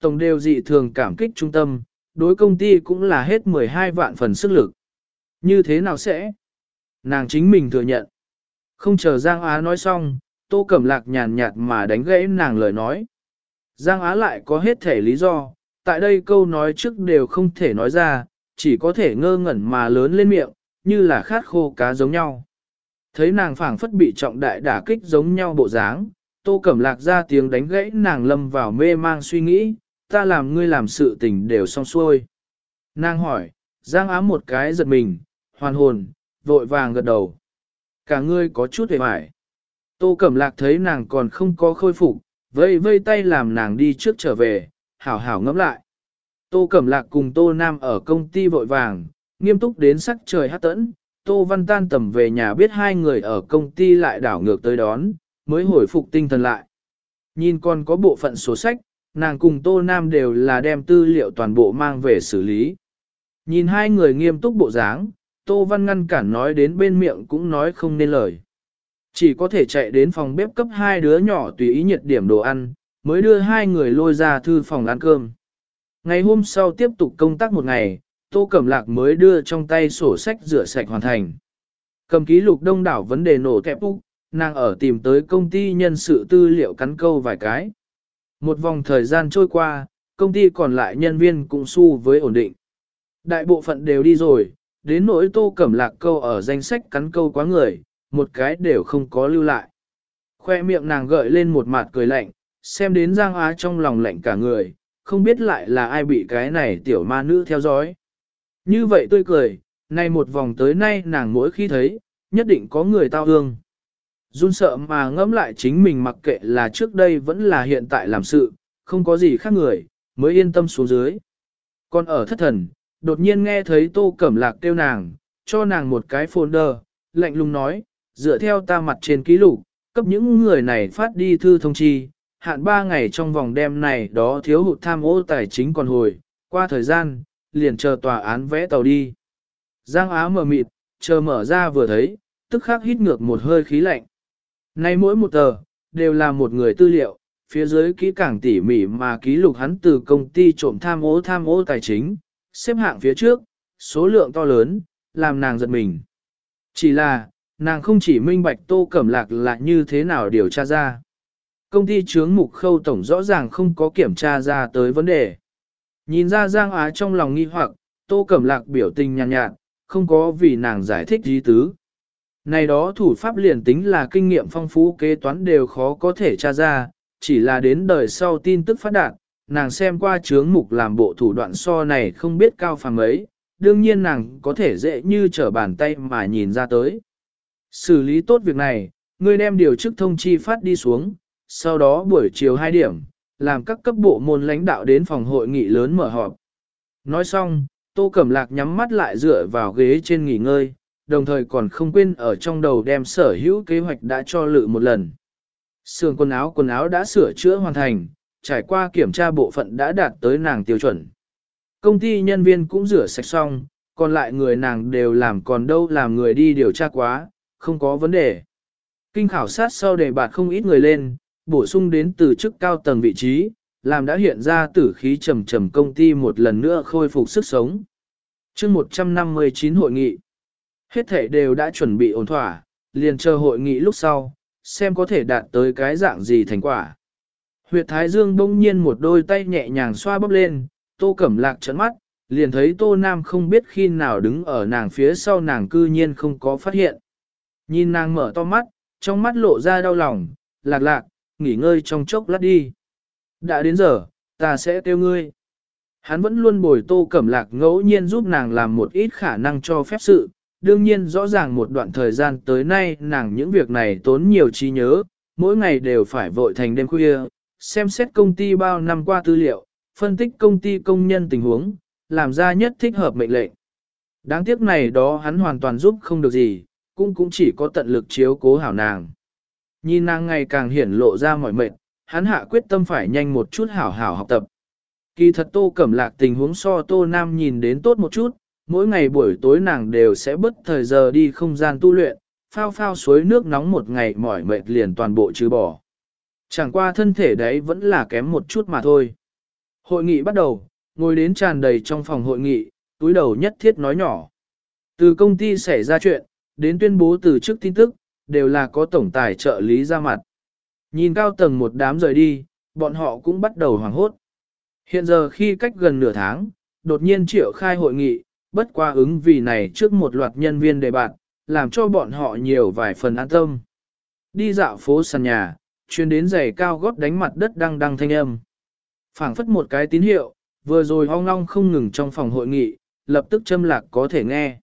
Tổng đều dị thường cảm kích trung tâm, đối công ty cũng là hết 12 vạn phần sức lực. Như thế nào sẽ? Nàng chính mình thừa nhận. Không chờ Giang Á nói xong, Tô Cẩm Lạc nhàn nhạt mà đánh gãy nàng lời nói. Giang Á lại có hết thể lý do, tại đây câu nói trước đều không thể nói ra, chỉ có thể ngơ ngẩn mà lớn lên miệng, như là khát khô cá giống nhau. Thấy nàng phảng phất bị trọng đại đả kích giống nhau bộ dáng, Tô Cẩm Lạc ra tiếng đánh gãy nàng lâm vào mê mang suy nghĩ, ta làm ngươi làm sự tình đều xong xuôi. Nàng hỏi, Giang Á một cái giật mình, hoàn hồn, vội vàng gật đầu. Cả ngươi có chút hề mải. Tô Cẩm Lạc thấy nàng còn không có khôi phục, vây vây tay làm nàng đi trước trở về, hảo hảo ngẫm lại. Tô Cẩm Lạc cùng Tô Nam ở công ty vội vàng, nghiêm túc đến sắc trời hát tẫn, Tô Văn tan tầm về nhà biết hai người ở công ty lại đảo ngược tới đón, mới hồi phục tinh thần lại. Nhìn còn có bộ phận sổ sách, nàng cùng Tô Nam đều là đem tư liệu toàn bộ mang về xử lý. Nhìn hai người nghiêm túc bộ dáng, Tô Văn ngăn cản nói đến bên miệng cũng nói không nên lời. Chỉ có thể chạy đến phòng bếp cấp hai đứa nhỏ tùy ý nhiệt điểm đồ ăn, mới đưa hai người lôi ra thư phòng ăn cơm. Ngày hôm sau tiếp tục công tác một ngày, Tô Cẩm Lạc mới đưa trong tay sổ sách rửa sạch hoàn thành. Cầm ký lục đông đảo vấn đề nổ kẹp úc, nàng ở tìm tới công ty nhân sự tư liệu cắn câu vài cái. Một vòng thời gian trôi qua, công ty còn lại nhân viên cũng su với ổn định. Đại bộ phận đều đi rồi, đến nỗi Tô Cẩm Lạc câu ở danh sách cắn câu quá người, một cái đều không có lưu lại. Khoe miệng nàng gợi lên một mặt cười lạnh, xem đến Giang Á trong lòng lạnh cả người, không biết lại là ai bị cái này tiểu ma nữ theo dõi. Như vậy tôi cười, nay một vòng tới nay nàng mỗi khi thấy, nhất định có người tao hương. Run sợ mà ngẫm lại chính mình mặc kệ là trước đây vẫn là hiện tại làm sự, không có gì khác người, mới yên tâm xuống dưới. Còn ở thất thần, đột nhiên nghe thấy tô cẩm lạc kêu nàng, cho nàng một cái folder, lạnh lùng nói, dựa theo ta mặt trên ký lục, cấp những người này phát đi thư thông chi, hạn 3 ngày trong vòng đêm này đó thiếu hụt tham ô tài chính còn hồi, qua thời gian, liền chờ tòa án vẽ tàu đi. Giang Á mở mịt, chờ mở ra vừa thấy, tức khắc hít ngược một hơi khí lạnh. Nay mỗi một tờ, đều là một người tư liệu, phía dưới kỹ càng tỉ mỉ mà ký lục hắn từ công ty trộm tham ô tham ô tài chính, xếp hạng phía trước, số lượng to lớn, làm nàng giật mình. Chỉ là, nàng không chỉ minh bạch tô cẩm lạc là như thế nào điều tra ra. Công ty chướng mục khâu tổng rõ ràng không có kiểm tra ra tới vấn đề. Nhìn ra Giang Á trong lòng nghi hoặc, tô cẩm lạc biểu tình nhàn nhạt, nhạt, không có vì nàng giải thích gì tứ. Này đó thủ pháp liền tính là kinh nghiệm phong phú kế toán đều khó có thể tra ra, chỉ là đến đời sau tin tức phát đạt, nàng xem qua chướng mục làm bộ thủ đoạn so này không biết cao phàm ấy, đương nhiên nàng có thể dễ như trở bàn tay mà nhìn ra tới. Xử lý tốt việc này, ngươi đem điều chức thông chi phát đi xuống, sau đó buổi chiều 2 điểm, làm các cấp bộ môn lãnh đạo đến phòng hội nghị lớn mở họp. Nói xong, Tô Cẩm Lạc nhắm mắt lại dựa vào ghế trên nghỉ ngơi, đồng thời còn không quên ở trong đầu đem sở hữu kế hoạch đã cho lự một lần. Sườn quần áo quần áo đã sửa chữa hoàn thành, trải qua kiểm tra bộ phận đã đạt tới nàng tiêu chuẩn. Công ty nhân viên cũng rửa sạch xong, còn lại người nàng đều làm còn đâu làm người đi điều tra quá, không có vấn đề. Kinh khảo sát sau đề bạt không ít người lên, bổ sung đến từ chức cao tầng vị trí, làm đã hiện ra tử khí trầm trầm công ty một lần nữa khôi phục sức sống. chương 159 hội nghị, hết thể đều đã chuẩn bị ổn thỏa, liền chờ hội nghị lúc sau, xem có thể đạt tới cái dạng gì thành quả. Huyệt Thái Dương bỗng nhiên một đôi tay nhẹ nhàng xoa bóp lên, tô cẩm lạc trấn mắt, liền thấy tô nam không biết khi nào đứng ở nàng phía sau nàng cư nhiên không có phát hiện. Nhìn nàng mở to mắt, trong mắt lộ ra đau lòng, lạc lạc, nghỉ ngơi trong chốc lát đi. Đã đến giờ, ta sẽ kêu ngươi. Hắn vẫn luôn bồi tô cẩm lạc ngẫu nhiên giúp nàng làm một ít khả năng cho phép sự. Đương nhiên rõ ràng một đoạn thời gian tới nay nàng những việc này tốn nhiều trí nhớ, mỗi ngày đều phải vội thành đêm khuya, xem xét công ty bao năm qua tư liệu, phân tích công ty công nhân tình huống, làm ra nhất thích hợp mệnh lệnh. Đáng tiếc này đó hắn hoàn toàn giúp không được gì, cũng cũng chỉ có tận lực chiếu cố hảo nàng. Nhìn nàng ngày càng hiển lộ ra mọi mệnh, hắn hạ quyết tâm phải nhanh một chút hảo hảo học tập. Kỳ thật tô cẩm lạc tình huống so tô nam nhìn đến tốt một chút, mỗi ngày buổi tối nàng đều sẽ bất thời giờ đi không gian tu luyện, phao phao suối nước nóng một ngày mỏi mệt liền toàn bộ trừ bỏ. Chẳng qua thân thể đấy vẫn là kém một chút mà thôi. Hội nghị bắt đầu, ngồi đến tràn đầy trong phòng hội nghị, túi đầu nhất thiết nói nhỏ. Từ công ty xảy ra chuyện, đến tuyên bố từ chức tin tức, đều là có tổng tài trợ lý ra mặt. Nhìn cao tầng một đám rời đi, bọn họ cũng bắt đầu hoảng hốt. Hiện giờ khi cách gần nửa tháng, đột nhiên triệu khai hội nghị, bất qua ứng vì này trước một loạt nhân viên đề bạn, làm cho bọn họ nhiều vài phần an tâm. Đi dạo phố sàn nhà, chuyên đến giày cao gót đánh mặt đất đang đăng thanh âm. phảng phất một cái tín hiệu, vừa rồi hoang long không ngừng trong phòng hội nghị, lập tức châm lạc có thể nghe.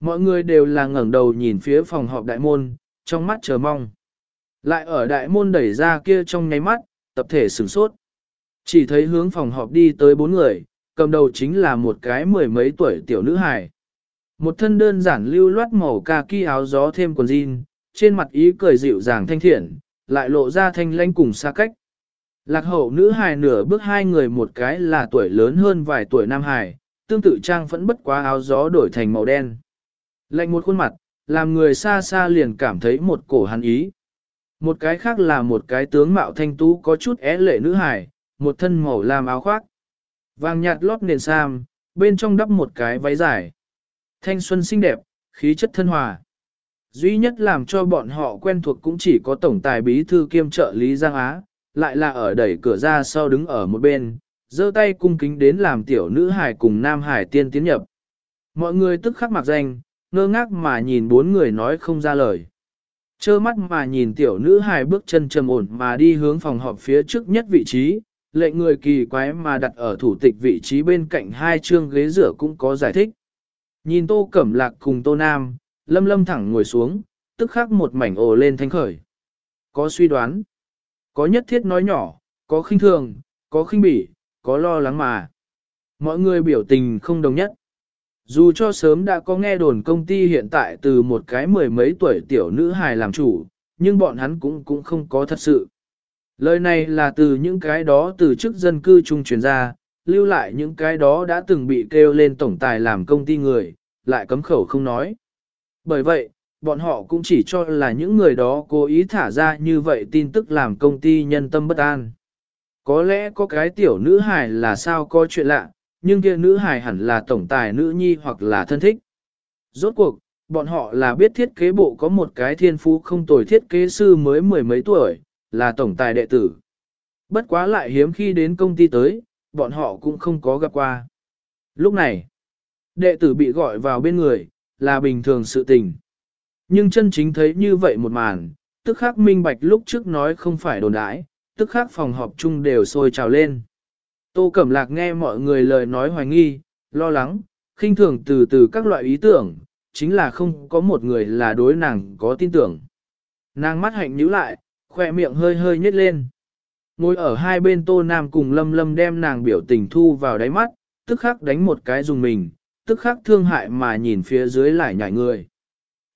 Mọi người đều là ngẩng đầu nhìn phía phòng họp đại môn, trong mắt chờ mong. Lại ở đại môn đẩy ra kia trong nháy mắt, tập thể sửng sốt. Chỉ thấy hướng phòng họp đi tới bốn người, cầm đầu chính là một cái mười mấy tuổi tiểu nữ hài. Một thân đơn giản lưu loát màu kaki áo gió thêm quần jean, trên mặt ý cười dịu dàng thanh thiện, lại lộ ra thanh lãnh cùng xa cách. Lạc hậu nữ hài nửa bước hai người một cái là tuổi lớn hơn vài tuổi nam hài, tương tự trang vẫn bất quá áo gió đổi thành màu đen. Lạnh một khuôn mặt, làm người xa xa liền cảm thấy một cổ hắn ý. Một cái khác là một cái tướng mạo thanh tú có chút é lệ nữ hài, một thân màu lam áo khoác. Vàng nhạt lót nền sam, bên trong đắp một cái váy dài. Thanh xuân xinh đẹp, khí chất thân hòa. Duy nhất làm cho bọn họ quen thuộc cũng chỉ có tổng tài bí thư kiêm trợ lý Giang Á, lại là ở đẩy cửa ra sau đứng ở một bên, giơ tay cung kính đến làm tiểu nữ hải cùng nam hải tiên tiến nhập. Mọi người tức khắc mặc danh, ngơ ngác mà nhìn bốn người nói không ra lời. Chơ mắt mà nhìn tiểu nữ hài bước chân trầm ổn mà đi hướng phòng họp phía trước nhất vị trí, lệnh người kỳ quái mà đặt ở thủ tịch vị trí bên cạnh hai chương ghế rửa cũng có giải thích. Nhìn tô cẩm lạc cùng tô nam, lâm lâm thẳng ngồi xuống, tức khắc một mảnh ồ lên thanh khởi. Có suy đoán, có nhất thiết nói nhỏ, có khinh thường, có khinh bỉ, có lo lắng mà. Mọi người biểu tình không đồng nhất. Dù cho sớm đã có nghe đồn công ty hiện tại từ một cái mười mấy tuổi tiểu nữ hài làm chủ, nhưng bọn hắn cũng cũng không có thật sự. Lời này là từ những cái đó từ chức dân cư trung truyền ra, lưu lại những cái đó đã từng bị kêu lên tổng tài làm công ty người, lại cấm khẩu không nói. Bởi vậy, bọn họ cũng chỉ cho là những người đó cố ý thả ra như vậy tin tức làm công ty nhân tâm bất an. Có lẽ có cái tiểu nữ hài là sao có chuyện lạ, nhưng kia nữ hài hẳn là tổng tài nữ nhi hoặc là thân thích. Rốt cuộc, bọn họ là biết thiết kế bộ có một cái thiên phú không tồi thiết kế sư mới mười mấy tuổi, là tổng tài đệ tử. Bất quá lại hiếm khi đến công ty tới, bọn họ cũng không có gặp qua. Lúc này, đệ tử bị gọi vào bên người, là bình thường sự tình. Nhưng chân chính thấy như vậy một màn, tức khắc minh bạch lúc trước nói không phải đồn đãi, tức khắc phòng họp chung đều sôi trào lên. Tô Cẩm Lạc nghe mọi người lời nói hoài nghi, lo lắng, khinh thường từ từ các loại ý tưởng, chính là không có một người là đối nàng có tin tưởng. Nàng mắt hạnh nhíu lại, khỏe miệng hơi hơi nhếch lên. Ngồi ở hai bên Tô Nam cùng Lâm Lâm đem nàng biểu tình thu vào đáy mắt, tức khắc đánh một cái dùng mình, tức khắc thương hại mà nhìn phía dưới lại nhảy người.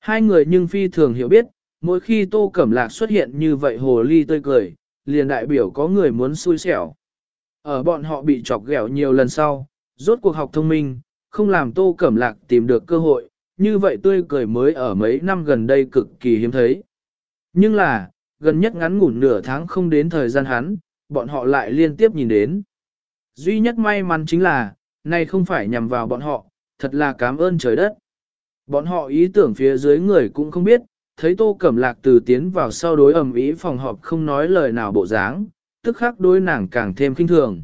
Hai người nhưng phi thường hiểu biết, mỗi khi Tô Cẩm Lạc xuất hiện như vậy hồ ly tươi cười, liền đại biểu có người muốn xui xẻo. Ở bọn họ bị chọc ghẹo nhiều lần sau, rốt cuộc học thông minh, không làm Tô Cẩm Lạc tìm được cơ hội, như vậy tươi cười mới ở mấy năm gần đây cực kỳ hiếm thấy. Nhưng là, gần nhất ngắn ngủn nửa tháng không đến thời gian hắn, bọn họ lại liên tiếp nhìn đến. Duy nhất may mắn chính là, nay không phải nhằm vào bọn họ, thật là cảm ơn trời đất. Bọn họ ý tưởng phía dưới người cũng không biết, thấy Tô Cẩm Lạc từ tiến vào sau đối ẩm ý phòng họp không nói lời nào bộ dáng, tức khắc đối nàng càng thêm kinh thường.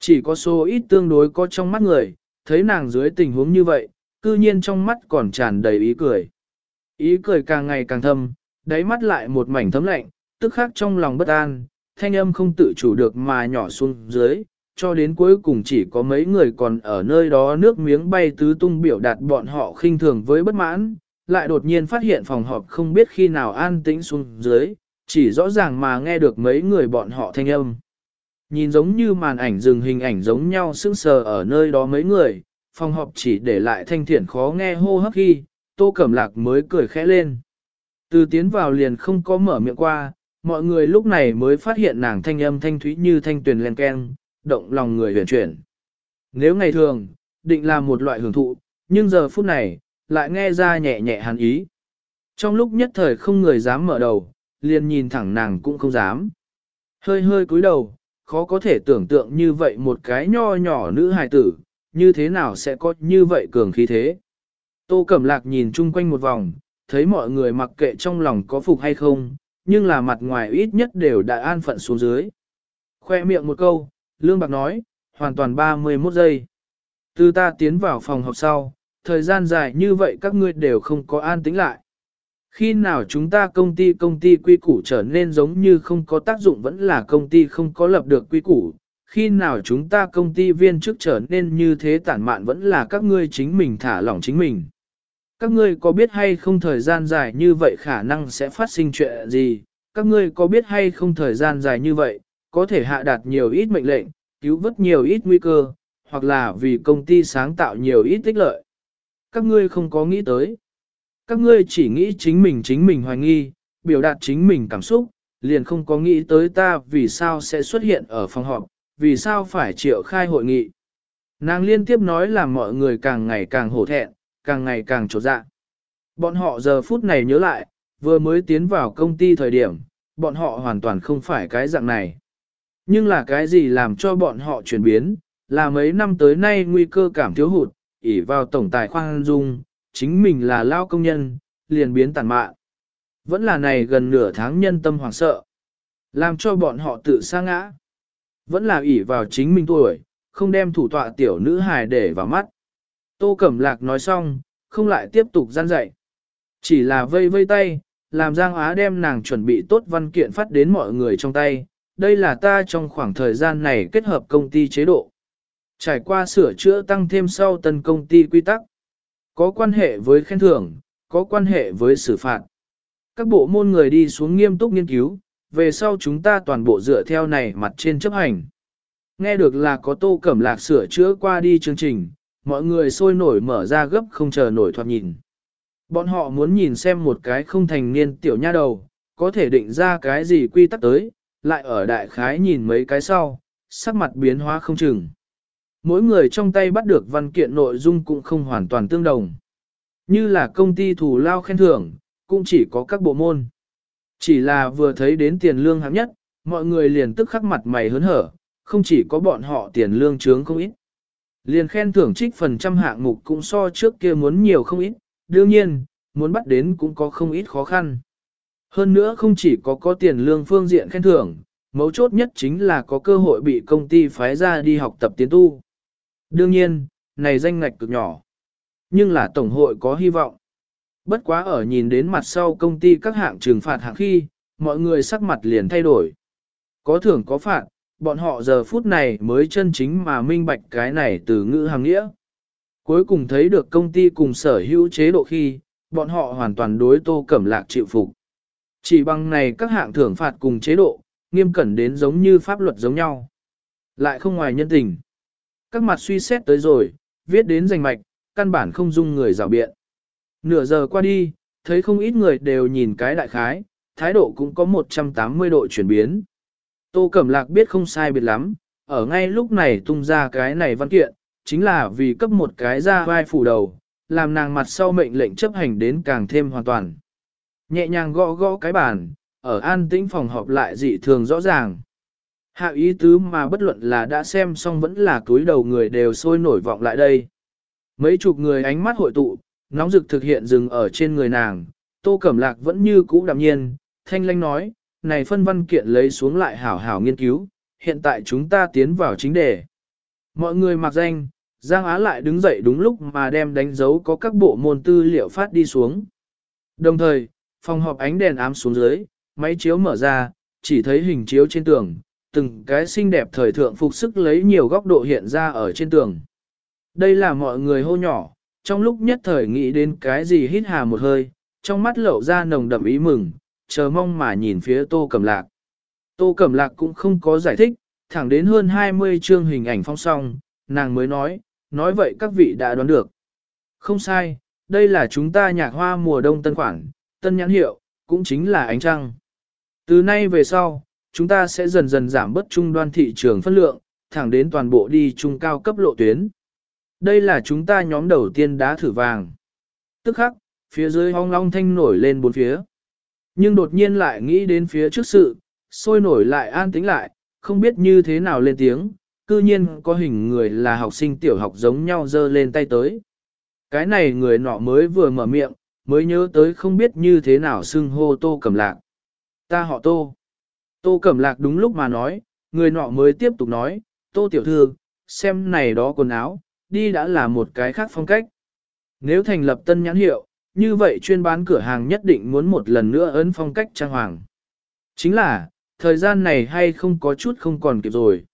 Chỉ có số ít tương đối có trong mắt người, thấy nàng dưới tình huống như vậy, cư nhiên trong mắt còn tràn đầy ý cười. Ý cười càng ngày càng thâm, đáy mắt lại một mảnh thấm lạnh, tức khắc trong lòng bất an, thanh âm không tự chủ được mà nhỏ xuống dưới, cho đến cuối cùng chỉ có mấy người còn ở nơi đó nước miếng bay tứ tung biểu đạt bọn họ khinh thường với bất mãn, lại đột nhiên phát hiện phòng họp không biết khi nào an tĩnh xuống dưới, chỉ rõ ràng mà nghe được mấy người bọn họ thanh âm. Nhìn giống như màn ảnh dừng hình ảnh giống nhau sững sờ ở nơi đó mấy người, phòng họp chỉ để lại thanh thiện khó nghe hô hấp khi, tô cẩm lạc mới cười khẽ lên. Từ tiến vào liền không có mở miệng qua, mọi người lúc này mới phát hiện nàng thanh âm thanh thúy như thanh tuyền len ken, động lòng người huyền chuyển. Nếu ngày thường, định là một loại hưởng thụ, nhưng giờ phút này, lại nghe ra nhẹ nhẹ hàn ý. Trong lúc nhất thời không người dám mở đầu, liền nhìn thẳng nàng cũng không dám. Hơi hơi cúi đầu, khó có thể tưởng tượng như vậy một cái nho nhỏ nữ hài tử, như thế nào sẽ có như vậy cường khí thế. Tô Cẩm Lạc nhìn chung quanh một vòng, thấy mọi người mặc kệ trong lòng có phục hay không, nhưng là mặt ngoài ít nhất đều đã an phận xuống dưới. Khoe miệng một câu, Lương Bạc nói, hoàn toàn 31 giây. Từ ta tiến vào phòng học sau, thời gian dài như vậy các ngươi đều không có an tĩnh lại. Khi nào chúng ta công ty công ty quy củ trở nên giống như không có tác dụng vẫn là công ty không có lập được quy củ, khi nào chúng ta công ty viên chức trở nên như thế tản mạn vẫn là các ngươi chính mình thả lỏng chính mình. Các ngươi có biết hay không thời gian dài như vậy khả năng sẽ phát sinh chuyện gì? Các ngươi có biết hay không thời gian dài như vậy, có thể hạ đạt nhiều ít mệnh lệnh, cứu vớt nhiều ít nguy cơ, hoặc là vì công ty sáng tạo nhiều ít tích lợi. Các ngươi không có nghĩ tới. Các ngươi chỉ nghĩ chính mình chính mình hoài nghi, biểu đạt chính mình cảm xúc, liền không có nghĩ tới ta vì sao sẽ xuất hiện ở phòng họp, vì sao phải triệu khai hội nghị. Nàng liên tiếp nói là mọi người càng ngày càng hổ thẹn, càng ngày càng trột dạ. Bọn họ giờ phút này nhớ lại, vừa mới tiến vào công ty thời điểm, bọn họ hoàn toàn không phải cái dạng này. Nhưng là cái gì làm cho bọn họ chuyển biến, là mấy năm tới nay nguy cơ cảm thiếu hụt, ỉ vào tổng tài khoan dung, chính mình là lao công nhân, liền biến tàn mạn. Vẫn là này gần nửa tháng nhân tâm hoảng sợ, làm cho bọn họ tự sa ngã. Vẫn là ỉ vào chính mình tuổi, không đem thủ tọa tiểu nữ hài để vào mắt. Tô Cẩm Lạc nói xong, không lại tiếp tục gian dạy. Chỉ là vây vây tay, làm Giang Á đem nàng chuẩn bị tốt văn kiện phát đến mọi người trong tay. Đây là ta trong khoảng thời gian này kết hợp công ty chế độ. Trải qua sửa chữa tăng thêm sau tân công ty quy tắc. Có quan hệ với khen thưởng, có quan hệ với xử phạt. Các bộ môn người đi xuống nghiêm túc nghiên cứu, về sau chúng ta toàn bộ dựa theo này mặt trên chấp hành. Nghe được là có tô cẩm lạc sửa chữa qua đi chương trình, mọi người sôi nổi mở ra gấp không chờ nổi thoạt nhìn. Bọn họ muốn nhìn xem một cái không thành niên tiểu nha đầu, có thể định ra cái gì quy tắc tới, lại ở đại khái nhìn mấy cái sau, sắc mặt biến hóa không chừng. Mỗi người trong tay bắt được văn kiện nội dung cũng không hoàn toàn tương đồng. Như là công ty thù lao khen thưởng, cũng chỉ có các bộ môn. Chỉ là vừa thấy đến tiền lương hạng nhất, mọi người liền tức khắc mặt mày hớn hở, không chỉ có bọn họ tiền lương trướng không ít. Liền khen thưởng trích phần trăm hạng mục cũng so trước kia muốn nhiều không ít, đương nhiên, muốn bắt đến cũng có không ít khó khăn. Hơn nữa không chỉ có có tiền lương phương diện khen thưởng, mấu chốt nhất chính là có cơ hội bị công ty phái ra đi học tập tiến tu. Đương nhiên, này danh ngạch cực nhỏ. Nhưng là tổng hội có hy vọng. Bất quá ở nhìn đến mặt sau công ty các hạng trừng phạt hạng khi, mọi người sắc mặt liền thay đổi. Có thưởng có phạt, bọn họ giờ phút này mới chân chính mà minh bạch cái này từ ngữ hàng nghĩa. Cuối cùng thấy được công ty cùng sở hữu chế độ khi, bọn họ hoàn toàn đối tô cẩm lạc chịu phục. Chỉ bằng này các hạng thưởng phạt cùng chế độ, nghiêm cẩn đến giống như pháp luật giống nhau. Lại không ngoài nhân tình. Các mặt suy xét tới rồi, viết đến danh mạch, căn bản không dung người rào biện. Nửa giờ qua đi, thấy không ít người đều nhìn cái đại khái, thái độ cũng có 180 độ chuyển biến. Tô Cẩm Lạc biết không sai biệt lắm, ở ngay lúc này tung ra cái này văn kiện, chính là vì cấp một cái ra vai phủ đầu, làm nàng mặt sau mệnh lệnh chấp hành đến càng thêm hoàn toàn. Nhẹ nhàng gõ gõ cái bàn, ở an tĩnh phòng họp lại dị thường rõ ràng. Hạ ý tứ mà bất luận là đã xem xong vẫn là túi đầu người đều sôi nổi vọng lại đây. Mấy chục người ánh mắt hội tụ, nóng rực thực hiện dừng ở trên người nàng, tô cẩm lạc vẫn như cũ đạm nhiên, thanh lanh nói, này phân văn kiện lấy xuống lại hảo hảo nghiên cứu, hiện tại chúng ta tiến vào chính đề. Mọi người mặc danh, Giang Á lại đứng dậy đúng lúc mà đem đánh dấu có các bộ môn tư liệu phát đi xuống. Đồng thời, phòng họp ánh đèn ám xuống dưới, máy chiếu mở ra, chỉ thấy hình chiếu trên tường, từng cái xinh đẹp thời thượng phục sức lấy nhiều góc độ hiện ra ở trên tường. Đây là mọi người hô nhỏ, trong lúc nhất thời nghĩ đến cái gì hít hà một hơi, trong mắt lộ ra nồng đậm ý mừng, chờ mong mà nhìn phía Tô Cẩm Lạc. Tô Cẩm Lạc cũng không có giải thích, thẳng đến hơn 20 chương hình ảnh phong song, nàng mới nói, nói vậy các vị đã đoán được. Không sai, đây là chúng ta nhạc hoa mùa đông tân khoản, tân nhãn hiệu, cũng chính là ánh trăng. Từ nay về sau, chúng ta sẽ dần dần giảm bớt trung đoan thị trường phân lượng, thẳng đến toàn bộ đi trung cao cấp lộ tuyến. Đây là chúng ta nhóm đầu tiên đá thử vàng. Tức khắc, phía dưới hong long thanh nổi lên bốn phía. Nhưng đột nhiên lại nghĩ đến phía trước sự, sôi nổi lại an tĩnh lại, không biết như thế nào lên tiếng, cư nhiên có hình người là học sinh tiểu học giống nhau dơ lên tay tới. Cái này người nọ mới vừa mở miệng, mới nhớ tới không biết như thế nào xưng hô tô cẩm lạc. Ta họ tô. Tô cẩm lạc đúng lúc mà nói, người nọ mới tiếp tục nói, tô tiểu thư, xem này đó quần áo, đi đã là một cái khác phong cách. Nếu thành lập tân nhãn hiệu, như vậy chuyên bán cửa hàng nhất định muốn một lần nữa ấn phong cách trang hoàng. Chính là, thời gian này hay không có chút không còn kịp rồi.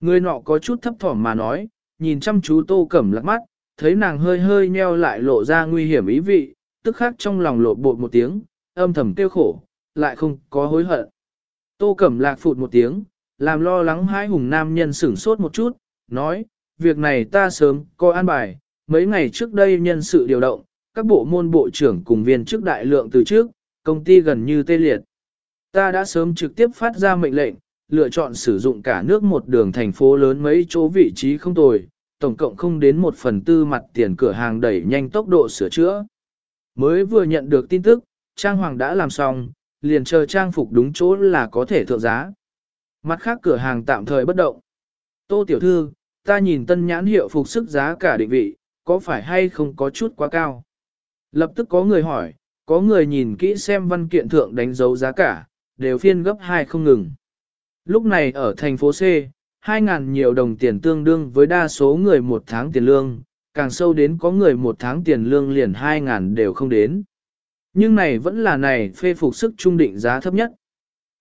Người nọ có chút thấp thỏm mà nói, nhìn chăm chú tô cẩm lạc mắt, thấy nàng hơi hơi nheo lại lộ ra nguy hiểm ý vị, tức khắc trong lòng lộ bột một tiếng, âm thầm tiêu khổ, lại không có hối hận. Tô cẩm lạc phụt một tiếng, làm lo lắng hai hùng nam nhân sửng sốt một chút, nói, việc này ta sớm có an bài, mấy ngày trước đây nhân sự điều động, các bộ môn bộ trưởng cùng viên chức đại lượng từ trước, công ty gần như tê liệt. Ta đã sớm trực tiếp phát ra mệnh lệnh, lựa chọn sử dụng cả nước một đường thành phố lớn mấy chỗ vị trí không tồi, tổng cộng không đến một phần tư mặt tiền cửa hàng đẩy nhanh tốc độ sửa chữa. Mới vừa nhận được tin tức, Trang Hoàng đã làm xong, liền chờ trang phục đúng chỗ là có thể thượng giá. Mặt khác cửa hàng tạm thời bất động. Tô Tiểu Thư, ta nhìn tân nhãn hiệu phục sức giá cả định vị, có phải hay không có chút quá cao? Lập tức có người hỏi, có người nhìn kỹ xem văn kiện thượng đánh dấu giá cả, đều phiên gấp hai không ngừng. Lúc này ở thành phố C, 2.000 nhiều đồng tiền tương đương với đa số người một tháng tiền lương, càng sâu đến có người một tháng tiền lương liền 2.000 đều không đến. Nhưng này vẫn là này phê phục sức trung định giá thấp nhất.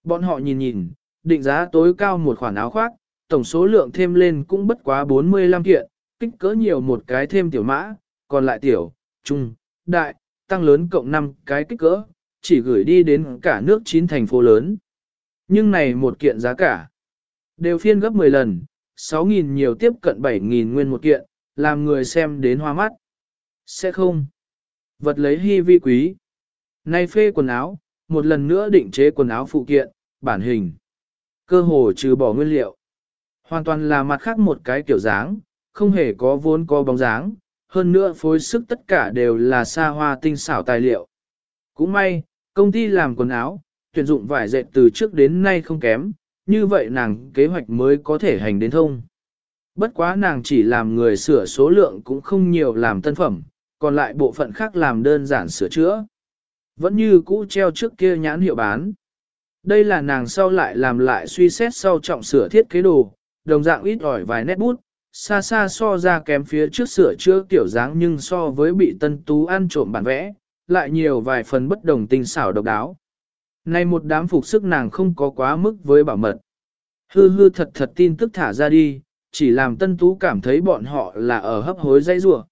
Bọn họ nhìn nhìn, định giá tối cao một khoản áo khoác, tổng số lượng thêm lên cũng bất quá 45 kiện, kích cỡ nhiều một cái thêm tiểu mã, còn lại tiểu, trung, đại, tăng lớn cộng 5 cái kích cỡ, chỉ gửi đi đến cả nước 9 thành phố lớn. Nhưng này một kiện giá cả, đều phiên gấp 10 lần, 6.000 nhiều tiếp cận 7.000 nguyên một kiện, làm người xem đến hoa mắt. Sẽ không. Vật lấy hy vi quý. Nay phê quần áo, một lần nữa định chế quần áo phụ kiện, bản hình. Cơ hồ trừ bỏ nguyên liệu. Hoàn toàn là mặt khác một cái kiểu dáng, không hề có vốn có bóng dáng, hơn nữa phối sức tất cả đều là xa hoa tinh xảo tài liệu. Cũng may, công ty làm quần áo, tuyển dụng vải dệt từ trước đến nay không kém, như vậy nàng kế hoạch mới có thể hành đến thông. Bất quá nàng chỉ làm người sửa số lượng cũng không nhiều làm tân phẩm, còn lại bộ phận khác làm đơn giản sửa chữa. Vẫn như cũ treo trước kia nhãn hiệu bán. Đây là nàng sau lại làm lại suy xét sau trọng sửa thiết kế đồ, đồng dạng ít ỏi vài nét bút, xa xa so ra kém phía trước sửa chữa tiểu dáng nhưng so với bị tân tú ăn trộm bản vẽ, lại nhiều vài phần bất đồng tinh xảo độc đáo. Này một đám phục sức nàng không có quá mức với bảo mật. Hư hư thật thật tin tức thả ra đi, chỉ làm tân tú cảm thấy bọn họ là ở hấp hối dây rủa.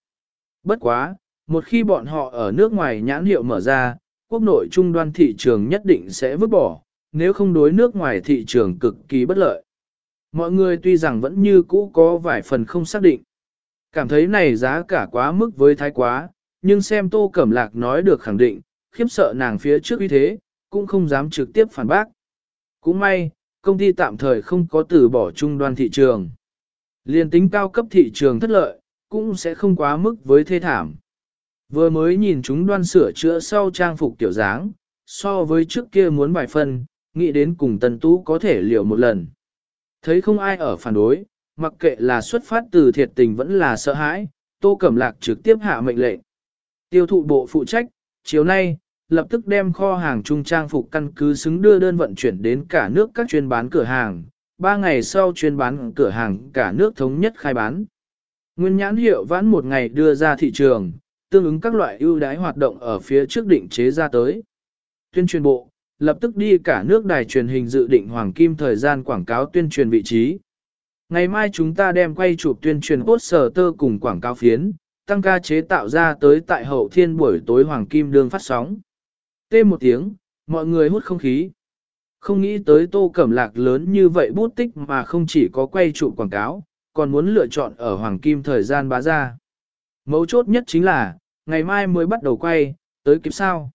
Bất quá, một khi bọn họ ở nước ngoài nhãn hiệu mở ra, quốc nội trung đoan thị trường nhất định sẽ vứt bỏ, nếu không đối nước ngoài thị trường cực kỳ bất lợi. Mọi người tuy rằng vẫn như cũ có vài phần không xác định. Cảm thấy này giá cả quá mức với thái quá, nhưng xem Tô Cẩm Lạc nói được khẳng định, khiếp sợ nàng phía trước uy thế, cũng không dám trực tiếp phản bác. Cũng may, công ty tạm thời không có từ bỏ trung đoan thị trường. Liên tính cao cấp thị trường thất lợi, cũng sẽ không quá mức với thê thảm. Vừa mới nhìn chúng đoan sửa chữa sau trang phục tiểu dáng, so với trước kia muốn bài phân, nghĩ đến cùng tần tú có thể liệu một lần. Thấy không ai ở phản đối, mặc kệ là xuất phát từ thiệt tình vẫn là sợ hãi, Tô Cẩm Lạc trực tiếp hạ mệnh lệnh. Tiêu thụ bộ phụ trách, chiều nay, lập tức đem kho hàng trung trang phục căn cứ xứng đưa đơn vận chuyển đến cả nước các chuyên bán cửa hàng, ba ngày sau chuyên bán cửa hàng cả nước thống nhất khai bán. Nguyên nhãn hiệu vãn một ngày đưa ra thị trường, tương ứng các loại ưu đãi hoạt động ở phía trước định chế ra tới. Tuyên truyền bộ, lập tức đi cả nước đài truyền hình dự định hoàng kim thời gian quảng cáo tuyên truyền vị trí. Ngày mai chúng ta đem quay chụp tuyên truyền poster tơ cùng quảng cáo phiến, tăng ca chế tạo ra tới tại hậu thiên buổi tối hoàng kim đường phát sóng. Tê một tiếng, mọi người hút không khí. Không nghĩ tới tô cẩm lạc lớn như vậy bút tích mà không chỉ có quay chụp quảng cáo, còn muốn lựa chọn ở hoàng kim thời gian bá ra. Mấu chốt nhất chính là, ngày mai mới bắt đầu quay, tới kịp sao.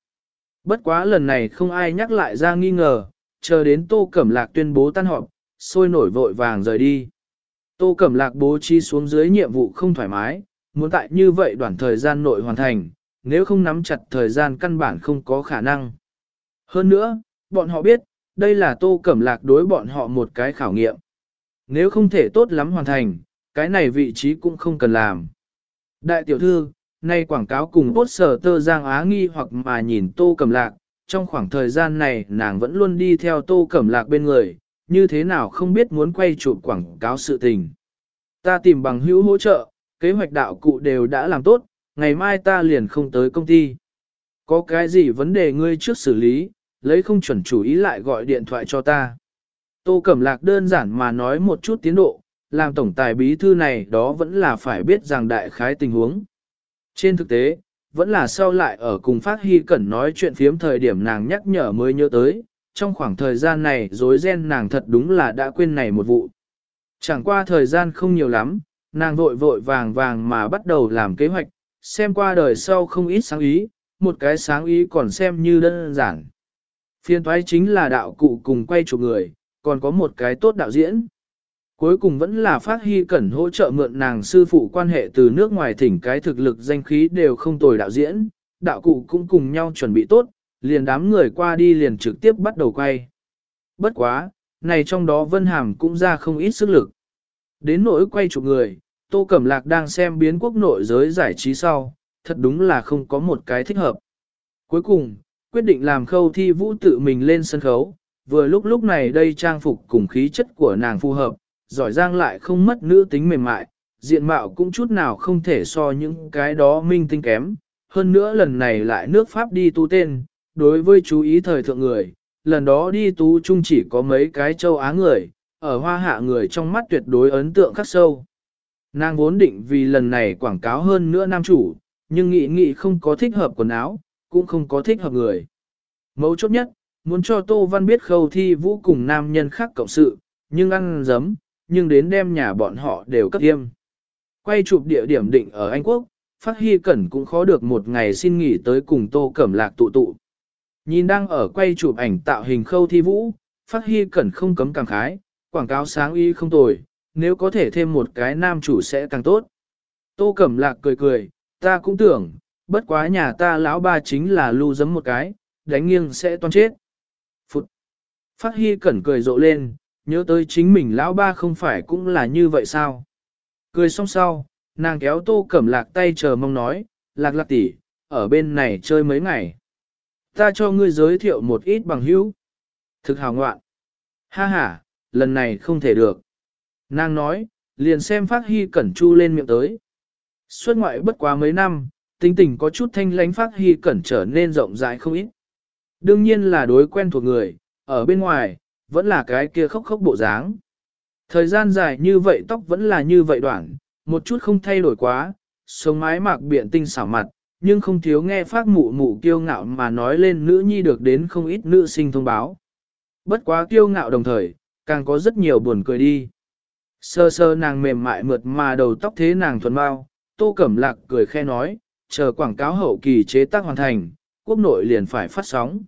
Bất quá lần này không ai nhắc lại ra nghi ngờ, chờ đến Tô Cẩm Lạc tuyên bố tan họp, sôi nổi vội vàng rời đi. Tô Cẩm Lạc bố trí xuống dưới nhiệm vụ không thoải mái, muốn tại như vậy đoạn thời gian nội hoàn thành, nếu không nắm chặt thời gian căn bản không có khả năng. Hơn nữa, bọn họ biết, đây là tô cẩm lạc đối bọn họ một cái khảo nghiệm. Nếu không thể tốt lắm hoàn thành, cái này vị trí cũng không cần làm. Đại tiểu thư, nay quảng cáo cùng bốt sở tơ giang á nghi hoặc mà nhìn tô cẩm lạc, trong khoảng thời gian này nàng vẫn luôn đi theo tô cẩm lạc bên người, như thế nào không biết muốn quay chụp quảng cáo sự tình. Ta tìm bằng hữu hỗ trợ, kế hoạch đạo cụ đều đã làm tốt, ngày mai ta liền không tới công ty. Có cái gì vấn đề ngươi trước xử lý, lấy không chuẩn chủ ý lại gọi điện thoại cho ta. Tô Cẩm Lạc đơn giản mà nói một chút tiến độ, làm tổng tài bí thư này đó vẫn là phải biết rằng đại khái tình huống. Trên thực tế, vẫn là sau lại ở cùng Phát Hy Cẩn nói chuyện phiếm thời điểm nàng nhắc nhở mới nhớ tới, trong khoảng thời gian này dối ren nàng thật đúng là đã quên này một vụ. Chẳng qua thời gian không nhiều lắm, nàng vội vội vàng vàng mà bắt đầu làm kế hoạch, xem qua đời sau không ít sáng ý, một cái sáng ý còn xem như đơn giản. Phiên thoái chính là đạo cụ cùng quay chụp người, còn có một cái tốt đạo diễn. Cuối cùng vẫn là phát hy cẩn hỗ trợ mượn nàng sư phụ quan hệ từ nước ngoài thỉnh cái thực lực danh khí đều không tồi đạo diễn, đạo cụ cũng cùng nhau chuẩn bị tốt, liền đám người qua đi liền trực tiếp bắt đầu quay. Bất quá, này trong đó Vân Hàm cũng ra không ít sức lực. Đến nỗi quay chụp người, Tô Cẩm Lạc đang xem biến quốc nội giới giải trí sau, thật đúng là không có một cái thích hợp. Cuối cùng, quyết định làm khâu thi vũ tự mình lên sân khấu, vừa lúc lúc này đây trang phục cùng khí chất của nàng phù hợp, giỏi giang lại không mất nữ tính mềm mại, diện mạo cũng chút nào không thể so những cái đó minh tinh kém. Hơn nữa lần này lại nước Pháp đi tu tên, đối với chú ý thời thượng người, lần đó đi tú chung chỉ có mấy cái châu Á người, ở hoa hạ người trong mắt tuyệt đối ấn tượng khắc sâu. Nàng vốn định vì lần này quảng cáo hơn nữa nam chủ, nhưng nghĩ nghĩ không có thích hợp quần áo, cũng không có thích hợp người. Mấu chốt nhất, muốn cho Tô Văn biết khâu thi vũ cùng nam nhân khác cộng sự, nhưng ăn dấm, nhưng đến đem nhà bọn họ đều cấp tiêm. Quay chụp địa điểm định ở Anh Quốc, Phát Hy Cẩn cũng khó được một ngày xin nghỉ tới cùng Tô Cẩm Lạc tụ tụ. Nhìn đang ở quay chụp ảnh tạo hình khâu thi vũ, Phát Hy Cẩn không cấm càng khái, quảng cáo sáng y không tồi, nếu có thể thêm một cái nam chủ sẽ càng tốt. Tô Cẩm Lạc cười cười, ta cũng tưởng, bất quá nhà ta lão ba chính là lưu giấm một cái, đánh nghiêng sẽ toan chết. Phụt! Phát Hy Cẩn cười rộ lên, nhớ tới chính mình lão ba không phải cũng là như vậy sao? Cười xong sau, nàng kéo Tô Cẩm Lạc tay chờ mong nói, Lạc Lạc tỷ, ở bên này chơi mấy ngày. Ta cho ngươi giới thiệu một ít bằng hữu. Thực hào ngoạn. Ha ha, lần này không thể được. Nàng nói, liền xem phát hy cẩn chu lên miệng tới. Xuất ngoại bất quá mấy năm, tính tình có chút thanh lánh phát hy cẩn trở nên rộng rãi không ít. Đương nhiên là đối quen thuộc người, ở bên ngoài, vẫn là cái kia khóc khóc bộ dáng. Thời gian dài như vậy tóc vẫn là như vậy đoạn, một chút không thay đổi quá, sống mái mạc biện tinh xảo mặt, nhưng không thiếu nghe phát mụ mụ kiêu ngạo mà nói lên nữ nhi được đến không ít nữ sinh thông báo. Bất quá kiêu ngạo đồng thời, càng có rất nhiều buồn cười đi. Sơ sơ nàng mềm mại mượt mà đầu tóc thế nàng thuần bao, tô cẩm lạc cười khe nói, chờ quảng cáo hậu kỳ chế tác hoàn thành, quốc nội liền phải phát sóng.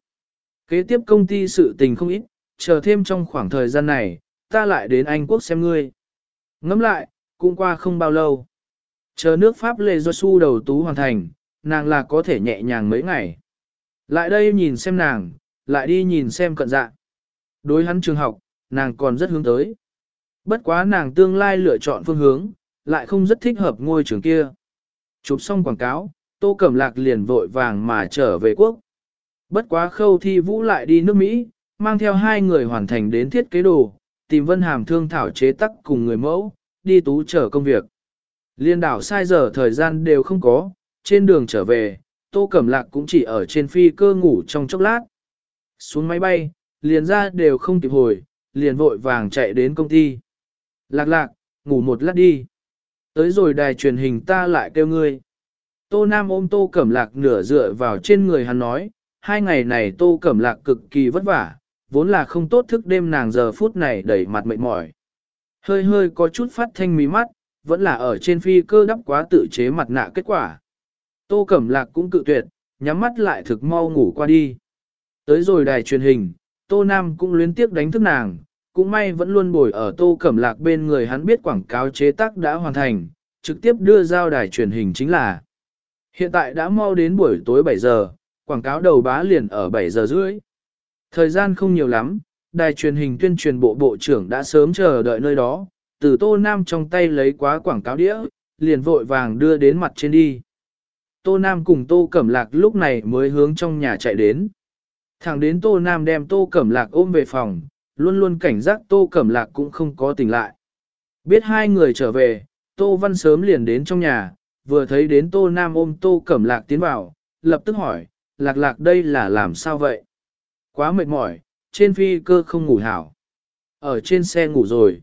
Kế tiếp công ty sự tình không ít, chờ thêm trong khoảng thời gian này, ta lại đến Anh Quốc xem ngươi. Ngắm lại, cũng qua không bao lâu. Chờ nước Pháp lê do su đầu tú hoàn thành, nàng là có thể nhẹ nhàng mấy ngày. Lại đây nhìn xem nàng, lại đi nhìn xem cận dạ. Đối hắn trường học, nàng còn rất hướng tới. Bất quá nàng tương lai lựa chọn phương hướng, lại không rất thích hợp ngôi trường kia. Chụp xong quảng cáo, Tô Cẩm Lạc liền vội vàng mà trở về quốc. Bất quá khâu thi vũ lại đi nước Mỹ, mang theo hai người hoàn thành đến thiết kế đồ, tìm Vân Hàm thương thảo chế tắc cùng người mẫu, đi tú chờ công việc. Liên đảo sai giờ thời gian đều không có, trên đường trở về, Tô Cẩm Lạc cũng chỉ ở trên phi cơ ngủ trong chốc lát. Xuống máy bay, liền ra đều không kịp hồi, liền vội vàng chạy đến công ty. Lạc lạc, ngủ một lát đi. Tới rồi đài truyền hình ta lại kêu ngươi. Tô Nam ôm Tô Cẩm Lạc nửa dựa vào trên người hắn nói, hai ngày này Tô Cẩm Lạc cực kỳ vất vả, vốn là không tốt thức đêm nàng giờ phút này đẩy mặt mệt mỏi. Hơi hơi có chút phát thanh mí mắt, vẫn là ở trên phi cơ đắp quá tự chế mặt nạ kết quả. Tô Cẩm Lạc cũng cự tuyệt, nhắm mắt lại thực mau ngủ qua đi. Tới rồi đài truyền hình, Tô Nam cũng luyến tiếp đánh thức nàng, cũng may vẫn luôn bồi ở Tô Cẩm Lạc bên người hắn biết quảng cáo chế tác đã hoàn thành, trực tiếp đưa giao đài truyền hình chính là. Hiện tại đã mau đến buổi tối 7 giờ, quảng cáo đầu bá liền ở 7 giờ rưỡi. Thời gian không nhiều lắm, đài truyền hình tuyên truyền bộ bộ trưởng đã sớm chờ đợi nơi đó, từ Tô Nam trong tay lấy quá quảng cáo đĩa, liền vội vàng đưa đến mặt trên đi. Tô Nam cùng Tô Cẩm Lạc lúc này mới hướng trong nhà chạy đến. Thẳng đến Tô Nam đem Tô Cẩm Lạc ôm về phòng, luôn luôn cảnh giác Tô Cẩm Lạc cũng không có tỉnh lại. Biết hai người trở về, Tô Văn sớm liền đến trong nhà, vừa thấy đến Tô Nam ôm Tô Cẩm Lạc tiến vào, lập tức hỏi, Lạc Lạc đây là làm sao vậy? Quá mệt mỏi, trên phi cơ không ngủ hảo. Ở trên xe ngủ rồi.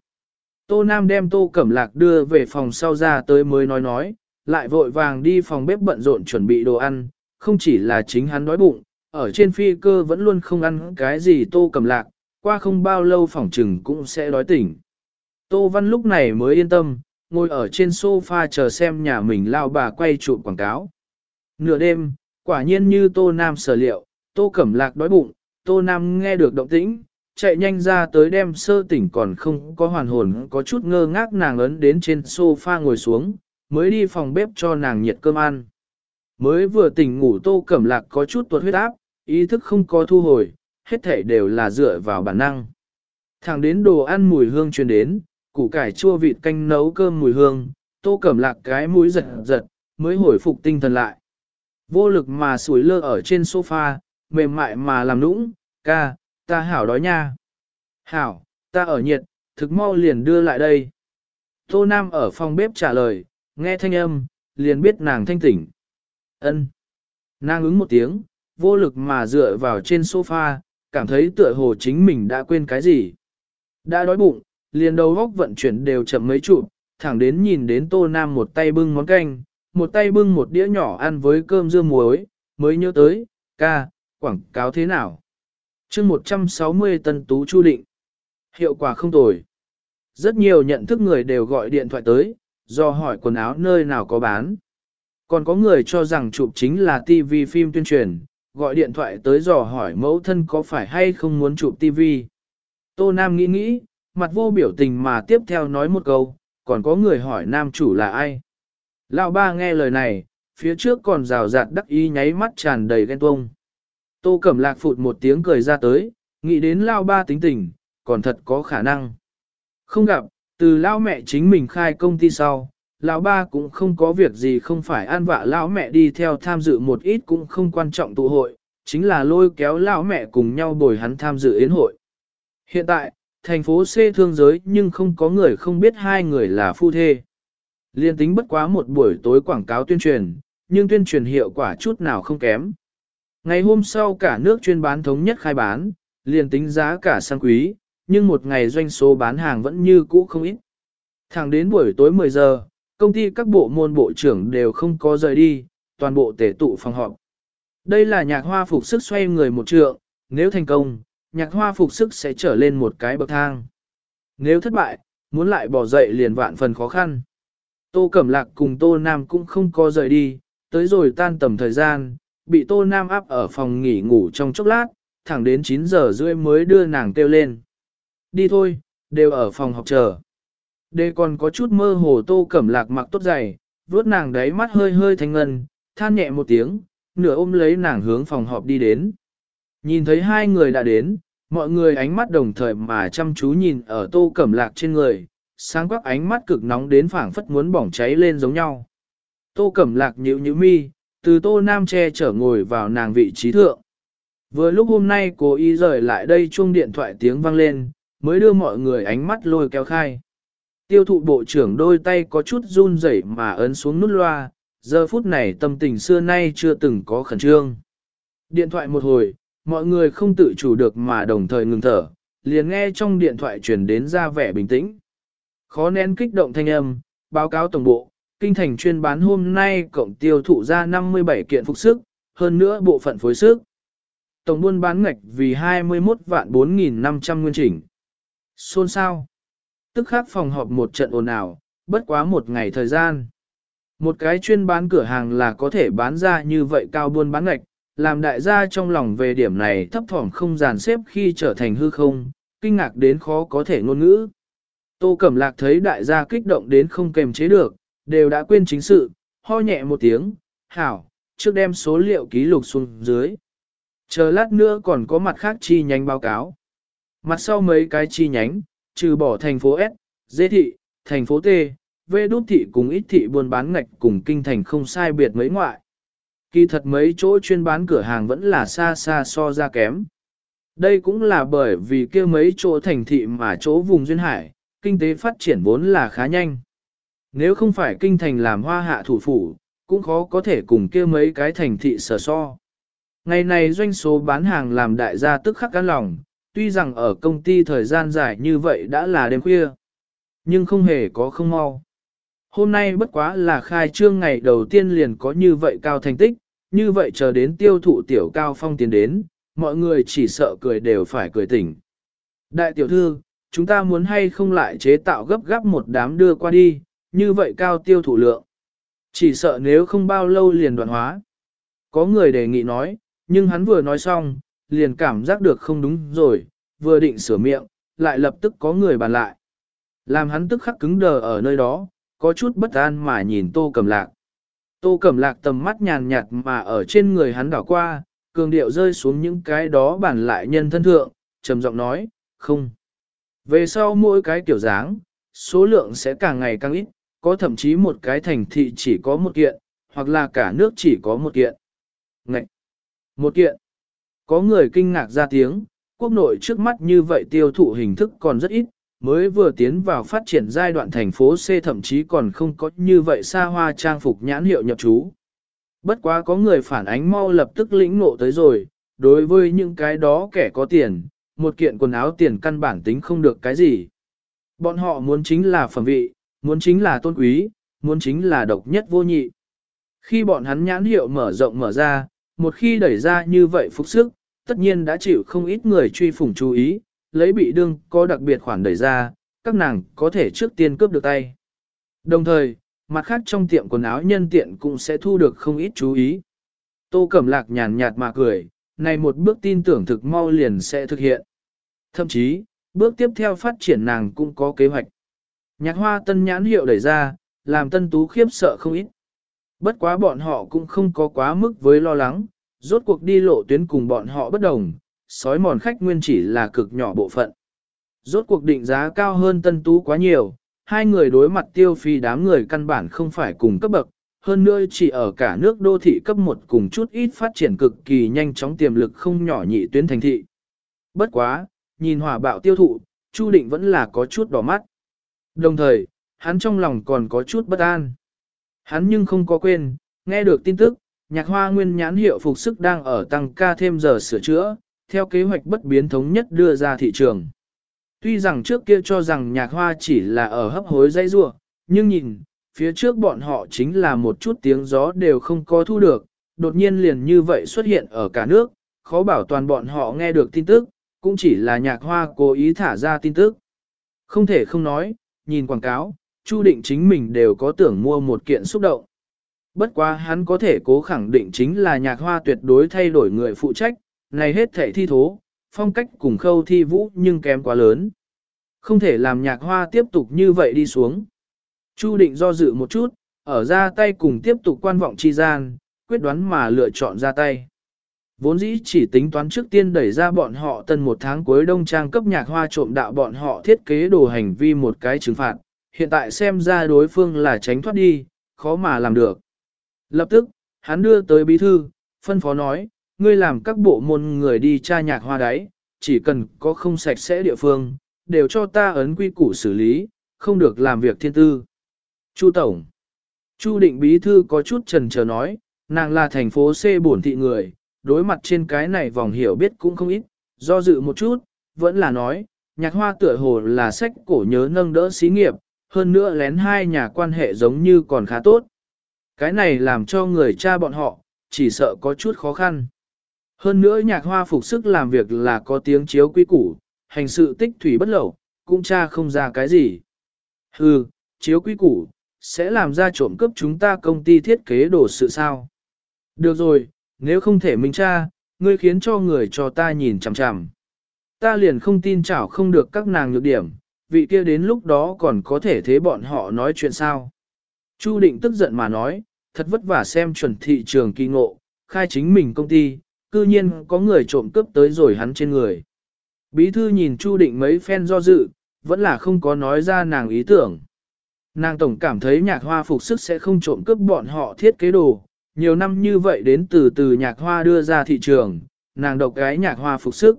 Tô Nam đem Tô Cẩm Lạc đưa về phòng sau ra tới mới nói nói, lại vội vàng đi phòng bếp bận rộn chuẩn bị đồ ăn, không chỉ là chính hắn đói bụng, ở trên phi cơ vẫn luôn không ăn cái gì Tô Cẩm Lạc, qua không bao lâu phòng trừng cũng sẽ đói tỉnh. Tô Văn lúc này mới yên tâm, ngồi ở trên sofa chờ xem nhà mình lao bà quay trụ quảng cáo. Nửa đêm, quả nhiên như Tô Nam sở liệu, Tô Cẩm Lạc đói bụng, Tô Nam nghe được động tĩnh, chạy nhanh ra tới đem sơ tỉnh còn không có hoàn hồn có chút ngơ ngác nàng ấn đến trên sofa ngồi xuống, mới đi phòng bếp cho nàng nhiệt cơm ăn. Mới vừa tỉnh ngủ Tô Cẩm Lạc có chút tuột huyết áp, ý thức không có thu hồi, hết thể đều là dựa vào bản năng. Thẳng đến đồ ăn mùi hương truyền đến, củ cải chua vịt canh nấu cơm mùi hương, tô cẩm lạc cái mũi giật giật, mới hồi phục tinh thần lại. Vô lực mà sủi lơ ở trên sofa, mềm mại mà làm nũng, ca, ta hảo đói nha. Hảo, ta ở nhiệt, thực mau liền đưa lại đây. Tô Nam ở phòng bếp trả lời, nghe thanh âm, liền biết nàng thanh tỉnh. Ân. Nàng ứng một tiếng, vô lực mà dựa vào trên sofa, cảm thấy tựa hồ chính mình đã quên cái gì. Đã đói bụng, liền đầu góc vận chuyển đều chậm mấy chụp, thẳng đến nhìn đến Tô Nam một tay bưng món canh, một tay bưng một đĩa nhỏ ăn với cơm dưa muối, mới nhớ tới, ca, quảng cáo thế nào. chương 160 tân tú chu định. Hiệu quả không tồi. Rất nhiều nhận thức người đều gọi điện thoại tới, do hỏi quần áo nơi nào có bán. Còn có người cho rằng chụp chính là TV phim tuyên truyền, gọi điện thoại tới dò hỏi mẫu thân có phải hay không muốn chụp TV. Tô Nam nghĩ nghĩ, mặt vô biểu tình mà tiếp theo nói một câu, còn có người hỏi nam chủ là ai. Lão ba nghe lời này, phía trước còn rào rạt đắc ý nháy mắt tràn đầy ghen tuông. Tô Cẩm Lạc phụt một tiếng cười ra tới, nghĩ đến Lão ba tính tình, còn thật có khả năng. Không gặp, từ Lão mẹ chính mình khai công ty sau, Lão ba cũng không có việc gì không phải an vạ Lão mẹ đi theo tham dự một ít cũng không quan trọng tụ hội, chính là lôi kéo Lão mẹ cùng nhau bồi hắn tham dự yến hội. Hiện tại, thành phố C thương giới nhưng không có người không biết hai người là phu thê. Liên tính bất quá một buổi tối quảng cáo tuyên truyền, nhưng tuyên truyền hiệu quả chút nào không kém. Ngày hôm sau cả nước chuyên bán thống nhất khai bán, liền tính giá cả sang quý, nhưng một ngày doanh số bán hàng vẫn như cũ không ít. Thẳng đến buổi tối 10 giờ, công ty các bộ môn bộ trưởng đều không có rời đi, toàn bộ tể tụ phòng họp. Đây là nhạc hoa phục sức xoay người một trượng, nếu thành công, nhạc hoa phục sức sẽ trở lên một cái bậc thang. Nếu thất bại, muốn lại bỏ dậy liền vạn phần khó khăn. Tô Cẩm Lạc cùng Tô Nam cũng không có rời đi, tới rồi tan tầm thời gian, bị Tô Nam áp ở phòng nghỉ ngủ trong chốc lát, thẳng đến 9 giờ rưỡi mới đưa nàng kêu lên. Đi thôi, đều ở phòng học chờ. Đây còn có chút mơ hồ Tô Cẩm Lạc mặc tốt dày, vuốt nàng đáy mắt hơi hơi thanh ngân, than nhẹ một tiếng, nửa ôm lấy nàng hướng phòng họp đi đến. Nhìn thấy hai người đã đến, mọi người ánh mắt đồng thời mà chăm chú nhìn ở tô cẩm lạc trên người, sáng quắc ánh mắt cực nóng đến phảng phất muốn bỏng cháy lên giống nhau. Tô cẩm lạc nhíu nhíu mi, từ tô nam che chở ngồi vào nàng vị trí thượng. Vừa lúc hôm nay cô ý rời lại đây chuông điện thoại tiếng vang lên, mới đưa mọi người ánh mắt lôi kéo khai. Tiêu thụ bộ trưởng đôi tay có chút run rẩy mà ấn xuống nút loa, giờ phút này tâm tình xưa nay chưa từng có khẩn trương. Điện thoại một hồi, mọi người không tự chủ được mà đồng thời ngừng thở, liền nghe trong điện thoại truyền đến ra vẻ bình tĩnh. Khó nén kích động thanh âm, báo cáo tổng bộ, kinh thành chuyên bán hôm nay cộng tiêu thụ ra 57 kiện phục sức, hơn nữa bộ phận phối sức. Tổng buôn bán ngạch vì 21 vạn 4.500 nguyên chỉnh. Xôn sao? Tức khắc phòng họp một trận ồn ào, bất quá một ngày thời gian. Một cái chuyên bán cửa hàng là có thể bán ra như vậy cao buôn bán ngạch, làm đại gia trong lòng về điểm này thấp thỏm không dàn xếp khi trở thành hư không, kinh ngạc đến khó có thể ngôn ngữ. Tô Cẩm Lạc thấy đại gia kích động đến không kềm chế được, đều đã quên chính sự, ho nhẹ một tiếng, hảo, trước đem số liệu ký lục xuống dưới. Chờ lát nữa còn có mặt khác chi nhánh báo cáo. Mặt sau mấy cái chi nhánh, trừ bỏ thành phố S, dê thị, thành phố T, V đút thị cùng ít thị buôn bán ngạch cùng kinh thành không sai biệt mấy ngoại. Kỳ thật mấy chỗ chuyên bán cửa hàng vẫn là xa xa so ra kém. Đây cũng là bởi vì kia mấy chỗ thành thị mà chỗ vùng duyên hải, kinh tế phát triển vốn là khá nhanh. Nếu không phải kinh thành làm hoa hạ thủ phủ, cũng khó có thể cùng kia mấy cái thành thị sở so. Ngày này doanh số bán hàng làm đại gia tức khắc cán lòng, tuy rằng ở công ty thời gian dài như vậy đã là đêm khuya, nhưng không hề có không mau. Hôm nay bất quá là khai trương ngày đầu tiên liền có như vậy cao thành tích, như vậy chờ đến tiêu thụ tiểu cao phong tiến đến, mọi người chỉ sợ cười đều phải cười tỉnh. Đại tiểu thư, chúng ta muốn hay không lại chế tạo gấp gáp một đám đưa qua đi, như vậy cao tiêu thụ lượng. Chỉ sợ nếu không bao lâu liền đoạn hóa. Có người đề nghị nói, nhưng hắn vừa nói xong, liền cảm giác được không đúng rồi, vừa định sửa miệng, lại lập tức có người bàn lại. Làm hắn tức khắc cứng đờ ở nơi đó, có chút bất an mà nhìn tô cầm lạc. Tô cầm lạc tầm mắt nhàn nhạt mà ở trên người hắn đảo qua, cường điệu rơi xuống những cái đó bản lại nhân thân thượng, trầm giọng nói, không. Về sau mỗi cái kiểu dáng, số lượng sẽ càng ngày càng ít, có thậm chí một cái thành thị chỉ có một kiện, hoặc là cả nước chỉ có một kiện. Ngậy! Một kiện! Có người kinh ngạc ra tiếng, quốc nội trước mắt như vậy tiêu thụ hình thức còn rất ít, mới vừa tiến vào phát triển giai đoạn thành phố C thậm chí còn không có như vậy xa hoa trang phục nhãn hiệu nhập trú. Bất quá có người phản ánh mau lập tức lĩnh ngộ tới rồi, đối với những cái đó kẻ có tiền, một kiện quần áo tiền căn bản tính không được cái gì. Bọn họ muốn chính là phẩm vị, muốn chính là tôn quý, muốn chính là độc nhất vô nhị. Khi bọn hắn nhãn hiệu mở rộng mở ra, một khi đẩy ra như vậy phục sức, tất nhiên đã chịu không ít người truy phủng chú ý, lấy bị đương có đặc biệt khoản đẩy ra, các nàng có thể trước tiên cướp được tay. Đồng thời, mặt khác trong tiệm quần áo nhân tiện cũng sẽ thu được không ít chú ý. Tô Cẩm Lạc nhàn nhạt mà cười, này một bước tin tưởng thực mau liền sẽ thực hiện. Thậm chí, bước tiếp theo phát triển nàng cũng có kế hoạch. Nhạc hoa tân nhãn hiệu đẩy ra, làm tân tú khiếp sợ không ít. Bất quá bọn họ cũng không có quá mức với lo lắng, rốt cuộc đi lộ tuyến cùng bọn họ bất đồng, sói mòn khách nguyên chỉ là cực nhỏ bộ phận. Rốt cuộc định giá cao hơn tân tú quá nhiều, hai người đối mặt tiêu phi đám người căn bản không phải cùng cấp bậc, hơn nữa chỉ ở cả nước đô thị cấp một cùng chút ít phát triển cực kỳ nhanh chóng tiềm lực không nhỏ nhị tuyến thành thị. Bất quá, nhìn hỏa bạo tiêu thụ, Chu Định vẫn là có chút đỏ mắt. Đồng thời, hắn trong lòng còn có chút bất an. Hắn nhưng không có quên, nghe được tin tức, nhạc hoa nguyên nhãn hiệu phục sức đang ở tăng ca thêm giờ sửa chữa, theo kế hoạch bất biến thống nhất đưa ra thị trường. Tuy rằng trước kia cho rằng nhạc hoa chỉ là ở hấp hối dây rua, nhưng nhìn, phía trước bọn họ chính là một chút tiếng gió đều không có thu được, đột nhiên liền như vậy xuất hiện ở cả nước, khó bảo toàn bọn họ nghe được tin tức, cũng chỉ là nhạc hoa cố ý thả ra tin tức. Không thể không nói, nhìn quảng cáo, Chu định chính mình đều có tưởng mua một kiện xúc động. Bất quá hắn có thể cố khẳng định chính là nhạc hoa tuyệt đối thay đổi người phụ trách, này hết thể thi thố, phong cách cùng khâu thi vũ nhưng kém quá lớn. Không thể làm nhạc hoa tiếp tục như vậy đi xuống. Chu định do dự một chút, ở ra tay cùng tiếp tục quan vọng chi gian, quyết đoán mà lựa chọn ra tay. Vốn dĩ chỉ tính toán trước tiên đẩy ra bọn họ tân một tháng cuối đông trang cấp nhạc hoa trộm đạo bọn họ thiết kế đồ hành vi một cái trừng phạt, hiện tại xem ra đối phương là tránh thoát đi, khó mà làm được. Lập tức, hắn đưa tới bí thư, phân phó nói, ngươi làm các bộ môn người đi tra nhạc hoa đáy, chỉ cần có không sạch sẽ địa phương, đều cho ta ấn quy củ xử lý, không được làm việc thiên tư. Chu Tổng Chu định bí thư có chút trần chờ nói, nàng là thành phố C bổn thị người, đối mặt trên cái này vòng hiểu biết cũng không ít, do dự một chút, vẫn là nói, nhạc hoa tựa hồ là sách cổ nhớ nâng đỡ xí nghiệp, hơn nữa lén hai nhà quan hệ giống như còn khá tốt. Cái này làm cho người cha bọn họ, chỉ sợ có chút khó khăn. Hơn nữa nhạc hoa phục sức làm việc là có tiếng chiếu quý củ, hành sự tích thủy bất lẩu, cũng cha không ra cái gì. Hừ, chiếu quý củ, sẽ làm ra trộm cướp chúng ta công ty thiết kế đồ sự sao. Được rồi, nếu không thể minh tra, ngươi khiến cho người cho ta nhìn chằm chằm. Ta liền không tin chảo không được các nàng nhược điểm, vị kia đến lúc đó còn có thể thế bọn họ nói chuyện sao. Chu định tức giận mà nói, thật vất vả xem chuẩn thị trường kỳ ngộ, khai chính mình công ty, cư nhiên có người trộm cướp tới rồi hắn trên người. Bí thư nhìn Chu Định mấy phen do dự, vẫn là không có nói ra nàng ý tưởng. Nàng tổng cảm thấy nhạc hoa phục sức sẽ không trộm cướp bọn họ thiết kế đồ, nhiều năm như vậy đến từ từ nhạc hoa đưa ra thị trường, nàng độc gái nhạc hoa phục sức.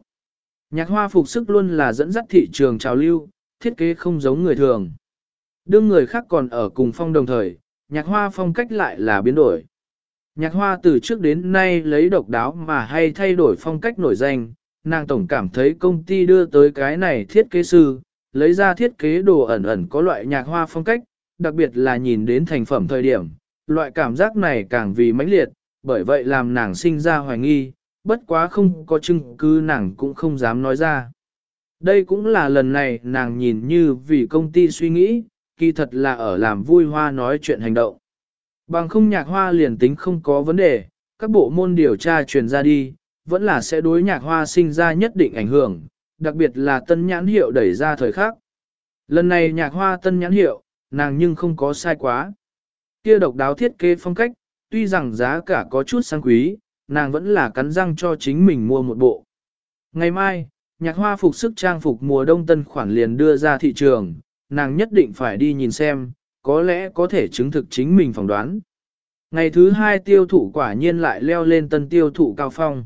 Nhạc hoa phục sức luôn là dẫn dắt thị trường trào lưu, thiết kế không giống người thường. Đương người khác còn ở cùng phong đồng thời, nhạc hoa phong cách lại là biến đổi. Nhạc hoa từ trước đến nay lấy độc đáo mà hay thay đổi phong cách nổi danh, nàng tổng cảm thấy công ty đưa tới cái này thiết kế sư, lấy ra thiết kế đồ ẩn ẩn có loại nhạc hoa phong cách, đặc biệt là nhìn đến thành phẩm thời điểm, loại cảm giác này càng vì mãnh liệt, bởi vậy làm nàng sinh ra hoài nghi, bất quá không có chứng cứ nàng cũng không dám nói ra. Đây cũng là lần này nàng nhìn như vì công ty suy nghĩ, kỳ thật là ở làm vui hoa nói chuyện hành động. Bằng không nhạc hoa liền tính không có vấn đề, các bộ môn điều tra truyền ra đi, vẫn là sẽ đối nhạc hoa sinh ra nhất định ảnh hưởng, đặc biệt là tân nhãn hiệu đẩy ra thời khắc. Lần này nhạc hoa tân nhãn hiệu, nàng nhưng không có sai quá. Kia độc đáo thiết kế phong cách, tuy rằng giá cả có chút sang quý, nàng vẫn là cắn răng cho chính mình mua một bộ. Ngày mai, nhạc hoa phục sức trang phục mùa đông tân khoản liền đưa ra thị trường, nàng nhất định phải đi nhìn xem, có lẽ có thể chứng thực chính mình phỏng đoán. Ngày thứ hai tiêu thụ quả nhiên lại leo lên tân tiêu thụ cao phong.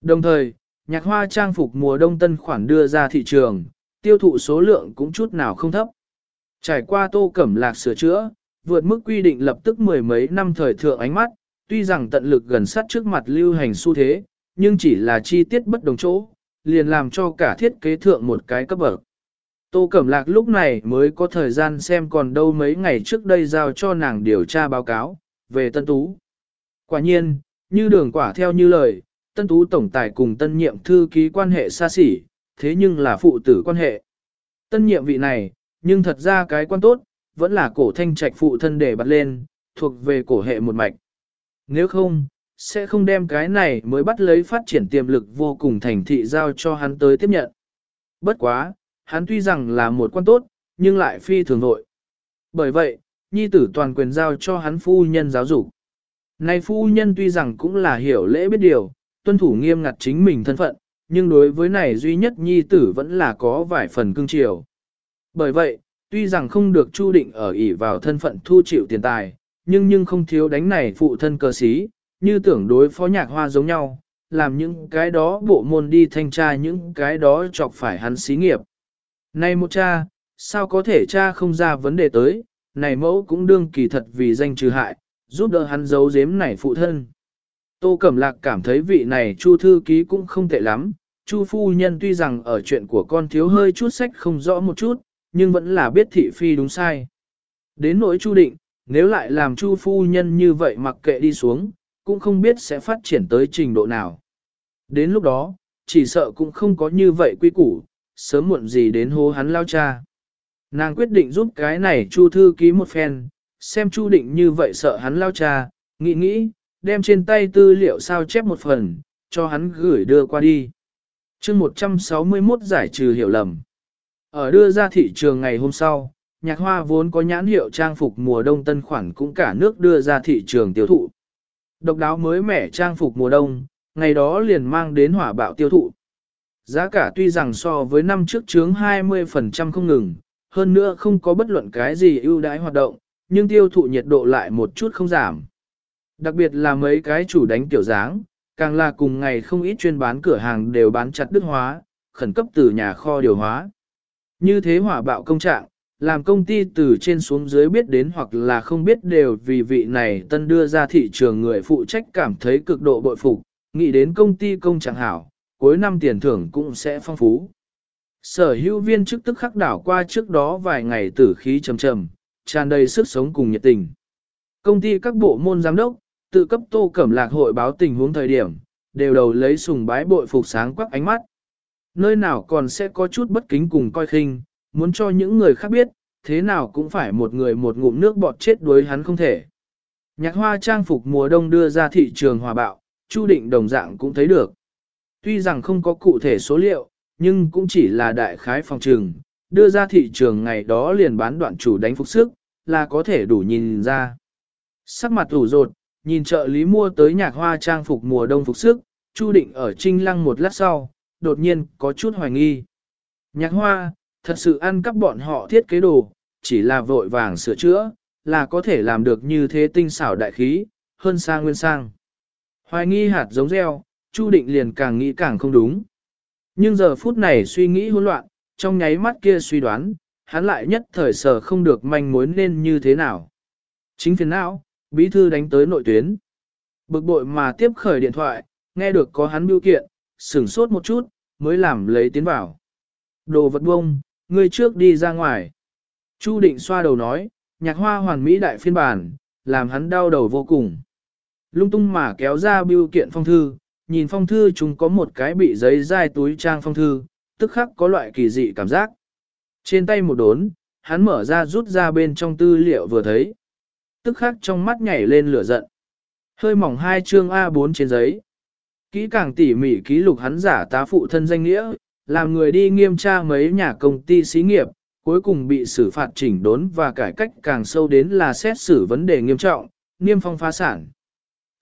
Đồng thời, nhạc hoa trang phục mùa đông tân khoản đưa ra thị trường, tiêu thụ số lượng cũng chút nào không thấp. Trải qua tô cẩm lạc sửa chữa, vượt mức quy định lập tức mười mấy năm thời thượng ánh mắt, tuy rằng tận lực gần sát trước mặt lưu hành xu thế, nhưng chỉ là chi tiết bất đồng chỗ, liền làm cho cả thiết kế thượng một cái cấp bậc. Tô Cẩm Lạc lúc này mới có thời gian xem còn đâu mấy ngày trước đây giao cho nàng điều tra báo cáo, về Tân Tú. Quả nhiên, như đường quả theo như lời, Tân Tú Tổng Tài cùng tân nhiệm thư ký quan hệ xa xỉ, thế nhưng là phụ tử quan hệ. Tân nhiệm vị này, nhưng thật ra cái quan tốt, vẫn là cổ thanh trạch phụ thân để bật lên, thuộc về cổ hệ một mạch. Nếu không, sẽ không đem cái này mới bắt lấy phát triển tiềm lực vô cùng thành thị giao cho hắn tới tiếp nhận. Bất quá, hắn tuy rằng là một quan tốt, nhưng lại phi thường nội. Bởi vậy, nhi tử toàn quyền giao cho hắn phu nhân giáo dục. Này phu nhân tuy rằng cũng là hiểu lễ biết điều, tuân thủ nghiêm ngặt chính mình thân phận, nhưng đối với này duy nhất nhi tử vẫn là có vài phần cưng chiều. Bởi vậy, tuy rằng không được chu định ở ỷ vào thân phận thu chịu tiền tài, nhưng nhưng không thiếu đánh này phụ thân cơ sĩ, như tưởng đối phó nhạc hoa giống nhau, làm những cái đó bộ môn đi thanh tra những cái đó chọc phải hắn xí nghiệp. Này một cha, sao có thể cha không ra vấn đề tới, này mẫu cũng đương kỳ thật vì danh trừ hại, giúp đỡ hắn giấu giếm này phụ thân. Tô Cẩm Lạc cảm thấy vị này Chu thư ký cũng không tệ lắm, Chu phu nhân tuy rằng ở chuyện của con thiếu hơi chút sách không rõ một chút, nhưng vẫn là biết thị phi đúng sai. Đến nỗi Chu định, nếu lại làm Chu phu nhân như vậy mặc kệ đi xuống, cũng không biết sẽ phát triển tới trình độ nào. Đến lúc đó, chỉ sợ cũng không có như vậy quy củ, sớm muộn gì đến hô hắn lao cha. Nàng quyết định giúp cái này Chu thư ký một phen, xem Chu định như vậy sợ hắn lao cha, nghĩ nghĩ, đem trên tay tư liệu sao chép một phần, cho hắn gửi đưa qua đi. chương 161 giải trừ hiểu lầm. Ở đưa ra thị trường ngày hôm sau, nhạc hoa vốn có nhãn hiệu trang phục mùa đông tân khoản cũng cả nước đưa ra thị trường tiêu thụ. Độc đáo mới mẻ trang phục mùa đông, ngày đó liền mang đến hỏa bạo tiêu thụ. Giá cả tuy rằng so với năm trước chướng 20% không ngừng, hơn nữa không có bất luận cái gì ưu đãi hoạt động, nhưng tiêu thụ nhiệt độ lại một chút không giảm. Đặc biệt là mấy cái chủ đánh tiểu dáng, càng là cùng ngày không ít chuyên bán cửa hàng đều bán chặt đứt hóa, khẩn cấp từ nhà kho điều hóa. Như thế hỏa bạo công trạng, làm công ty từ trên xuống dưới biết đến hoặc là không biết đều vì vị này tân đưa ra thị trường người phụ trách cảm thấy cực độ bội phục, nghĩ đến công ty công trạng hảo, cuối năm tiền thưởng cũng sẽ phong phú. Sở hữu viên chức tức khắc đảo qua trước đó vài ngày tử khí trầm trầm, tràn đầy sức sống cùng nhiệt tình. Công ty các bộ môn giám đốc, tự cấp tô cẩm lạc hội báo tình huống thời điểm, đều đầu lấy sùng bái bội phục sáng quắc ánh mắt. Nơi nào còn sẽ có chút bất kính cùng coi khinh, muốn cho những người khác biết, thế nào cũng phải một người một ngụm nước bọt chết đuối hắn không thể. Nhạc hoa trang phục mùa đông đưa ra thị trường hòa bạo, Chu Định đồng dạng cũng thấy được. Tuy rằng không có cụ thể số liệu, nhưng cũng chỉ là đại khái phòng trường, đưa ra thị trường ngày đó liền bán đoạn chủ đánh phục sức, là có thể đủ nhìn ra. Sắc mặt ủ rột, nhìn trợ lý mua tới nhạc hoa trang phục mùa đông phục sức, Chu Định ở trinh lăng một lát sau, đột nhiên có chút hoài nghi. Nhạc hoa, thật sự ăn cắp bọn họ thiết kế đồ, chỉ là vội vàng sửa chữa, là có thể làm được như thế tinh xảo đại khí, hơn sang nguyên sang. Hoài nghi hạt giống gieo, Chu Định liền càng nghĩ càng không đúng. Nhưng giờ phút này suy nghĩ hỗn loạn, trong nháy mắt kia suy đoán, hắn lại nhất thời sở không được manh mối nên như thế nào. Chính phiền não, bí thư đánh tới nội tuyến. Bực bội mà tiếp khởi điện thoại, nghe được có hắn biểu kiện, sửng sốt một chút, mới làm lấy tiến vào. Đồ vật bông, ngươi trước đi ra ngoài. Chu định xoa đầu nói, nhạc hoa hoàn mỹ đại phiên bản, làm hắn đau đầu vô cùng. Lung tung mà kéo ra biêu kiện phong thư, nhìn phong thư chúng có một cái bị giấy dai túi trang phong thư, tức khắc có loại kỳ dị cảm giác. Trên tay một đốn, hắn mở ra rút ra bên trong tư liệu vừa thấy. Tức khắc trong mắt nhảy lên lửa giận. Hơi mỏng hai chương A4 trên giấy. Kỹ càng tỉ mỉ ký lục hắn giả tá phụ thân danh nghĩa, làm người đi nghiêm tra mấy nhà công ty xí nghiệp, cuối cùng bị xử phạt chỉnh đốn và cải cách càng sâu đến là xét xử vấn đề nghiêm trọng, niêm phong phá sản.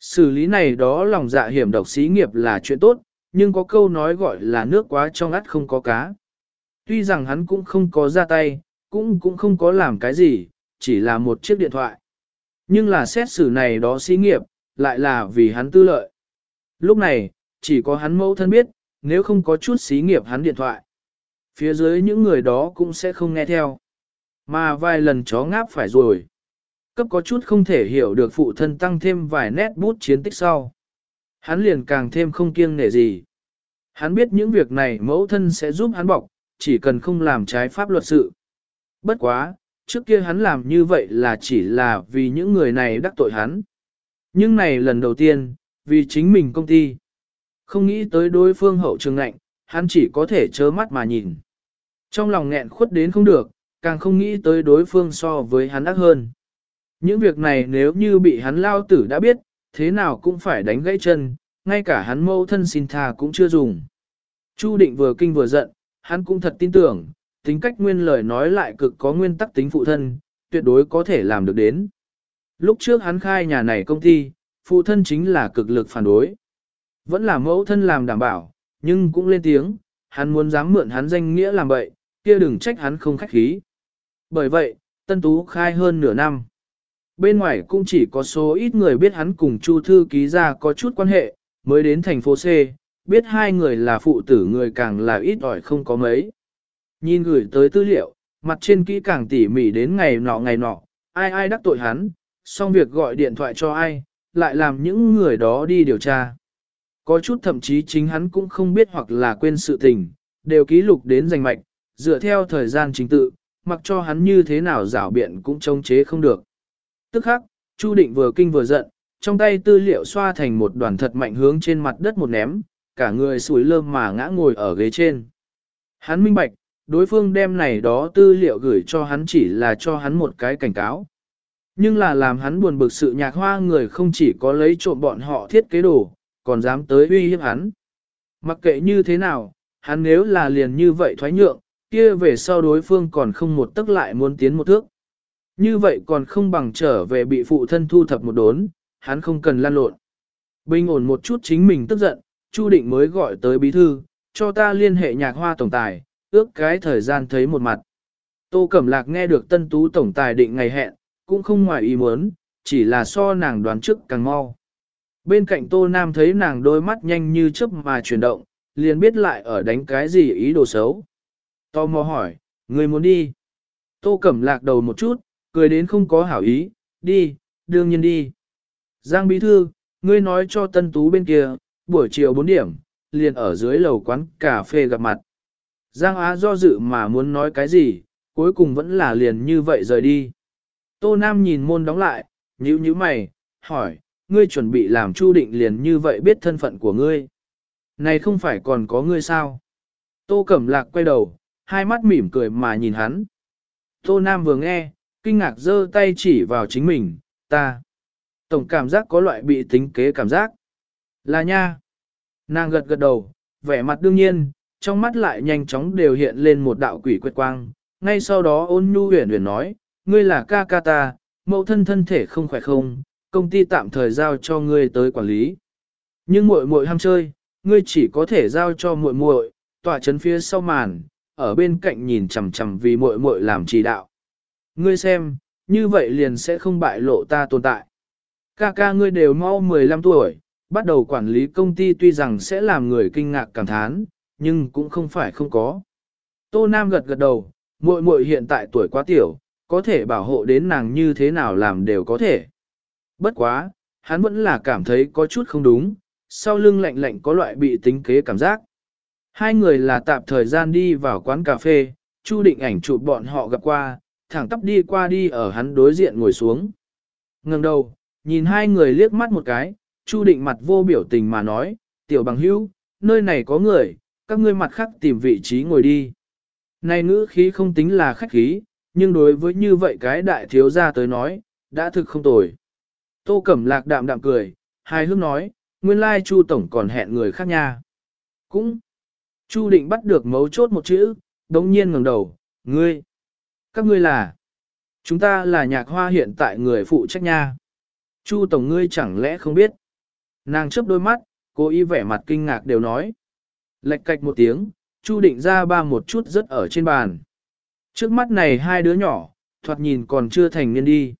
Xử lý này đó lòng dạ hiểm độc xí nghiệp là chuyện tốt, nhưng có câu nói gọi là nước quá trong ắt không có cá. Tuy rằng hắn cũng không có ra tay, cũng cũng không có làm cái gì, chỉ là một chiếc điện thoại. Nhưng là xét xử này đó xí nghiệp, lại là vì hắn tư lợi. Lúc này, chỉ có hắn mẫu thân biết, nếu không có chút xí nghiệp hắn điện thoại. Phía dưới những người đó cũng sẽ không nghe theo. Mà vài lần chó ngáp phải rồi. Cấp có chút không thể hiểu được phụ thân tăng thêm vài nét bút chiến tích sau. Hắn liền càng thêm không kiêng nể gì. Hắn biết những việc này mẫu thân sẽ giúp hắn bọc, chỉ cần không làm trái pháp luật sự. Bất quá, trước kia hắn làm như vậy là chỉ là vì những người này đắc tội hắn. Nhưng này lần đầu tiên, vì chính mình công ty. Không nghĩ tới đối phương hậu trường ngạnh, hắn chỉ có thể chớ mắt mà nhìn. Trong lòng nghẹn khuất đến không được, càng không nghĩ tới đối phương so với hắn ác hơn. Những việc này nếu như bị hắn lao tử đã biết, thế nào cũng phải đánh gãy chân, ngay cả hắn mâu thân xin tha cũng chưa dùng. Chu định vừa kinh vừa giận, hắn cũng thật tin tưởng, tính cách nguyên lời nói lại cực có nguyên tắc tính phụ thân, tuyệt đối có thể làm được đến. Lúc trước hắn khai nhà này công ty, phụ thân chính là cực lực phản đối. Vẫn là mẫu thân làm đảm bảo, nhưng cũng lên tiếng, hắn muốn dám mượn hắn danh nghĩa làm bậy, kia đừng trách hắn không khách khí. Bởi vậy, Tân Tú khai hơn nửa năm. Bên ngoài cũng chỉ có số ít người biết hắn cùng Chu thư ký ra có chút quan hệ, mới đến thành phố C, biết hai người là phụ tử người càng là ít ỏi không có mấy. Nhìn gửi tới tư liệu, mặt trên kỹ càng tỉ mỉ đến ngày nọ ngày nọ, ai ai đắc tội hắn, xong việc gọi điện thoại cho ai, lại làm những người đó đi điều tra. Có chút thậm chí chính hắn cũng không biết hoặc là quên sự tình, đều ký lục đến danh mạch, dựa theo thời gian chính tự, mặc cho hắn như thế nào rảo biện cũng chống chế không được. Tức khắc, Chu Định vừa kinh vừa giận, trong tay tư liệu xoa thành một đoàn thật mạnh hướng trên mặt đất một ném, cả người sủi lơm mà ngã ngồi ở ghế trên. Hắn minh bạch, đối phương đem này đó tư liệu gửi cho hắn chỉ là cho hắn một cái cảnh cáo. Nhưng là làm hắn buồn bực sự nhạc hoa người không chỉ có lấy trộm bọn họ thiết kế đồ, còn dám tới uy hiếp hắn. Mặc kệ như thế nào, hắn nếu là liền như vậy thoái nhượng, kia về sau đối phương còn không một tức lại muốn tiến một thước. Như vậy còn không bằng trở về bị phụ thân thu thập một đốn, hắn không cần lan lộn. Bình ổn một chút chính mình tức giận, Chu Định mới gọi tới bí thư, cho ta liên hệ nhạc hoa tổng tài, ước cái thời gian thấy một mặt. Tô Cẩm Lạc nghe được tân tú tổng tài định ngày hẹn, cũng không ngoài ý muốn, chỉ là so nàng đoán trước càng mau. Bên cạnh Tô Nam thấy nàng đôi mắt nhanh như chớp mà chuyển động, liền biết lại ở đánh cái gì ý đồ xấu. Tô mò hỏi, người muốn đi? Tô Cẩm Lạc đầu một chút, cười đến không có hảo ý, đi, đương nhiên đi. Giang Bí Thư, ngươi nói cho Tân Tú bên kia, buổi chiều 4 điểm, liền ở dưới lầu quán cà phê gặp mặt. Giang Á do dự mà muốn nói cái gì, cuối cùng vẫn là liền như vậy rời đi. Tô Nam nhìn môn đóng lại, nhíu nhíu mày, hỏi, ngươi chuẩn bị làm chu định liền như vậy biết thân phận của ngươi. Này không phải còn có ngươi sao? Tô Cẩm Lạc quay đầu, hai mắt mỉm cười mà nhìn hắn. Tô Nam vừa nghe, kinh ngạc giơ tay chỉ vào chính mình, ta. Tổng cảm giác có loại bị tính kế cảm giác. Là nha. Nàng gật gật đầu, vẻ mặt đương nhiên, trong mắt lại nhanh chóng đều hiện lên một đạo quỷ quyệt quang. Ngay sau đó ôn nhu huyền huyền nói, ngươi là ca ca ta, mẫu thân thân thể không khỏe không, công ty tạm thời giao cho ngươi tới quản lý. Nhưng muội muội ham chơi, ngươi chỉ có thể giao cho muội muội, tỏa chấn phía sau màn, ở bên cạnh nhìn chằm chằm vì muội muội làm chỉ đạo. Ngươi xem, như vậy liền sẽ không bại lộ ta tồn tại. Ca ca ngươi đều mau 15 tuổi, bắt đầu quản lý công ty tuy rằng sẽ làm người kinh ngạc cảm thán, nhưng cũng không phải không có. Tô Nam gật gật đầu, muội muội hiện tại tuổi quá tiểu, có thể bảo hộ đến nàng như thế nào làm đều có thể. Bất quá, hắn vẫn là cảm thấy có chút không đúng, sau lưng lạnh lạnh có loại bị tính kế cảm giác. Hai người là tạm thời gian đi vào quán cà phê, Chu định ảnh chụp bọn họ gặp qua, thẳng tắp đi qua đi ở hắn đối diện ngồi xuống. Ngừng đầu, nhìn hai người liếc mắt một cái, Chu định mặt vô biểu tình mà nói, tiểu bằng hữu, nơi này có người, các ngươi mặt khác tìm vị trí ngồi đi. Này ngữ khí không tính là khách khí, nhưng đối với như vậy cái đại thiếu gia tới nói, đã thực không tồi. Tô Cẩm Lạc đạm đạm cười, hai hước nói, nguyên lai Chu Tổng còn hẹn người khác nha. Cũng, Chu định bắt được mấu chốt một chữ, đống nhiên ngẩng đầu, ngươi, các ngươi là, chúng ta là nhạc hoa hiện tại người phụ trách nha. Chu Tổng ngươi chẳng lẽ không biết. Nàng chớp đôi mắt, cố ý vẻ mặt kinh ngạc đều nói. Lệch cạch một tiếng, Chu định ra ba một chút rất ở trên bàn. Trước mắt này hai đứa nhỏ, thoạt nhìn còn chưa thành niên đi.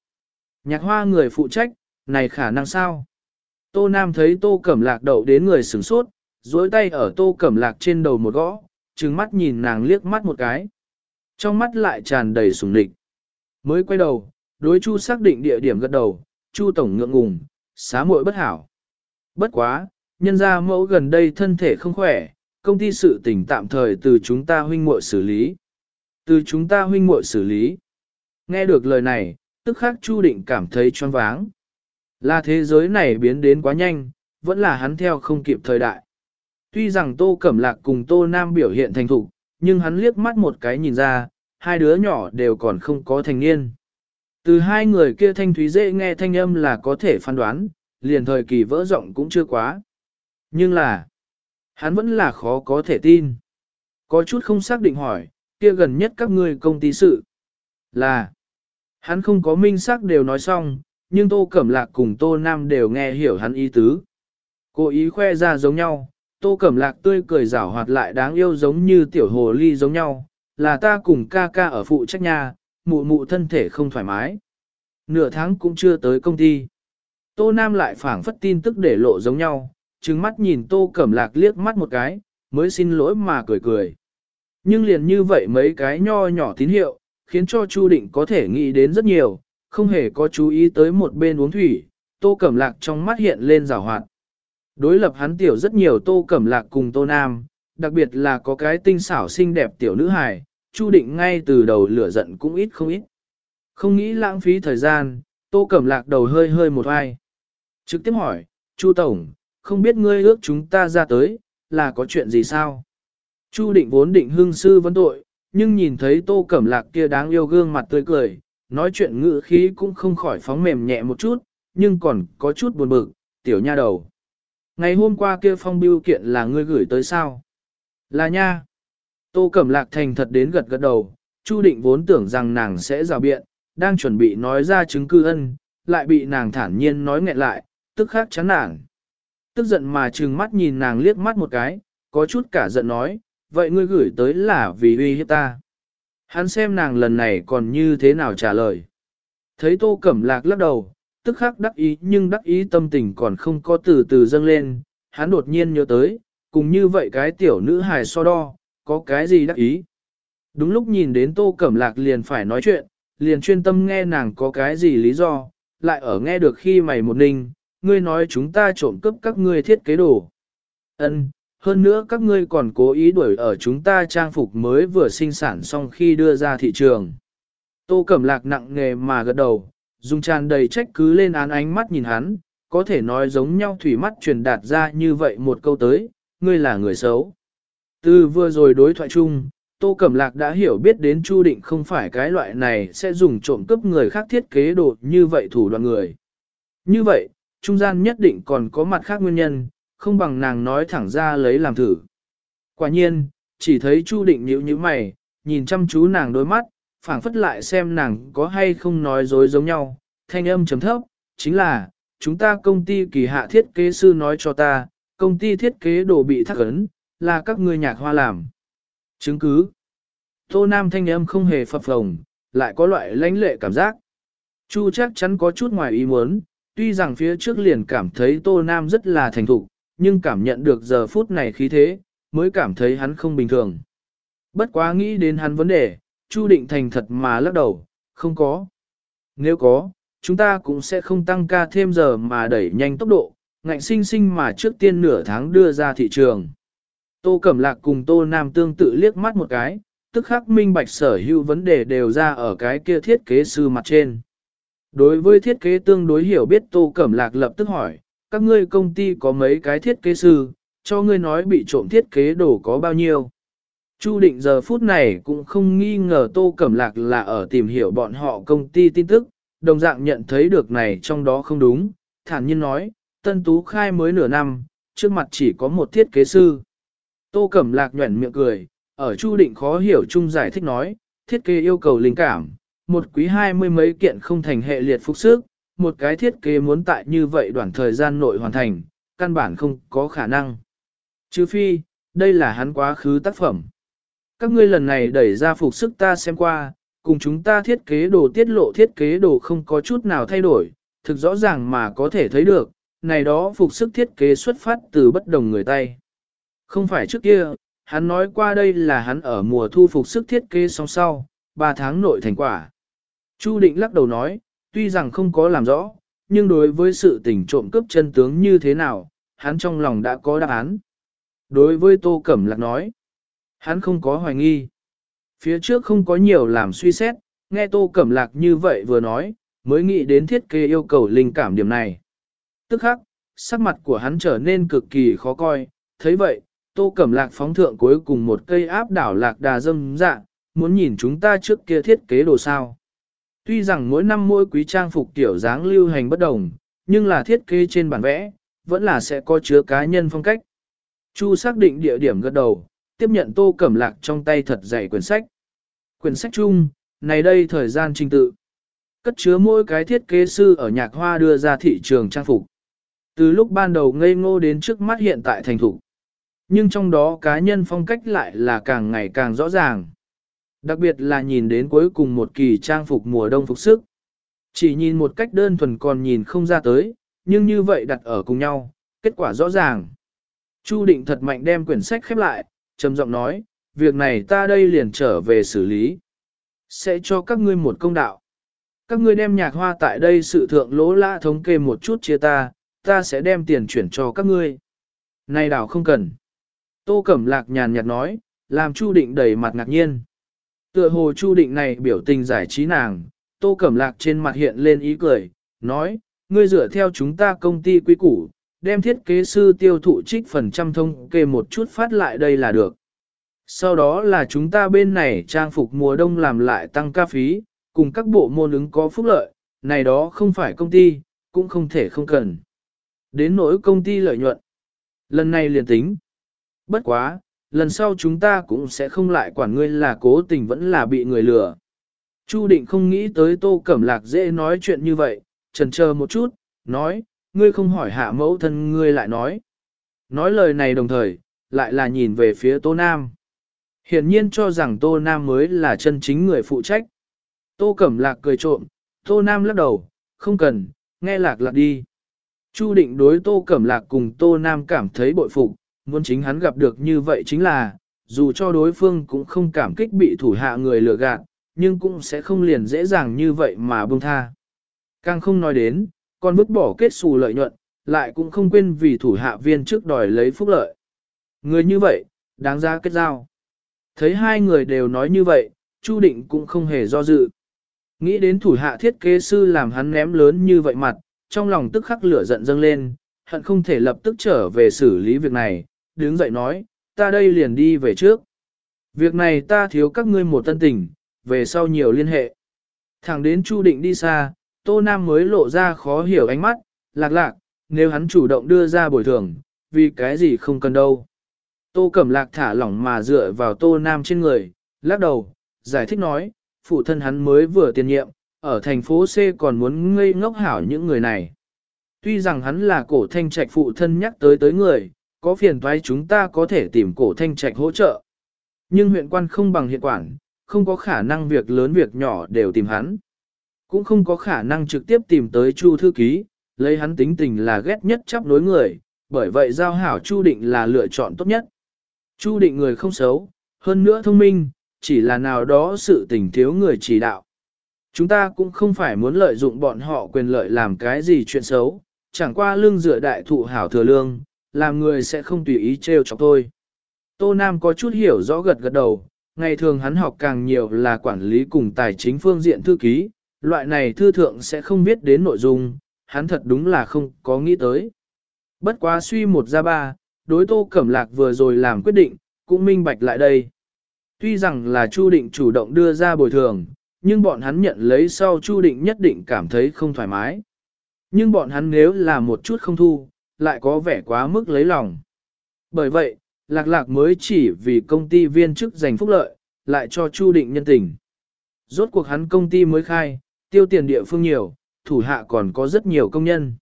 Nhạc hoa người phụ trách, này khả năng sao? Tô Nam thấy Tô Cẩm Lạc đậu đến người sửng sốt, duỗi tay ở Tô Cẩm Lạc trên đầu một gõ, trừng mắt nhìn nàng liếc mắt một cái. Trong mắt lại tràn đầy sùng địch. Mới quay đầu, đối Chu xác định địa điểm gật đầu, Chu Tổng ngượng ngùng, xá muội bất hảo. Bất quá, nhân ra mẫu gần đây thân thể không khỏe, công ty sự tình tạm thời từ chúng ta huynh muội xử lý. Từ chúng ta huynh muội xử lý. Nghe được lời này, tức khắc Chu Định cảm thấy choáng váng. Là thế giới này biến đến quá nhanh, vẫn là hắn theo không kịp thời đại. Tuy rằng Tô Cẩm Lạc cùng Tô Nam biểu hiện thành thục, nhưng hắn liếc mắt một cái nhìn ra, hai đứa nhỏ đều còn không có thành niên. Từ hai người kia thanh thúy dễ nghe thanh âm là có thể phán đoán, liền thời kỳ vỡ rộng cũng chưa quá. Nhưng là, hắn vẫn là khó có thể tin. Có chút không xác định hỏi, kia gần nhất các ngươi công ty sự. Là, hắn không có minh xác đều nói xong, nhưng Tô Cẩm Lạc cùng Tô Nam đều nghe hiểu hắn ý tứ. Cố ý khoe ra giống nhau, Tô Cẩm Lạc tươi cười rảo hoạt lại đáng yêu giống như tiểu hồ ly giống nhau, là ta cùng ca ca ở phụ trách nhà, mụ mụ thân thể không thoải mái. Nửa tháng cũng chưa tới công ty. Tô Nam lại phảng phất tin tức để lộ giống nhau, trừng mắt nhìn Tô Cẩm Lạc liếc mắt một cái, mới xin lỗi mà cười cười. Nhưng liền như vậy mấy cái nho nhỏ tín hiệu, khiến cho Chu Định có thể nghĩ đến rất nhiều, không hề có chú ý tới một bên uống thủy, Tô Cẩm Lạc trong mắt hiện lên rào hoạt. Đối lập hắn tiểu rất nhiều Tô Cẩm Lạc cùng Tô Nam, đặc biệt là có cái tinh xảo xinh đẹp tiểu nữ hài, Chu Định ngay từ đầu lửa giận cũng ít không ít. Không nghĩ lãng phí thời gian, Tô Cẩm Lạc đầu hơi hơi một ai. Trực tiếp hỏi, Chu Tổng, không biết ngươi ước chúng ta ra tới, là có chuyện gì sao? Chu Định vốn định hương sư vấn tội, nhưng nhìn thấy Tô Cẩm Lạc kia đáng yêu gương mặt tươi cười, nói chuyện ngữ khí cũng không khỏi phóng mềm nhẹ một chút, nhưng còn có chút buồn bực, tiểu nha đầu. Ngày hôm qua kia phong biêu kiện là ngươi gửi tới sao? Là nha. Tô Cẩm Lạc thành thật đến gật gật đầu, Chu Định vốn tưởng rằng nàng sẽ rào biện, đang chuẩn bị nói ra chứng cư ân, lại bị nàng thản nhiên nói nghẹn lại, tức khắc chán nản. Tức giận mà trừng mắt nhìn nàng liếc mắt một cái, có chút cả giận nói, vậy ngươi gửi tới là vì uy hiếp ta. Hắn xem nàng lần này còn như thế nào trả lời. Thấy tô cẩm lạc lắc đầu, tức khắc đắc ý nhưng đắc ý tâm tình còn không có từ từ dâng lên, hắn đột nhiên nhớ tới, cùng như vậy cái tiểu nữ hài so đo, có cái gì đắc ý. Đúng lúc nhìn đến tô cẩm lạc liền phải nói chuyện, liền chuyên tâm nghe nàng có cái gì lý do, lại ở nghe được khi mày một ninh, ngươi nói chúng ta trộm cướp các ngươi thiết kế đồ. Ân, hơn nữa các ngươi còn cố ý đuổi ở chúng ta trang phục mới vừa sinh sản xong khi đưa ra thị trường. Tô Cẩm Lạc nặng nghề mà gật đầu, dùng tràn đầy trách cứ lên án ánh mắt nhìn hắn, có thể nói giống nhau thủy mắt truyền đạt ra như vậy một câu tới, ngươi là người xấu. Từ vừa rồi đối thoại chung, Tô Cẩm Lạc đã hiểu biết đến Chu Định không phải cái loại này sẽ dùng trộm cướp người khác thiết kế đồ như vậy thủ đoạn người. Như vậy, trung gian nhất định còn có mặt khác nguyên nhân, không bằng nàng nói thẳng ra lấy làm thử. Quả nhiên, chỉ thấy Chu Định nhíu nhíu mày, nhìn chăm chú nàng đôi mắt, phảng phất lại xem nàng có hay không nói dối giống nhau, thanh âm chấm thấp, chính là, chúng ta công ty kỳ hạ thiết kế sư nói cho ta, công ty thiết kế đồ bị thắc ấn, là các ngươi nhạc hoa làm. Chứng cứ. Tô Nam thanh âm không hề phập phồng, lại có loại lãnh lệ cảm giác. Chu chắc chắn có chút ngoài ý muốn, tuy rằng phía trước liền cảm thấy Tô Nam rất là thành thục, nhưng cảm nhận được giờ phút này khí thế, mới cảm thấy hắn không bình thường. Bất quá nghĩ đến hắn vấn đề, Chu định thành thật mà lắc đầu, không có. Nếu có, chúng ta cũng sẽ không tăng ca thêm giờ mà đẩy nhanh tốc độ, ngạnh sinh sinh mà trước tiên nửa tháng đưa ra thị trường. Tô Cẩm Lạc cùng Tô Nam tương tự liếc mắt một cái, tức khắc minh bạch sở hữu vấn đề đều ra ở cái kia thiết kế sư mặt trên. Đối với thiết kế tương đối hiểu biết Tô Cẩm Lạc lập tức hỏi, các ngươi công ty có mấy cái thiết kế sư, cho ngươi nói bị trộm thiết kế đồ có bao nhiêu. Chu định giờ phút này cũng không nghi ngờ Tô Cẩm Lạc là ở tìm hiểu bọn họ công ty tin tức, đồng dạng nhận thấy được này trong đó không đúng, thản nhiên nói, Tân Tú khai mới nửa năm, trước mặt chỉ có một thiết kế sư. Tô Cẩm Lạc nhuẩn miệng cười, ở Chu định khó hiểu chung giải thích nói, thiết kế yêu cầu linh cảm, một quý hai mươi mấy kiện không thành hệ liệt phục sức, một cái thiết kế muốn tại như vậy đoạn thời gian nội hoàn thành, căn bản không có khả năng. Chứ phi, đây là hắn quá khứ tác phẩm. Các ngươi lần này đẩy ra phục sức ta xem qua, cùng chúng ta thiết kế đồ tiết lộ thiết kế đồ không có chút nào thay đổi, thực rõ ràng mà có thể thấy được, này đó phục sức thiết kế xuất phát từ bất đồng người tay. Không phải trước kia, hắn nói qua đây là hắn ở mùa thu phục sức thiết kế song sau, 3 tháng nội thành quả. Chu định lắc đầu nói, tuy rằng không có làm rõ, nhưng đối với sự tình trộm cướp chân tướng như thế nào, hắn trong lòng đã có đáp án. Đối với Tô Cẩm Lạc nói, hắn không có hoài nghi. Phía trước không có nhiều làm suy xét, nghe Tô Cẩm Lạc như vậy vừa nói, mới nghĩ đến thiết kế yêu cầu linh cảm điểm này. Tức khắc, sắc mặt của hắn trở nên cực kỳ khó coi, thấy vậy, Tô Cẩm Lạc phóng thượng cuối cùng một cây áp đảo lạc đà dâm dạ, muốn nhìn chúng ta trước kia thiết kế đồ sao. Tuy rằng mỗi năm mỗi quý trang phục tiểu dáng lưu hành bất đồng, nhưng là thiết kế trên bản vẽ, vẫn là sẽ có chứa cá nhân phong cách. Chu xác định địa điểm gật đầu, tiếp nhận tô cẩm lạc trong tay thật dày quyển sách. Quyển sách chung, này đây thời gian trình tự. Cất chứa mỗi cái thiết kế sư ở nhạc hoa đưa ra thị trường trang phục. Từ lúc ban đầu ngây ngô đến trước mắt hiện tại thành thủ. Nhưng trong đó cá nhân phong cách lại là càng ngày càng rõ ràng. Đặc biệt là nhìn đến cuối cùng một kỳ trang phục mùa đông phục sức. Chỉ nhìn một cách đơn thuần còn nhìn không ra tới, nhưng như vậy đặt ở cùng nhau, kết quả rõ ràng. Chu định thật mạnh đem quyển sách khép lại, trầm giọng nói, việc này ta đây liền trở về xử lý. Sẽ cho các ngươi một công đạo. Các ngươi đem nhạc hoa tại đây sự thượng lỗ lã thống kê một chút chia ta, ta sẽ đem tiền chuyển cho các ngươi. Này đảo không cần. Tô Cẩm Lạc nhàn nhạt nói, làm Chu Định đầy mặt ngạc nhiên. Tựa hồ Chu Định này biểu tình giải trí nàng, Tô Cẩm Lạc trên mặt hiện lên ý cười, nói, ngươi dựa theo chúng ta công ty quy củ, đem thiết kế sư tiêu thụ trích phần trăm thông kê một chút phát lại đây là được. Sau đó là chúng ta bên này trang phục mùa đông làm lại tăng ca phí, cùng các bộ môn ứng có phúc lợi, này đó không phải công ty, cũng không thể không cần. Đến nỗi công ty lợi nhuận. Lần này liền tính. Bất quá, lần sau chúng ta cũng sẽ không lại quản ngươi là cố tình vẫn là bị người lừa. Chu định không nghĩ tới tô cẩm lạc dễ nói chuyện như vậy, trần chờ một chút, nói, ngươi không hỏi hạ mẫu thân ngươi lại nói. Nói lời này đồng thời, lại là nhìn về phía Tô Nam. Hiển nhiên cho rằng Tô Nam mới là chân chính người phụ trách. Tô Cẩm Lạc cười trộm, Tô Nam lắc đầu, không cần, nghe lạc lạc đi. Chu định đối Tô Cẩm Lạc cùng Tô Nam cảm thấy bội phục, muốn chính hắn gặp được như vậy chính là, dù cho đối phương cũng không cảm kích bị thủ hạ người lừa gạt, nhưng cũng sẽ không liền dễ dàng như vậy mà buông tha. Càng không nói đến, còn vứt bỏ kết xù lợi nhuận, lại cũng không quên vì thủ hạ viên trước đòi lấy phúc lợi. Người như vậy, đáng ra kết giao. Thấy hai người đều nói như vậy, Chu Định cũng không hề do dự. Nghĩ đến thủ hạ thiết kế sư làm hắn ném lớn như vậy mặt, trong lòng tức khắc lửa giận dâng lên, hận không thể lập tức trở về xử lý việc này, đứng dậy nói, ta đây liền đi về trước. Việc này ta thiếu các ngươi một tân tình, về sau nhiều liên hệ. Thẳng đến Chu Định đi xa, Tô Nam mới lộ ra khó hiểu ánh mắt, lạc lạc, nếu hắn chủ động đưa ra bồi thường, vì cái gì không cần đâu. Tô Cẩm Lạc thả lỏng mà dựa vào Tô Nam trên người, lắc đầu, giải thích nói, phụ thân hắn mới vừa tiền nhiệm, ở thành phố C còn muốn ngây ngốc hảo những người này. Tuy rằng hắn là cổ thanh trạch phụ thân nhắc tới tới người, có phiền toái chúng ta có thể tìm cổ thanh trạch hỗ trợ. Nhưng huyện quan không bằng hiện quản, không có khả năng việc lớn việc nhỏ đều tìm hắn. Cũng không có khả năng trực tiếp tìm tới Chu thư ký, lấy hắn tính tình là ghét nhất chấp nối người, bởi vậy giao hảo Chu định là lựa chọn tốt nhất. Chu định người không xấu, hơn nữa thông minh, chỉ là nào đó sự tình thiếu người chỉ đạo. Chúng ta cũng không phải muốn lợi dụng bọn họ quyền lợi làm cái gì chuyện xấu, chẳng qua lương dựa đại thụ hảo thừa lương, làm người sẽ không tùy ý trêu chọc tôi. Tô Nam có chút hiểu rõ gật gật đầu, ngày thường hắn học càng nhiều là quản lý cùng tài chính phương diện thư ký, loại này thư thượng sẽ không biết đến nội dung, hắn thật đúng là không có nghĩ tới. Bất quá suy một ra ba, đối tô cẩm lạc vừa rồi làm quyết định, cũng minh bạch lại đây. Tuy rằng là Chu Định chủ động đưa ra bồi thường, nhưng bọn hắn nhận lấy sau Chu Định nhất định cảm thấy không thoải mái. Nhưng bọn hắn nếu là một chút không thu, lại có vẻ quá mức lấy lòng. Bởi vậy, lạc lạc mới chỉ vì công ty viên chức giành phúc lợi, lại cho Chu Định nhân tình. Rốt cuộc hắn công ty mới khai, tiêu tiền địa phương nhiều, thủ hạ còn có rất nhiều công nhân.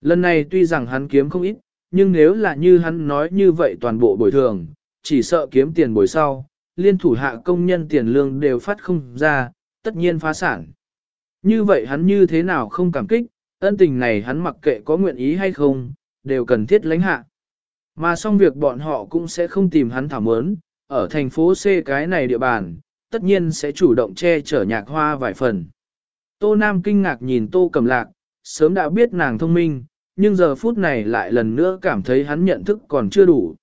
Lần này tuy rằng hắn kiếm không ít, nhưng nếu là như hắn nói như vậy toàn bộ bồi thường, chỉ sợ kiếm tiền bồi sau, liên thủ hạ công nhân tiền lương đều phát không ra, tất nhiên phá sản. Như vậy hắn như thế nào không cảm kích, ân tình này hắn mặc kệ có nguyện ý hay không, đều cần thiết lãnh hạ. Mà xong việc bọn họ cũng sẽ không tìm hắn thảo mớn, ở thành phố C cái này địa bàn, tất nhiên sẽ chủ động che chở nhạc hoa vài phần. Tô Nam kinh ngạc nhìn Tô Cẩm Lạc, sớm đã biết nàng thông minh, nhưng giờ phút này lại lần nữa cảm thấy hắn nhận thức còn chưa đủ.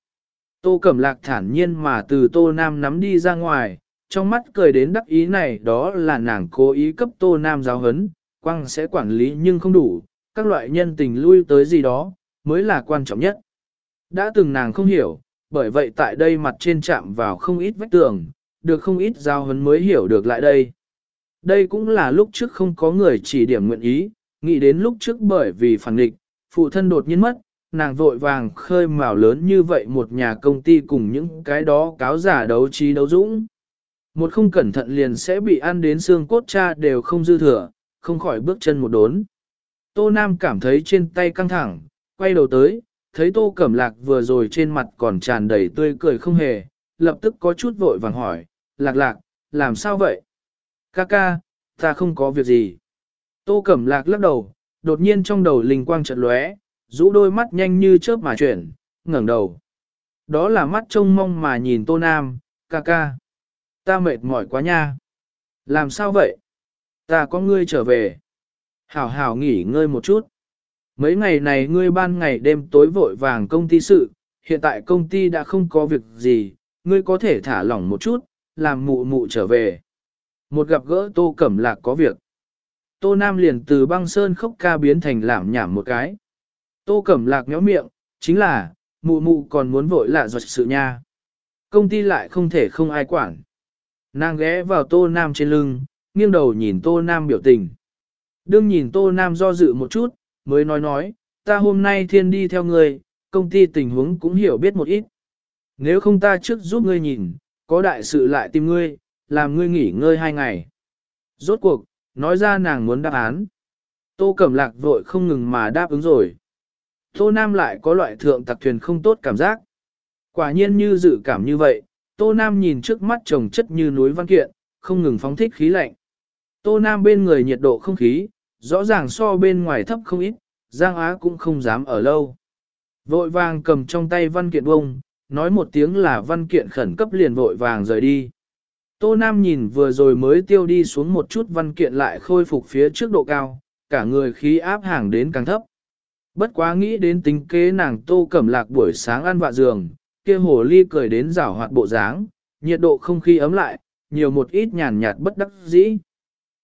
Tô Cẩm Lạc thản nhiên mà từ Tô Nam nắm đi ra ngoài, trong mắt cười đến đắc ý này đó là nàng cố ý cấp Tô Nam giáo hấn, quăng sẽ quản lý nhưng không đủ, các loại nhân tình lui tới gì đó, mới là quan trọng nhất. Đã từng nàng không hiểu, bởi vậy tại đây mặt trên chạm vào không ít vách tường, được không ít giao hấn mới hiểu được lại đây. Đây cũng là lúc trước không có người chỉ điểm nguyện ý, nghĩ đến lúc trước bởi vì phản nghịch, phụ thân đột nhiên mất, nàng vội vàng khơi mào lớn như vậy một nhà công ty cùng những cái đó cáo giả đấu trí đấu dũng. Một không cẩn thận liền sẽ bị ăn đến xương cốt cha đều không dư thừa, không khỏi bước chân một đốn. Tô Nam cảm thấy trên tay căng thẳng, quay đầu tới, thấy Tô Cẩm Lạc vừa rồi trên mặt còn tràn đầy tươi cười không hề, lập tức có chút vội vàng hỏi, Lạc Lạc, làm sao vậy? Ca ca, ta không có việc gì. Tô Cẩm Lạc lắc đầu, đột nhiên trong đầu linh quang chợt lóe, rũ đôi mắt nhanh như chớp mà chuyển, ngẩng đầu. Đó là mắt trông mong mà nhìn Tô Nam, ca ca. Ta mệt mỏi quá nha. Làm sao vậy? Ta có ngươi trở về. Hảo hảo nghỉ ngơi một chút. Mấy ngày này ngươi ban ngày đêm tối vội vàng công ty sự, hiện tại công ty đã không có việc gì, ngươi có thể thả lỏng một chút, làm mụ mụ trở về. Một gặp gỡ Tô Cẩm Lạc có việc. Tô Nam liền từ băng sơn khóc ca biến thành làm nhảm một cái. Tô Cẩm Lạc méo miệng, chính là, mụ mụ còn muốn vội lạ giọt sự nha. Công ty lại không thể không ai quản. Nàng ghé vào Tô Nam trên lưng, nghiêng đầu nhìn Tô Nam biểu tình. Đương nhìn Tô Nam do dự một chút, mới nói nói, ta hôm nay thiên đi theo ngươi, công ty tình huống cũng hiểu biết một ít. Nếu không ta trước giúp ngươi nhìn, có đại sự lại tìm ngươi, làm ngươi nghỉ ngơi hai ngày. Rốt cuộc, nói ra nàng muốn đáp án. Tô Cẩm Lạc vội không ngừng mà đáp ứng rồi. Tô Nam lại có loại thượng tặc thuyền không tốt cảm giác. Quả nhiên như dự cảm như vậy, Tô Nam nhìn trước mắt chồng chất như núi văn kiện, không ngừng phóng thích khí lạnh. Tô Nam bên người nhiệt độ không khí, rõ ràng so bên ngoài thấp không ít, Giang Á cũng không dám ở lâu. Vội vàng cầm trong tay văn kiện bông, nói một tiếng là văn kiện khẩn cấp liền vội vàng rời đi. Tô Nam nhìn vừa rồi mới tiêu đi xuống một chút văn kiện lại khôi phục phía trước độ cao, cả người khí áp hàng đến càng thấp. Bất quá nghĩ đến tính kế nàng Tô Cẩm Lạc buổi sáng ăn vạ giường, kia hồ ly cười đến rảo hoạt bộ dáng, nhiệt độ không khí ấm lại, nhiều một ít nhàn nhạt bất đắc dĩ.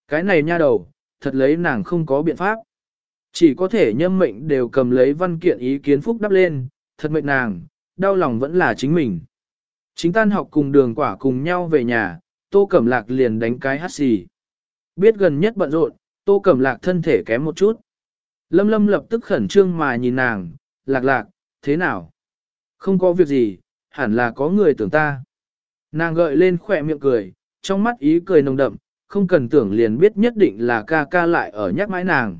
Cái này nha đầu, thật lấy nàng không có biện pháp. Chỉ có thể nhâm mệnh đều cầm lấy văn kiện ý kiến phúc đắp lên, thật mệnh nàng, đau lòng vẫn là chính mình. Chính tan học cùng đường quả cùng nhau về nhà, Tô Cẩm Lạc liền đánh cái hát xì. Biết gần nhất bận rộn, Tô Cẩm Lạc thân thể kém một chút. Lâm Lâm lập tức khẩn trương mà nhìn nàng, lạc lạc, thế nào? Không có việc gì, hẳn là có người tưởng ta. Nàng gợi lên khỏe miệng cười, trong mắt ý cười nồng đậm, không cần tưởng liền biết nhất định là ca ca lại ở nhắc mãi nàng.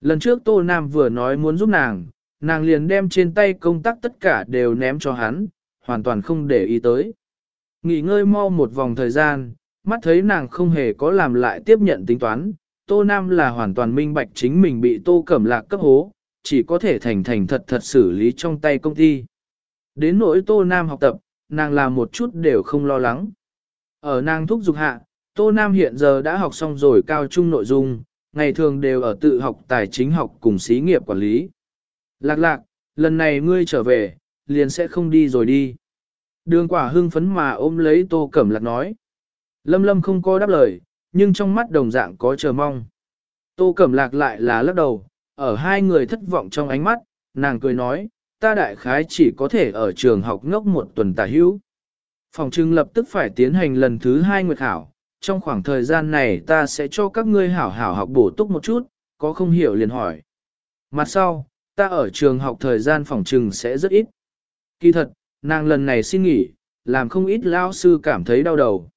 Lần trước Tô Nam vừa nói muốn giúp nàng, nàng liền đem trên tay công tác tất cả đều ném cho hắn, hoàn toàn không để ý tới. Nghỉ ngơi mau một vòng thời gian, mắt thấy nàng không hề có làm lại tiếp nhận tính toán, Tô Nam là hoàn toàn minh bạch chính mình bị Tô Cẩm Lạc cấp hố, chỉ có thể thành thành thật thật xử lý trong tay công ty. Đến nỗi Tô Nam học tập, nàng làm một chút đều không lo lắng. Ở nàng thúc dục hạ, Tô Nam hiện giờ đã học xong rồi cao trung nội dung, ngày thường đều ở tự học tài chính học cùng xí nghiệp quản lý. Lạc lạc, lần này ngươi trở về, liền sẽ không đi rồi đi. Đường quả hưng phấn mà ôm lấy Tô Cẩm Lạc nói. Lâm Lâm không có đáp lời, nhưng trong mắt đồng dạng có chờ mong. Tô Cẩm Lạc lại là lắc đầu, ở hai người thất vọng trong ánh mắt, nàng cười nói, ta đại khái chỉ có thể ở trường học ngốc một tuần tả hữu. Phòng trưng lập tức phải tiến hành lần thứ hai nguyệt khảo, trong khoảng thời gian này ta sẽ cho các ngươi hảo hảo học bổ túc một chút, có không hiểu liền hỏi. Mặt sau, ta ở trường học thời gian phòng trừng sẽ rất ít. Kỳ thật, nàng lần này xin nghỉ, làm không ít lao sư cảm thấy đau đầu.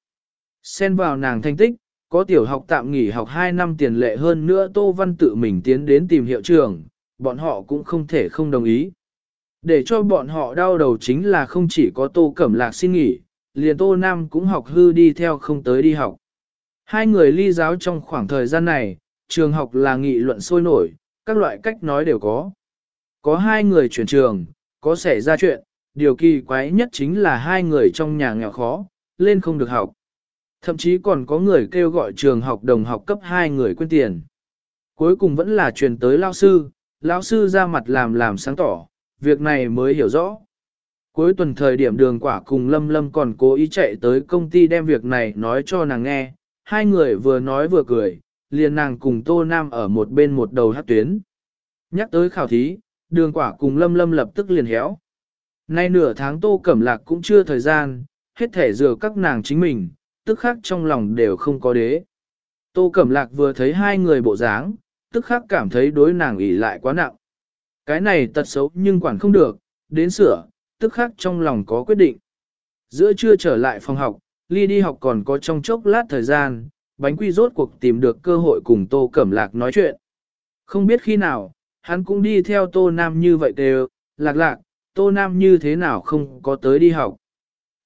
Xen vào nàng thanh tích, có tiểu học tạm nghỉ học 2 năm tiền lệ hơn nữa Tô Văn tự mình tiến đến tìm hiệu trường, bọn họ cũng không thể không đồng ý. Để cho bọn họ đau đầu chính là không chỉ có Tô Cẩm Lạc xin nghỉ, liền Tô Nam cũng học hư đi theo không tới đi học. Hai người ly giáo trong khoảng thời gian này, trường học là nghị luận sôi nổi, các loại cách nói đều có. Có hai người chuyển trường, có xảy ra chuyện, điều kỳ quái nhất chính là hai người trong nhà nghèo khó, lên không được học. Thậm chí còn có người kêu gọi trường học đồng học cấp hai người quên tiền. Cuối cùng vẫn là truyền tới lao sư, lão sư ra mặt làm làm sáng tỏ, việc này mới hiểu rõ. Cuối tuần thời điểm đường quả cùng Lâm Lâm còn cố ý chạy tới công ty đem việc này nói cho nàng nghe, hai người vừa nói vừa cười, liền nàng cùng Tô Nam ở một bên một đầu hát tuyến. Nhắc tới khảo thí, đường quả cùng Lâm Lâm lập tức liền héo. Nay nửa tháng Tô Cẩm Lạc cũng chưa thời gian, hết thể dừa các nàng chính mình, tức khác trong lòng đều không có đế. Tô Cẩm Lạc vừa thấy hai người bộ dáng, tức khác cảm thấy đối nàng ỉ lại quá nặng. Cái này tật xấu nhưng quản không được, đến sửa, tức khắc trong lòng có quyết định. Giữa trưa trở lại phòng học, ly đi học còn có trong chốc lát thời gian, bánh quy rốt cuộc tìm được cơ hội cùng Tô Cẩm Lạc nói chuyện. Không biết khi nào, hắn cũng đi theo Tô Nam như vậy đều, lạc lạc, Tô Nam như thế nào không có tới đi học.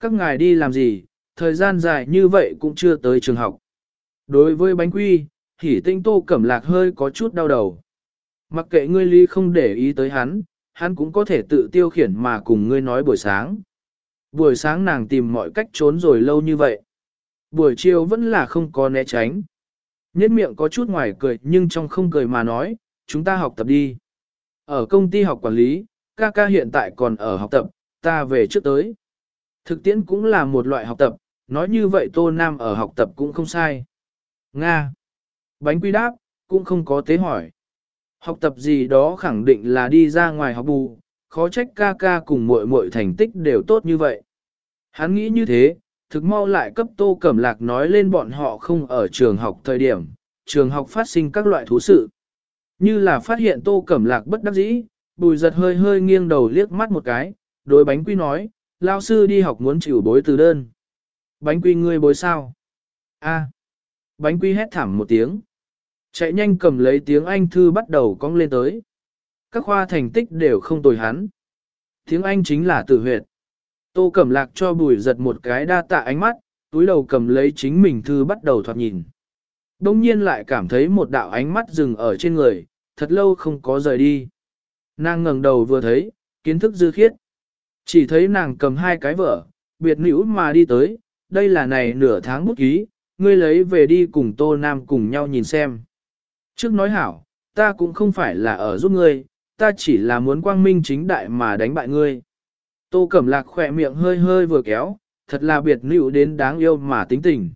Các ngài đi làm gì, thời gian dài như vậy cũng chưa tới trường học. Đối với bánh quy, hỉ tinh Tô Cẩm Lạc hơi có chút đau đầu. Mặc kệ ngươi ly không để ý tới hắn, hắn cũng có thể tự tiêu khiển mà cùng ngươi nói buổi sáng. Buổi sáng nàng tìm mọi cách trốn rồi lâu như vậy. Buổi chiều vẫn là không có né tránh. Nhất miệng có chút ngoài cười nhưng trong không cười mà nói, chúng ta học tập đi. Ở công ty học quản lý, ca ca hiện tại còn ở học tập, ta về trước tới. Thực tiễn cũng là một loại học tập, nói như vậy Tô Nam ở học tập cũng không sai. Nga. Bánh quy đáp, cũng không có tế hỏi. Học tập gì đó khẳng định là đi ra ngoài học bù, khó trách ca ca cùng muội muội thành tích đều tốt như vậy. Hắn nghĩ như thế, thực mau lại cấp tô cẩm lạc nói lên bọn họ không ở trường học thời điểm, trường học phát sinh các loại thú sự. Như là phát hiện tô cẩm lạc bất đắc dĩ, bùi giật hơi hơi nghiêng đầu liếc mắt một cái, đối bánh quy nói, lao sư đi học muốn chịu bối từ đơn. Bánh quy ngươi bối sao? A. Bánh quy hét thảm một tiếng. Chạy nhanh cầm lấy tiếng Anh thư bắt đầu cong lên tới. Các khoa thành tích đều không tồi hắn. Tiếng Anh chính là tử huyệt. Tô Cẩm Lạc cho bùi giật một cái đa tạ ánh mắt, túi đầu cầm lấy chính mình thư bắt đầu thoạt nhìn. Đông nhiên lại cảm thấy một đạo ánh mắt dừng ở trên người, thật lâu không có rời đi. Nàng ngẩng đầu vừa thấy, kiến thức dư khiết. Chỉ thấy nàng cầm hai cái vở, biệt nữ mà đi tới, đây là này nửa tháng bút ký, ngươi lấy về đi cùng Tô Nam cùng nhau nhìn xem. Trước nói hảo, ta cũng không phải là ở giúp ngươi, ta chỉ là muốn quang minh chính đại mà đánh bại ngươi. Tô Cẩm Lạc khỏe miệng hơi hơi vừa kéo, thật là biệt nữ đến đáng yêu mà tính tình.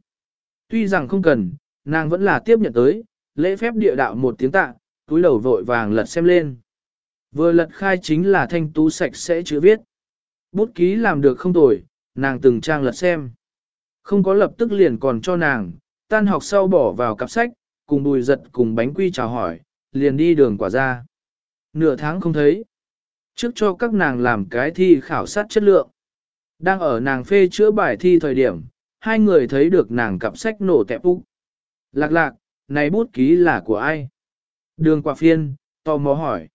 Tuy rằng không cần, nàng vẫn là tiếp nhận tới, lễ phép địa đạo một tiếng tạ, túi đầu vội vàng lật xem lên. Vừa lật khai chính là thanh tú sạch sẽ chữ viết. Bút ký làm được không tồi, nàng từng trang lật xem. Không có lập tức liền còn cho nàng, tan học sau bỏ vào cặp sách, cùng bùi giật cùng bánh quy chào hỏi, liền đi đường quả ra. Nửa tháng không thấy. Trước cho các nàng làm cái thi khảo sát chất lượng. Đang ở nàng phê chữa bài thi thời điểm, hai người thấy được nàng cặp sách nổ tẹp úc. Lạc lạc, này bút ký là của ai? Đường quả phiên, tò mò hỏi.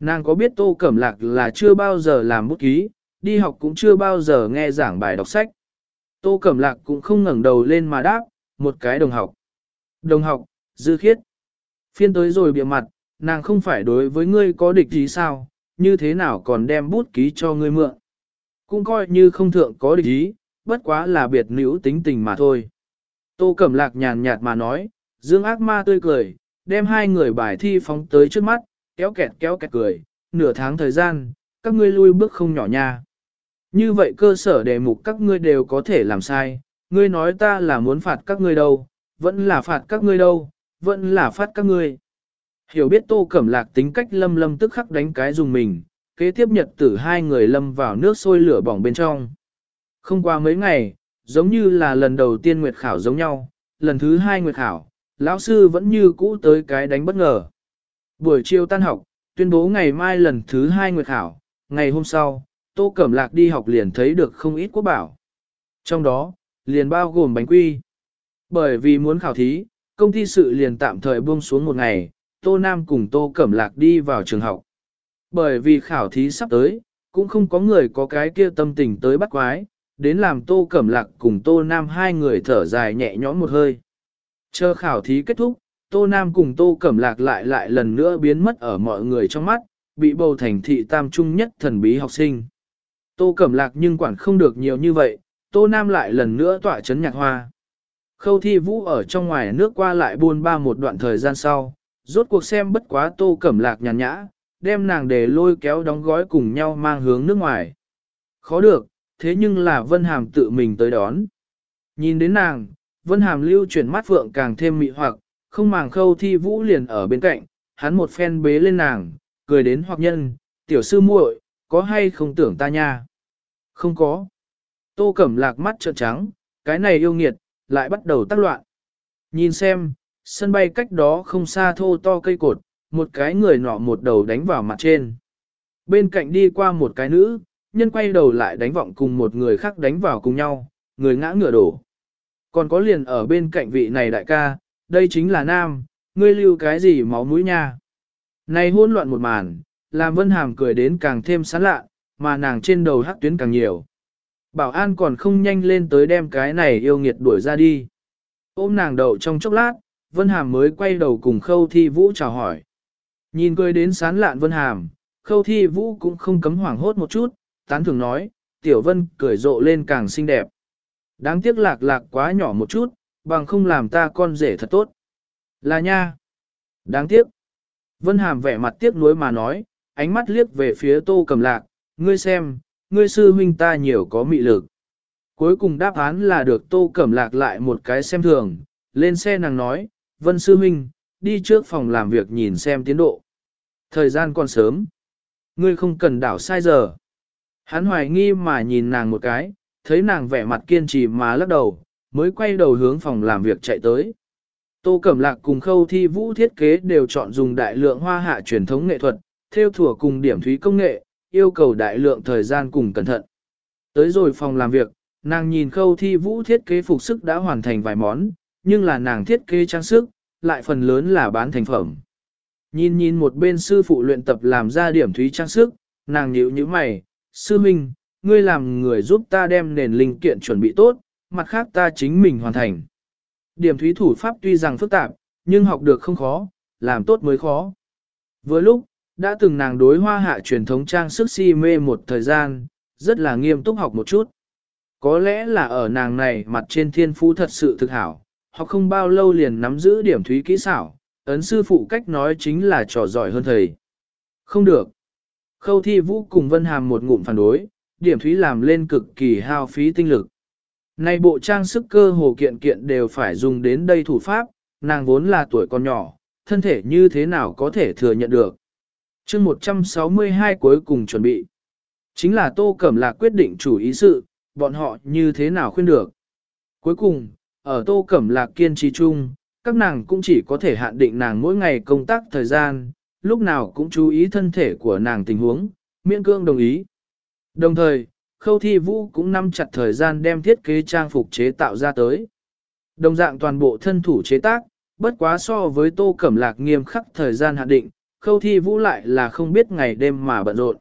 Nàng có biết Tô Cẩm Lạc là chưa bao giờ làm bút ký, đi học cũng chưa bao giờ nghe giảng bài đọc sách. Tô Cẩm Lạc cũng không ngẩng đầu lên mà đáp, một cái đồng học. Đồng học, dư khiết. Phiên tới rồi bịa mặt, nàng không phải đối với ngươi có địch gì sao, như thế nào còn đem bút ký cho ngươi mượn. Cũng coi như không thượng có địch ý, bất quá là biệt nữ tính tình mà thôi. Tô Cẩm Lạc nhàn nhạt mà nói, dương ác ma tươi cười, đem hai người bài thi phóng tới trước mắt, kéo kẹt kéo kẹt cười, nửa tháng thời gian, các ngươi lui bước không nhỏ nha. Như vậy cơ sở đề mục các ngươi đều có thể làm sai, ngươi nói ta là muốn phạt các ngươi đâu, vẫn là phạt các ngươi đâu, vẫn là phát các ngươi. Hiểu biết tô cẩm lạc tính cách lâm lâm tức khắc đánh cái dùng mình, kế tiếp nhật tử hai người lâm vào nước sôi lửa bỏng bên trong. Không qua mấy ngày, giống như là lần đầu tiên nguyệt khảo giống nhau, lần thứ hai nguyệt khảo, lão sư vẫn như cũ tới cái đánh bất ngờ. Buổi chiều tan học, tuyên bố ngày mai lần thứ hai nguyệt khảo, ngày hôm sau, Tô Cẩm Lạc đi học liền thấy được không ít quốc bảo. Trong đó, liền bao gồm bánh quy. Bởi vì muốn khảo thí, công ty sự liền tạm thời buông xuống một ngày, Tô Nam cùng Tô Cẩm Lạc đi vào trường học. Bởi vì khảo thí sắp tới, cũng không có người có cái kia tâm tình tới bắt quái, đến làm Tô Cẩm Lạc cùng Tô Nam hai người thở dài nhẹ nhõm một hơi. Chờ khảo thí kết thúc, Tô Nam cùng Tô Cẩm Lạc lại lại lần nữa biến mất ở mọi người trong mắt, bị bầu thành thị tam trung nhất thần bí học sinh. Tô Cẩm Lạc nhưng quản không được nhiều như vậy, Tô Nam lại lần nữa tỏa chấn nhạc hoa. Khâu thi vũ ở trong ngoài nước qua lại buôn ba một đoạn thời gian sau, rốt cuộc xem bất quá Tô Cẩm Lạc nhàn nhã, đem nàng để lôi kéo đóng gói cùng nhau mang hướng nước ngoài. Khó được, thế nhưng là Vân Hàm tự mình tới đón. Nhìn đến nàng, Vân Hàm lưu chuyển mắt phượng càng thêm mị hoặc, không màng khâu thi vũ liền ở bên cạnh, hắn một phen bế lên nàng, cười đến hoặc nhân, tiểu sư muội, có hay không tưởng ta nha? Không có. Tô Cẩm lạc mắt trợn trắng, cái này yêu nghiệt, lại bắt đầu tác loạn. Nhìn xem, sân bay cách đó không xa thô to cây cột, một cái người nọ một đầu đánh vào mặt trên. Bên cạnh đi qua một cái nữ, nhân quay đầu lại đánh vọng cùng một người khác đánh vào cùng nhau, người ngã ngửa đổ. Còn có liền ở bên cạnh vị này đại ca, đây chính là nam, ngươi lưu cái gì máu mũi nha. Này hỗn loạn một màn, làm Vân Hàm cười đến càng thêm sán lạ, mà nàng trên đầu hắc tuyến càng nhiều. Bảo an còn không nhanh lên tới đem cái này yêu nghiệt đuổi ra đi. Ôm nàng đậu trong chốc lát, Vân Hàm mới quay đầu cùng Khâu Thi Vũ chào hỏi. Nhìn cười đến sán lạn Vân Hàm, Khâu Thi Vũ cũng không cấm hoảng hốt một chút, tán thường nói, Tiểu Vân cười rộ lên càng xinh đẹp. Đáng tiếc lạc lạc quá nhỏ một chút, bằng không làm ta con rể thật tốt. Là nha. Đáng tiếc. Vân Hàm vẻ mặt tiếc nuối mà nói, ánh mắt liếc về phía tô cầm lạc, ngươi xem, ngươi sư huynh ta nhiều có mị lực. Cuối cùng đáp án là được tô cẩm lạc lại một cái xem thường, lên xe nàng nói, Vân sư huynh, đi trước phòng làm việc nhìn xem tiến độ. Thời gian còn sớm. Ngươi không cần đảo sai giờ. Hắn hoài nghi mà nhìn nàng một cái, thấy nàng vẻ mặt kiên trì mà lắc đầu, mới quay đầu hướng phòng làm việc chạy tới. Tô Cẩm Lạc cùng khâu thi vũ thiết kế đều chọn dùng đại lượng hoa hạ truyền thống nghệ thuật, theo thủa cùng điểm thúy công nghệ, yêu cầu đại lượng thời gian cùng cẩn thận. Tới rồi phòng làm việc, nàng nhìn khâu thi vũ thiết kế phục sức đã hoàn thành vài món, nhưng là nàng thiết kế trang sức, lại phần lớn là bán thành phẩm. Nhìn nhìn một bên sư phụ luyện tập làm ra điểm thúy trang sức, nàng nhíu như mày, sư minh, ngươi làm người giúp ta đem nền linh kiện chuẩn bị tốt, mặt khác ta chính mình hoàn thành. Điểm thúy thủ pháp tuy rằng phức tạp, nhưng học được không khó, làm tốt mới khó. Với lúc, đã từng nàng đối hoa hạ truyền thống trang sức si mê một thời gian, rất là nghiêm túc học một chút. Có lẽ là ở nàng này mặt trên thiên phú thật sự thực hảo, học không bao lâu liền nắm giữ điểm thúy kỹ xảo, ấn sư phụ cách nói chính là trò giỏi hơn thầy. Không được. Khâu thi vũ cùng Vân Hàm một ngụm phản đối, điểm thúy làm lên cực kỳ hao phí tinh lực. Này bộ trang sức cơ hồ kiện kiện đều phải dùng đến đây thủ pháp, nàng vốn là tuổi còn nhỏ, thân thể như thế nào có thể thừa nhận được chương 162 cuối cùng chuẩn bị. Chính là Tô Cẩm Lạc quyết định chủ ý sự, bọn họ như thế nào khuyên được. Cuối cùng, ở Tô Cẩm Lạc kiên trì chung, các nàng cũng chỉ có thể hạn định nàng mỗi ngày công tác thời gian, lúc nào cũng chú ý thân thể của nàng tình huống, miễn cương đồng ý. Đồng thời, khâu thi vũ cũng nắm chặt thời gian đem thiết kế trang phục chế tạo ra tới. Đồng dạng toàn bộ thân thủ chế tác, bất quá so với tô cẩm lạc nghiêm khắc thời gian hạn định, khâu thi vũ lại là không biết ngày đêm mà bận rộn.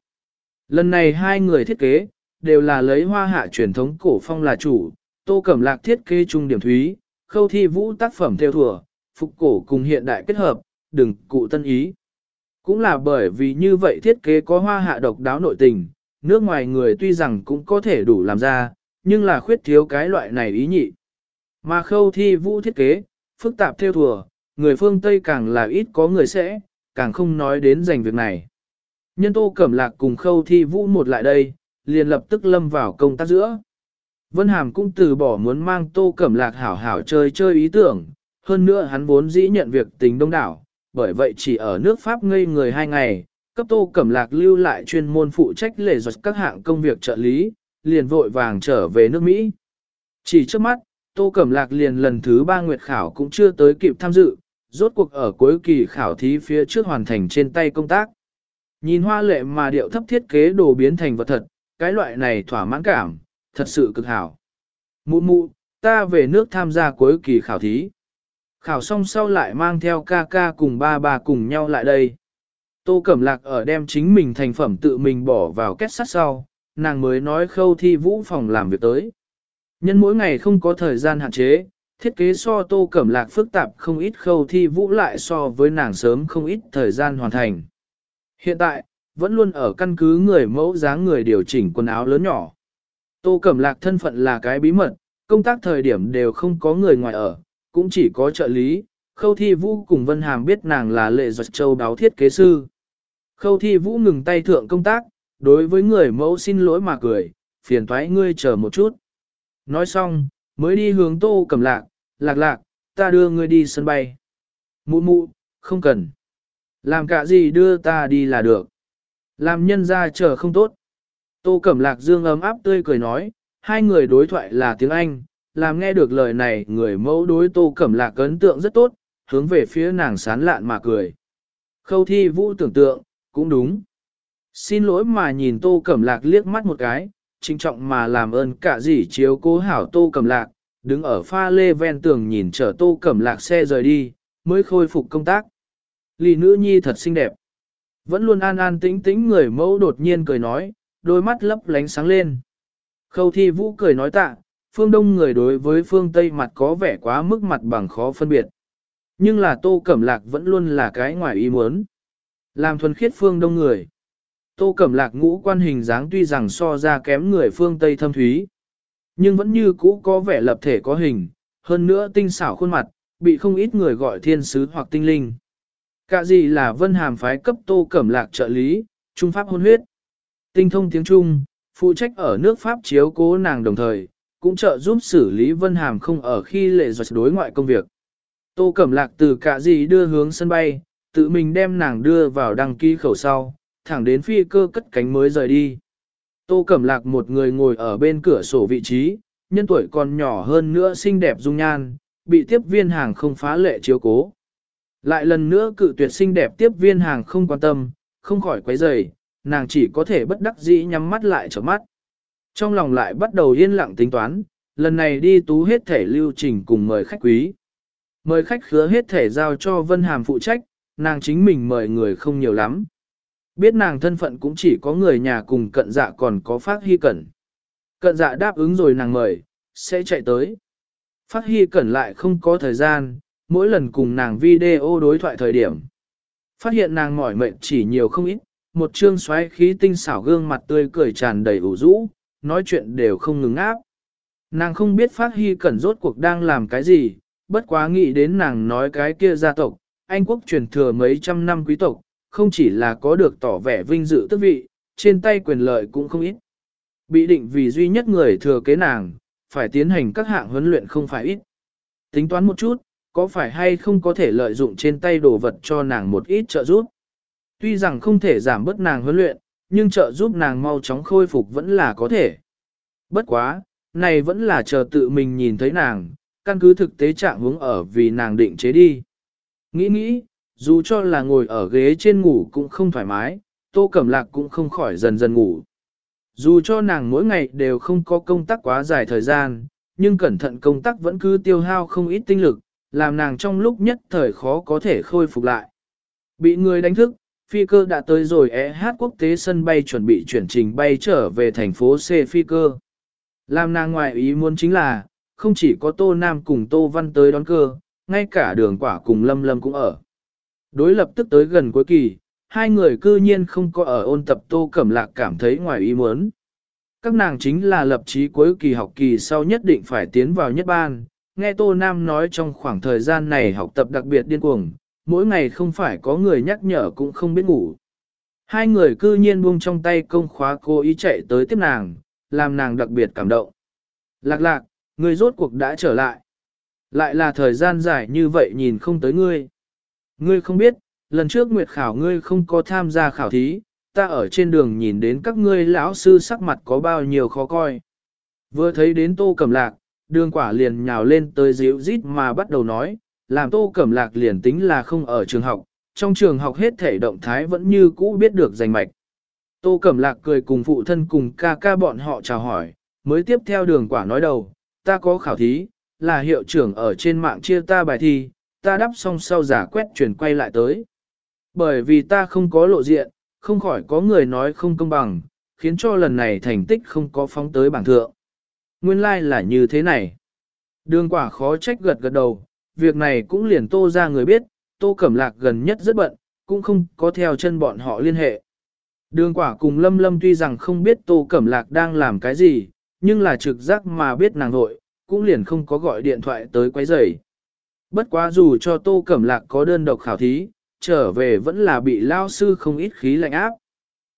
Lần này hai người thiết kế, đều là lấy hoa hạ truyền thống cổ phong là chủ, tô cẩm lạc thiết kế trung điểm thúy, khâu thi vũ tác phẩm theo thùa, phục cổ cùng hiện đại kết hợp, đừng cụ tân ý. Cũng là bởi vì như vậy thiết kế có hoa hạ độc đáo nội tình, nước ngoài người tuy rằng cũng có thể đủ làm ra, nhưng là khuyết thiếu cái loại này ý nhị. Mà khâu thi vũ thiết kế, phức tạp theo thùa, người phương Tây càng là ít có người sẽ, càng không nói đến giành việc này. Nhân tô cẩm lạc cùng khâu thi vũ một lại đây, liền lập tức lâm vào công tác giữa. Vân Hàm cũng từ bỏ muốn mang tô cẩm lạc hảo hảo chơi chơi ý tưởng, hơn nữa hắn vốn dĩ nhận việc tình đông đảo, bởi vậy chỉ ở nước Pháp ngây người hai ngày, cấp tô cẩm lạc lưu lại chuyên môn phụ trách lệ dọc các hạng công việc trợ lý, liền vội vàng trở về nước Mỹ. Chỉ trước mắt, tô cẩm lạc liền lần thứ ba nguyệt khảo cũng chưa tới kịp tham dự, rốt cuộc ở cuối kỳ khảo thí phía trước hoàn thành trên tay công tác. Nhìn hoa lệ mà điệu thấp thiết kế đồ biến thành vật thật, cái loại này thỏa mãn cảm, thật sự cực hảo. Mụ mụ, ta về nước tham gia cuối kỳ khảo thí. Khảo xong sau lại mang theo ca ca cùng ba bà cùng nhau lại đây. Tô Cẩm Lạc ở đem chính mình thành phẩm tự mình bỏ vào kết sắt sau, nàng mới nói khâu thi vũ phòng làm việc tới. Nhân mỗi ngày không có thời gian hạn chế, thiết kế so Tô Cẩm Lạc phức tạp không ít khâu thi vũ lại so với nàng sớm không ít thời gian hoàn thành. Hiện tại, vẫn luôn ở căn cứ người mẫu dáng người điều chỉnh quần áo lớn nhỏ. Tô Cẩm Lạc thân phận là cái bí mật, công tác thời điểm đều không có người ngoài ở, cũng chỉ có trợ lý. Khâu Thi Vũ cùng Vân Hàm biết nàng là lệ giật châu đáo thiết kế sư. Khâu Thi Vũ ngừng tay thượng công tác, đối với người mẫu xin lỗi mà cười, phiền thoái ngươi chờ một chút. Nói xong, mới đi hướng Tô Cẩm Lạc, lạc lạc, ta đưa ngươi đi sân bay. Mụ mụ, không cần. Làm cả gì đưa ta đi là được. Làm nhân ra chờ không tốt. Tô Cẩm Lạc Dương ấm áp tươi cười nói, hai người đối thoại là tiếng Anh, làm nghe được lời này người mẫu đối Tô Cẩm Lạc ấn tượng rất tốt, hướng về phía nàng sán lạn mà cười. Khâu thi vũ tưởng tượng, cũng đúng. Xin lỗi mà nhìn Tô Cẩm Lạc liếc mắt một cái, trinh trọng mà làm ơn cả gì chiếu cố hảo Tô Cẩm Lạc, đứng ở pha lê ven tường nhìn chở Tô Cẩm Lạc xe rời đi, mới khôi phục công tác. Lì nữ nhi thật xinh đẹp. Vẫn luôn an an tĩnh tĩnh người mẫu đột nhiên cười nói, đôi mắt lấp lánh sáng lên. Khâu thi vũ cười nói tạ, phương đông người đối với phương tây mặt có vẻ quá mức mặt bằng khó phân biệt. Nhưng là tô cẩm lạc vẫn luôn là cái ngoài ý muốn. Làm thuần khiết phương đông người. Tô cẩm lạc ngũ quan hình dáng tuy rằng so ra kém người phương tây thâm thúy. Nhưng vẫn như cũ có vẻ lập thể có hình, hơn nữa tinh xảo khuôn mặt, bị không ít người gọi thiên sứ hoặc tinh linh. Cả gì là vân hàm phái cấp tô cẩm lạc trợ lý, trung pháp hôn huyết. Tinh thông tiếng Trung, phụ trách ở nước Pháp chiếu cố nàng đồng thời, cũng trợ giúp xử lý vân hàm không ở khi lệ giật đối ngoại công việc. Tô cẩm lạc từ cả gì đưa hướng sân bay, tự mình đem nàng đưa vào đăng ký khẩu sau, thẳng đến phi cơ cất cánh mới rời đi. Tô Cẩm Lạc một người ngồi ở bên cửa sổ vị trí, nhân tuổi còn nhỏ hơn nữa xinh đẹp dung nhan, bị tiếp viên hàng không phá lệ chiếu cố. Lại lần nữa cự tuyệt xinh đẹp tiếp viên hàng không quan tâm, không khỏi quấy rầy, nàng chỉ có thể bất đắc dĩ nhắm mắt lại trở mắt. Trong lòng lại bắt đầu yên lặng tính toán, lần này đi tú hết thể lưu trình cùng mời khách quý. Mời khách khứa hết thể giao cho Vân Hàm phụ trách, nàng chính mình mời người không nhiều lắm. Biết nàng thân phận cũng chỉ có người nhà cùng cận dạ còn có phát hy cẩn. Cận dạ đáp ứng rồi nàng mời, sẽ chạy tới. Phát hy cẩn lại không có thời gian, mỗi lần cùng nàng video đối thoại thời điểm. Phát hiện nàng mỏi mệt chỉ nhiều không ít, một trương xoáy khí tinh xảo gương mặt tươi cười tràn đầy ủ rũ, nói chuyện đều không ngừng áp. Nàng không biết Phát Hy Cẩn rốt cuộc đang làm cái gì, bất quá nghĩ đến nàng nói cái kia gia tộc, Anh quốc truyền thừa mấy trăm năm quý tộc, không chỉ là có được tỏ vẻ vinh dự tước vị, trên tay quyền lợi cũng không ít. Bị định vì duy nhất người thừa kế nàng, phải tiến hành các hạng huấn luyện không phải ít. Tính toán một chút, có phải hay không có thể lợi dụng trên tay đồ vật cho nàng một ít trợ giúp. Tuy rằng không thể giảm bớt nàng huấn luyện, nhưng trợ giúp nàng mau chóng khôi phục vẫn là có thể. Bất quá, này vẫn là chờ tự mình nhìn thấy nàng, căn cứ thực tế trạng hướng ở vì nàng định chế đi. Nghĩ nghĩ, dù cho là ngồi ở ghế trên ngủ cũng không thoải mái, tô cẩm lạc cũng không khỏi dần dần ngủ. Dù cho nàng mỗi ngày đều không có công tác quá dài thời gian, nhưng cẩn thận công tác vẫn cứ tiêu hao không ít tinh lực, làm nàng trong lúc nhất thời khó có thể khôi phục lại. Bị người đánh thức, phi cơ đã tới rồi EH quốc tế sân bay chuẩn bị chuyển trình bay trở về thành phố C phi cơ. Làm nàng ngoại ý muốn chính là, không chỉ có Tô Nam cùng Tô Văn tới đón cơ, ngay cả đường quả cùng Lâm Lâm cũng ở. Đối lập tức tới gần cuối kỳ, hai người cư nhiên không có ở ôn tập Tô Cẩm Lạc cảm thấy ngoài ý muốn. Các nàng chính là lập chí cuối kỳ học kỳ sau nhất định phải tiến vào nhất ban, nghe Tô Nam nói trong khoảng thời gian này học tập đặc biệt điên cuồng, mỗi ngày không phải có người nhắc nhở cũng không biết ngủ. Hai người cư nhiên buông trong tay công khóa cô ý chạy tới tiếp nàng, làm nàng đặc biệt cảm động. Lạc lạc, người rốt cuộc đã trở lại. Lại là thời gian dài như vậy nhìn không tới ngươi. Ngươi không biết, lần trước nguyệt khảo ngươi không có tham gia khảo thí, ta ở trên đường nhìn đến các ngươi lão sư sắc mặt có bao nhiêu khó coi. Vừa thấy đến tô cẩm lạc, đường quả liền nhào lên tới dịu rít mà bắt đầu nói, làm tô cẩm lạc liền tính là không ở trường học, trong trường học hết thể động thái vẫn như cũ biết được giành mạch. Tô cẩm lạc cười cùng phụ thân cùng ca ca bọn họ chào hỏi, mới tiếp theo đường quả nói đầu, ta có khảo thí, là hiệu trưởng ở trên mạng chia ta bài thi, ta đắp xong sau giả quét chuyển quay lại tới. Bởi vì ta không có lộ diện, không khỏi có người nói không công bằng, khiến cho lần này thành tích không có phóng tới bảng thượng. Nguyên lai like là như thế này. Đường quả khó trách gật gật đầu, việc này cũng liền tô ra người biết, tô cẩm lạc gần nhất rất bận, cũng không có theo chân bọn họ liên hệ. Đường quả cùng lâm lâm tuy rằng không biết tô cẩm lạc đang làm cái gì, nhưng là trực giác mà biết nàng nội, cũng liền không có gọi điện thoại tới quấy rầy. Bất quá dù cho tô cẩm lạc có đơn độc khảo thí, trở về vẫn là bị lao sư không ít khí lạnh áp.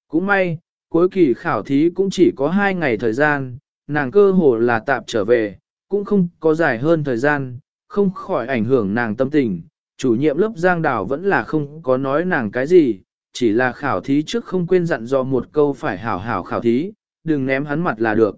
Cũng may, cuối kỳ khảo thí cũng chỉ có 2 ngày thời gian, nàng cơ hồ là tạm trở về, cũng không có dài hơn thời gian, không khỏi ảnh hưởng nàng tâm tình. Chủ nhiệm lớp Giang Đào vẫn là không có nói nàng cái gì, chỉ là khảo thí trước không quên dặn dò một câu phải hảo hảo khảo thí, đừng ném hắn mặt là được.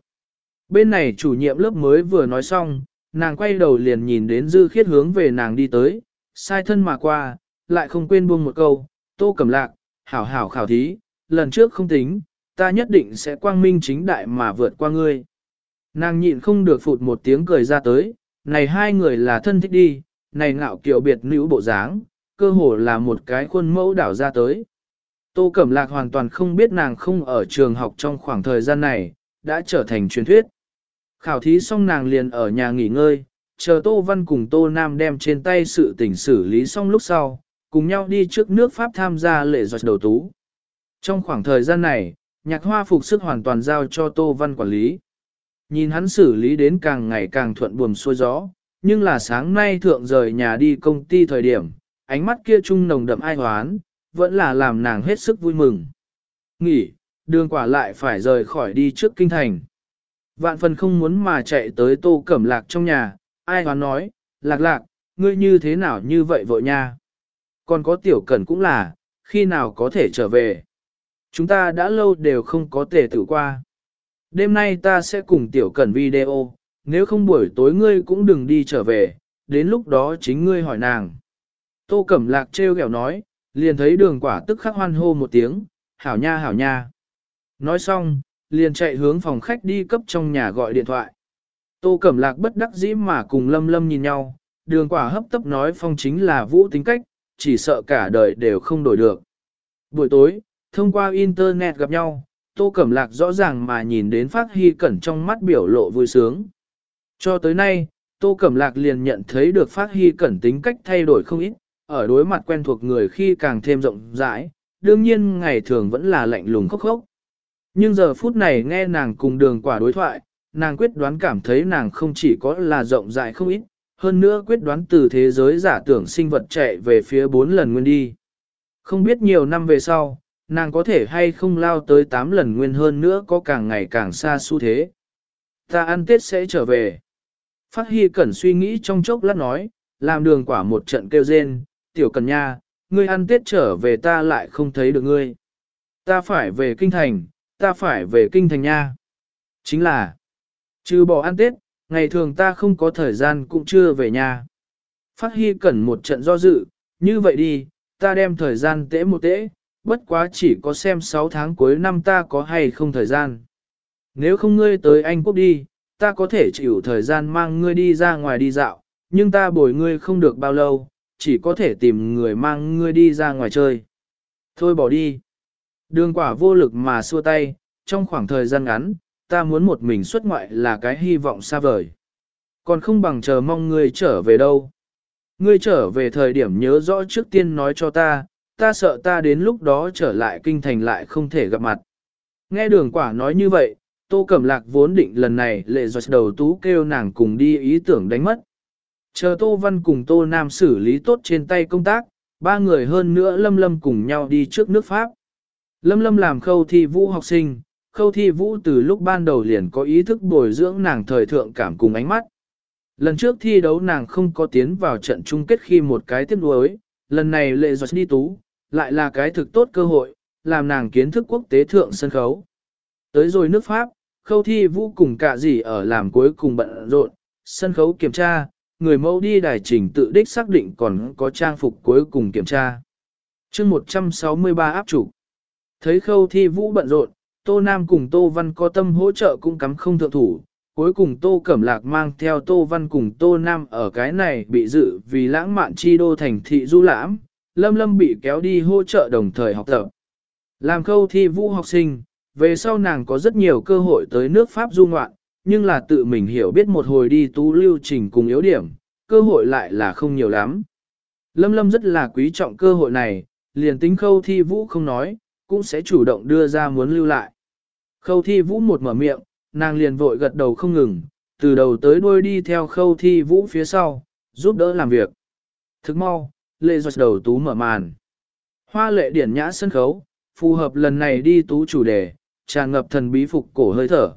Bên này chủ nhiệm lớp mới vừa nói xong, nàng quay đầu liền nhìn đến dư khiết hướng về nàng đi tới, sai thân mà qua, lại không quên buông một câu, tô cầm lạc, hảo hảo khảo thí, lần trước không tính, ta nhất định sẽ quang minh chính đại mà vượt qua ngươi. Nàng nhịn không được phụt một tiếng cười ra tới, này hai người là thân thích đi, này ngạo kiều biệt nữ bộ dáng, cơ hồ là một cái khuôn mẫu đảo ra tới. Tô Cẩm Lạc hoàn toàn không biết nàng không ở trường học trong khoảng thời gian này, đã trở thành truyền thuyết. Khảo thí xong nàng liền ở nhà nghỉ ngơi, chờ Tô Văn cùng Tô Nam đem trên tay sự tình xử lý xong lúc sau, cùng nhau đi trước nước Pháp tham gia lễ giọt đầu tú. Trong khoảng thời gian này, nhạc hoa phục sức hoàn toàn giao cho Tô Văn quản lý. Nhìn hắn xử lý đến càng ngày càng thuận buồm xuôi gió, nhưng là sáng nay thượng rời nhà đi công ty thời điểm, ánh mắt kia trung nồng đậm ai hoán, vẫn là làm nàng hết sức vui mừng. Nghỉ, đường quả lại phải rời khỏi đi trước kinh thành. Vạn phần không muốn mà chạy tới tô cẩm lạc trong nhà, ai hoán nói, lạc lạc, ngươi như thế nào như vậy vội nha. Còn có tiểu cẩn cũng là, khi nào có thể trở về. Chúng ta đã lâu đều không có thể tử qua. Đêm nay ta sẽ cùng tiểu cẩn video, nếu không buổi tối ngươi cũng đừng đi trở về, đến lúc đó chính ngươi hỏi nàng. Tô Cẩm Lạc trêu ghẹo nói, liền thấy đường quả tức khắc hoan hô một tiếng, hảo nha hảo nha. Nói xong, liền chạy hướng phòng khách đi cấp trong nhà gọi điện thoại. Tô Cẩm Lạc bất đắc dĩ mà cùng Lâm Lâm nhìn nhau, đường quả hấp tấp nói phong chính là vũ tính cách, chỉ sợ cả đời đều không đổi được. Buổi tối, thông qua Internet gặp nhau, Tô Cẩm Lạc rõ ràng mà nhìn đến Phát Hy Cẩn trong mắt biểu lộ vui sướng. Cho tới nay, Tô Cẩm Lạc liền nhận thấy được Phát Hy Cẩn tính cách thay đổi không ít, ở đối mặt quen thuộc người khi càng thêm rộng rãi, đương nhiên ngày thường vẫn là lạnh lùng khốc khốc. Nhưng giờ phút này nghe nàng cùng đường quả đối thoại, nàng quyết đoán cảm thấy nàng không chỉ có là rộng rãi không ít, hơn nữa quyết đoán từ thế giới giả tưởng sinh vật chạy về phía bốn lần nguyên đi. Không biết nhiều năm về sau, nàng có thể hay không lao tới 8 lần nguyên hơn nữa có càng ngày càng xa xu thế. Ta ăn tết sẽ trở về. Phát Hy Cẩn suy nghĩ trong chốc lát nói, làm đường quả một trận kêu rên, tiểu cần nha, ngươi ăn tết trở về ta lại không thấy được ngươi. Ta phải về kinh thành, ta phải về kinh thành nha. Chính là, trừ bỏ ăn tết, ngày thường ta không có thời gian cũng chưa về nhà. Phát Hy cần một trận do dự, như vậy đi, ta đem thời gian tễ một tễ, bất quá chỉ có xem 6 tháng cuối năm ta có hay không thời gian. Nếu không ngươi tới Anh Quốc đi, ta có thể chịu thời gian mang ngươi đi ra ngoài đi dạo, nhưng ta bồi ngươi không được bao lâu, chỉ có thể tìm người mang ngươi đi ra ngoài chơi. Thôi bỏ đi. Đường quả vô lực mà xua tay, trong khoảng thời gian ngắn, ta muốn một mình xuất ngoại là cái hy vọng xa vời. Còn không bằng chờ mong ngươi trở về đâu. Ngươi trở về thời điểm nhớ rõ trước tiên nói cho ta, ta sợ ta đến lúc đó trở lại kinh thành lại không thể gặp mặt. Nghe đường quả nói như vậy, tô cẩm lạc vốn định lần này lệ giọt đầu tú kêu nàng cùng đi ý tưởng đánh mất. Chờ tô văn cùng tô nam xử lý tốt trên tay công tác, ba người hơn nữa lâm lâm cùng nhau đi trước nước Pháp. Lâm lâm làm khâu thi vũ học sinh, khâu thi vũ từ lúc ban đầu liền có ý thức bồi dưỡng nàng thời thượng cảm cùng ánh mắt. Lần trước thi đấu nàng không có tiến vào trận chung kết khi một cái tiếp đối, lần này lệ giọt đi tú, lại là cái thực tốt cơ hội, làm nàng kiến thức quốc tế thượng sân khấu. Tới rồi nước Pháp, khâu thi vũ cùng cả gì ở làm cuối cùng bận rộn, sân khấu kiểm tra, người mẫu đi đài trình tự đích xác định còn có trang phục cuối cùng kiểm tra. chương 163 áp chủ. Thấy khâu thi vũ bận rộn, Tô Nam cùng Tô Văn có tâm hỗ trợ cũng cắm không thượng thủ. Cuối cùng Tô Cẩm Lạc mang theo Tô Văn cùng Tô Nam ở cái này bị dự vì lãng mạn chi đô thành thị du lãm, Lâm Lâm bị kéo đi hỗ trợ đồng thời học tập. Làm khâu thi vũ học sinh, về sau nàng có rất nhiều cơ hội tới nước Pháp du ngoạn, nhưng là tự mình hiểu biết một hồi đi tú lưu trình cùng yếu điểm, cơ hội lại là không nhiều lắm. Lâm Lâm rất là quý trọng cơ hội này, liền tính khâu thi vũ không nói, cũng sẽ chủ động đưa ra muốn lưu lại. Khâu thi vũ một mở miệng, nàng liền vội gật đầu không ngừng, từ đầu tới đuôi đi theo khâu thi vũ phía sau, giúp đỡ làm việc. Thức mau, lệ giọt đầu tú mở màn. Hoa lệ điển nhã sân khấu, phù hợp lần này đi tú chủ đề, tràn ngập thần bí phục cổ hơi thở.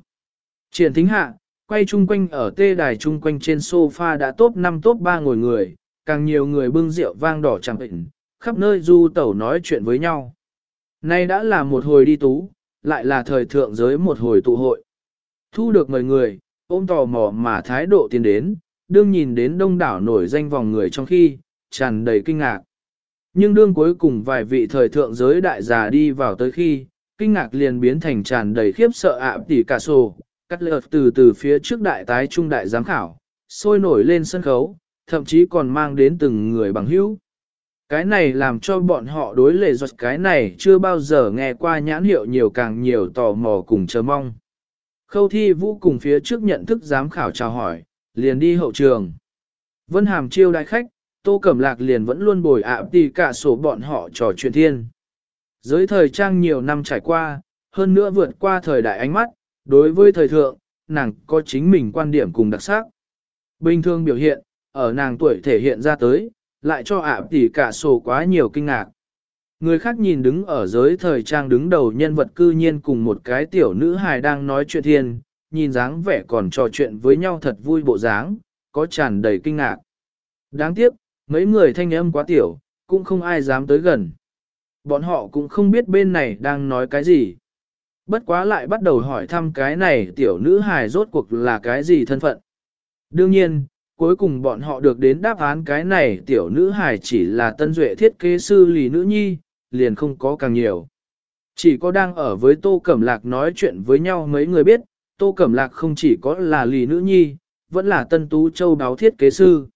Triển thính hạ, quay chung quanh ở tê đài chung quanh trên sofa đã top 5 top 3 ngồi người, càng nhiều người bưng rượu vang đỏ chẳng ịn, khắp nơi du tẩu nói chuyện với nhau. Nay đã là một hồi đi tú, lại là thời thượng giới một hồi tụ hội. Thu được mời người, ôm tò mò mà thái độ tiến đến, đương nhìn đến đông đảo nổi danh vòng người trong khi, tràn đầy kinh ngạc. Nhưng đương cuối cùng vài vị thời thượng giới đại già đi vào tới khi, kinh ngạc liền biến thành tràn đầy khiếp sợ ạ tỉ cả sổ, cắt lợt từ từ phía trước đại tái trung đại giám khảo, sôi nổi lên sân khấu, thậm chí còn mang đến từng người bằng hữu. Cái này làm cho bọn họ đối lệ giọt cái này chưa bao giờ nghe qua nhãn hiệu nhiều càng nhiều tò mò cùng chờ mong. Khâu thi vũ cùng phía trước nhận thức giám khảo chào hỏi, liền đi hậu trường. Vân Hàm chiêu đại khách, Tô Cẩm Lạc liền vẫn luôn bồi ạ tì cả sổ bọn họ trò chuyện thiên. Giới thời trang nhiều năm trải qua, hơn nữa vượt qua thời đại ánh mắt, đối với thời thượng, nàng có chính mình quan điểm cùng đặc sắc. Bình thường biểu hiện, ở nàng tuổi thể hiện ra tới, lại cho ạ tỷ cả sổ quá nhiều kinh ngạc. Người khác nhìn đứng ở giới thời trang đứng đầu nhân vật cư nhiên cùng một cái tiểu nữ hài đang nói chuyện thiên, nhìn dáng vẻ còn trò chuyện với nhau thật vui bộ dáng, có tràn đầy kinh ngạc. Đáng tiếc, mấy người thanh âm quá tiểu, cũng không ai dám tới gần. Bọn họ cũng không biết bên này đang nói cái gì. Bất quá lại bắt đầu hỏi thăm cái này tiểu nữ hài rốt cuộc là cái gì thân phận. Đương nhiên, cuối cùng bọn họ được đến đáp án cái này tiểu nữ hài chỉ là tân duệ thiết kế sư lì nữ nhi, liền không có càng nhiều. Chỉ có đang ở với Tô Cẩm Lạc nói chuyện với nhau mấy người biết, Tô Cẩm Lạc không chỉ có là lì nữ nhi, vẫn là tân tú châu đáo thiết kế sư.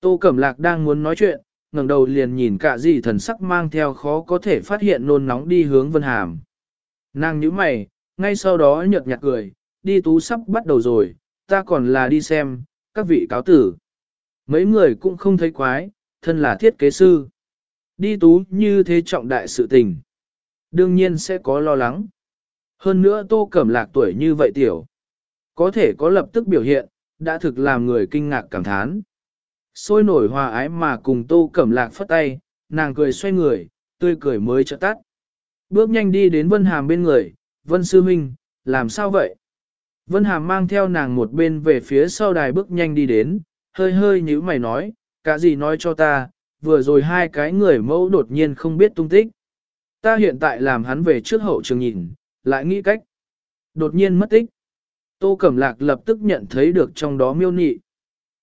Tô Cẩm Lạc đang muốn nói chuyện, ngẩng đầu liền nhìn cả gì thần sắc mang theo khó có thể phát hiện nôn nóng đi hướng Vân Hàm. Nàng nhíu mày, ngay sau đó nhợt nhạt cười, đi tú sắp bắt đầu rồi, ta còn là đi xem, các vị cáo tử. Mấy người cũng không thấy quái, thân là thiết kế sư. Đi tú như thế trọng đại sự tình. Đương nhiên sẽ có lo lắng. Hơn nữa tô cẩm lạc tuổi như vậy tiểu. Có thể có lập tức biểu hiện, đã thực làm người kinh ngạc cảm thán. Sôi nổi hòa ái mà cùng tô cẩm lạc phất tay, nàng cười xoay người, tươi cười mới chợt tắt. Bước nhanh đi đến Vân Hàm bên người, Vân Sư Minh, làm sao vậy? Vân Hàm mang theo nàng một bên về phía sau đài bước nhanh đi đến, hơi hơi như mày nói, cả gì nói cho ta, vừa rồi hai cái người mẫu đột nhiên không biết tung tích. Ta hiện tại làm hắn về trước hậu trường nhìn, lại nghĩ cách. Đột nhiên mất tích. Tô Cẩm Lạc lập tức nhận thấy được trong đó miêu nị.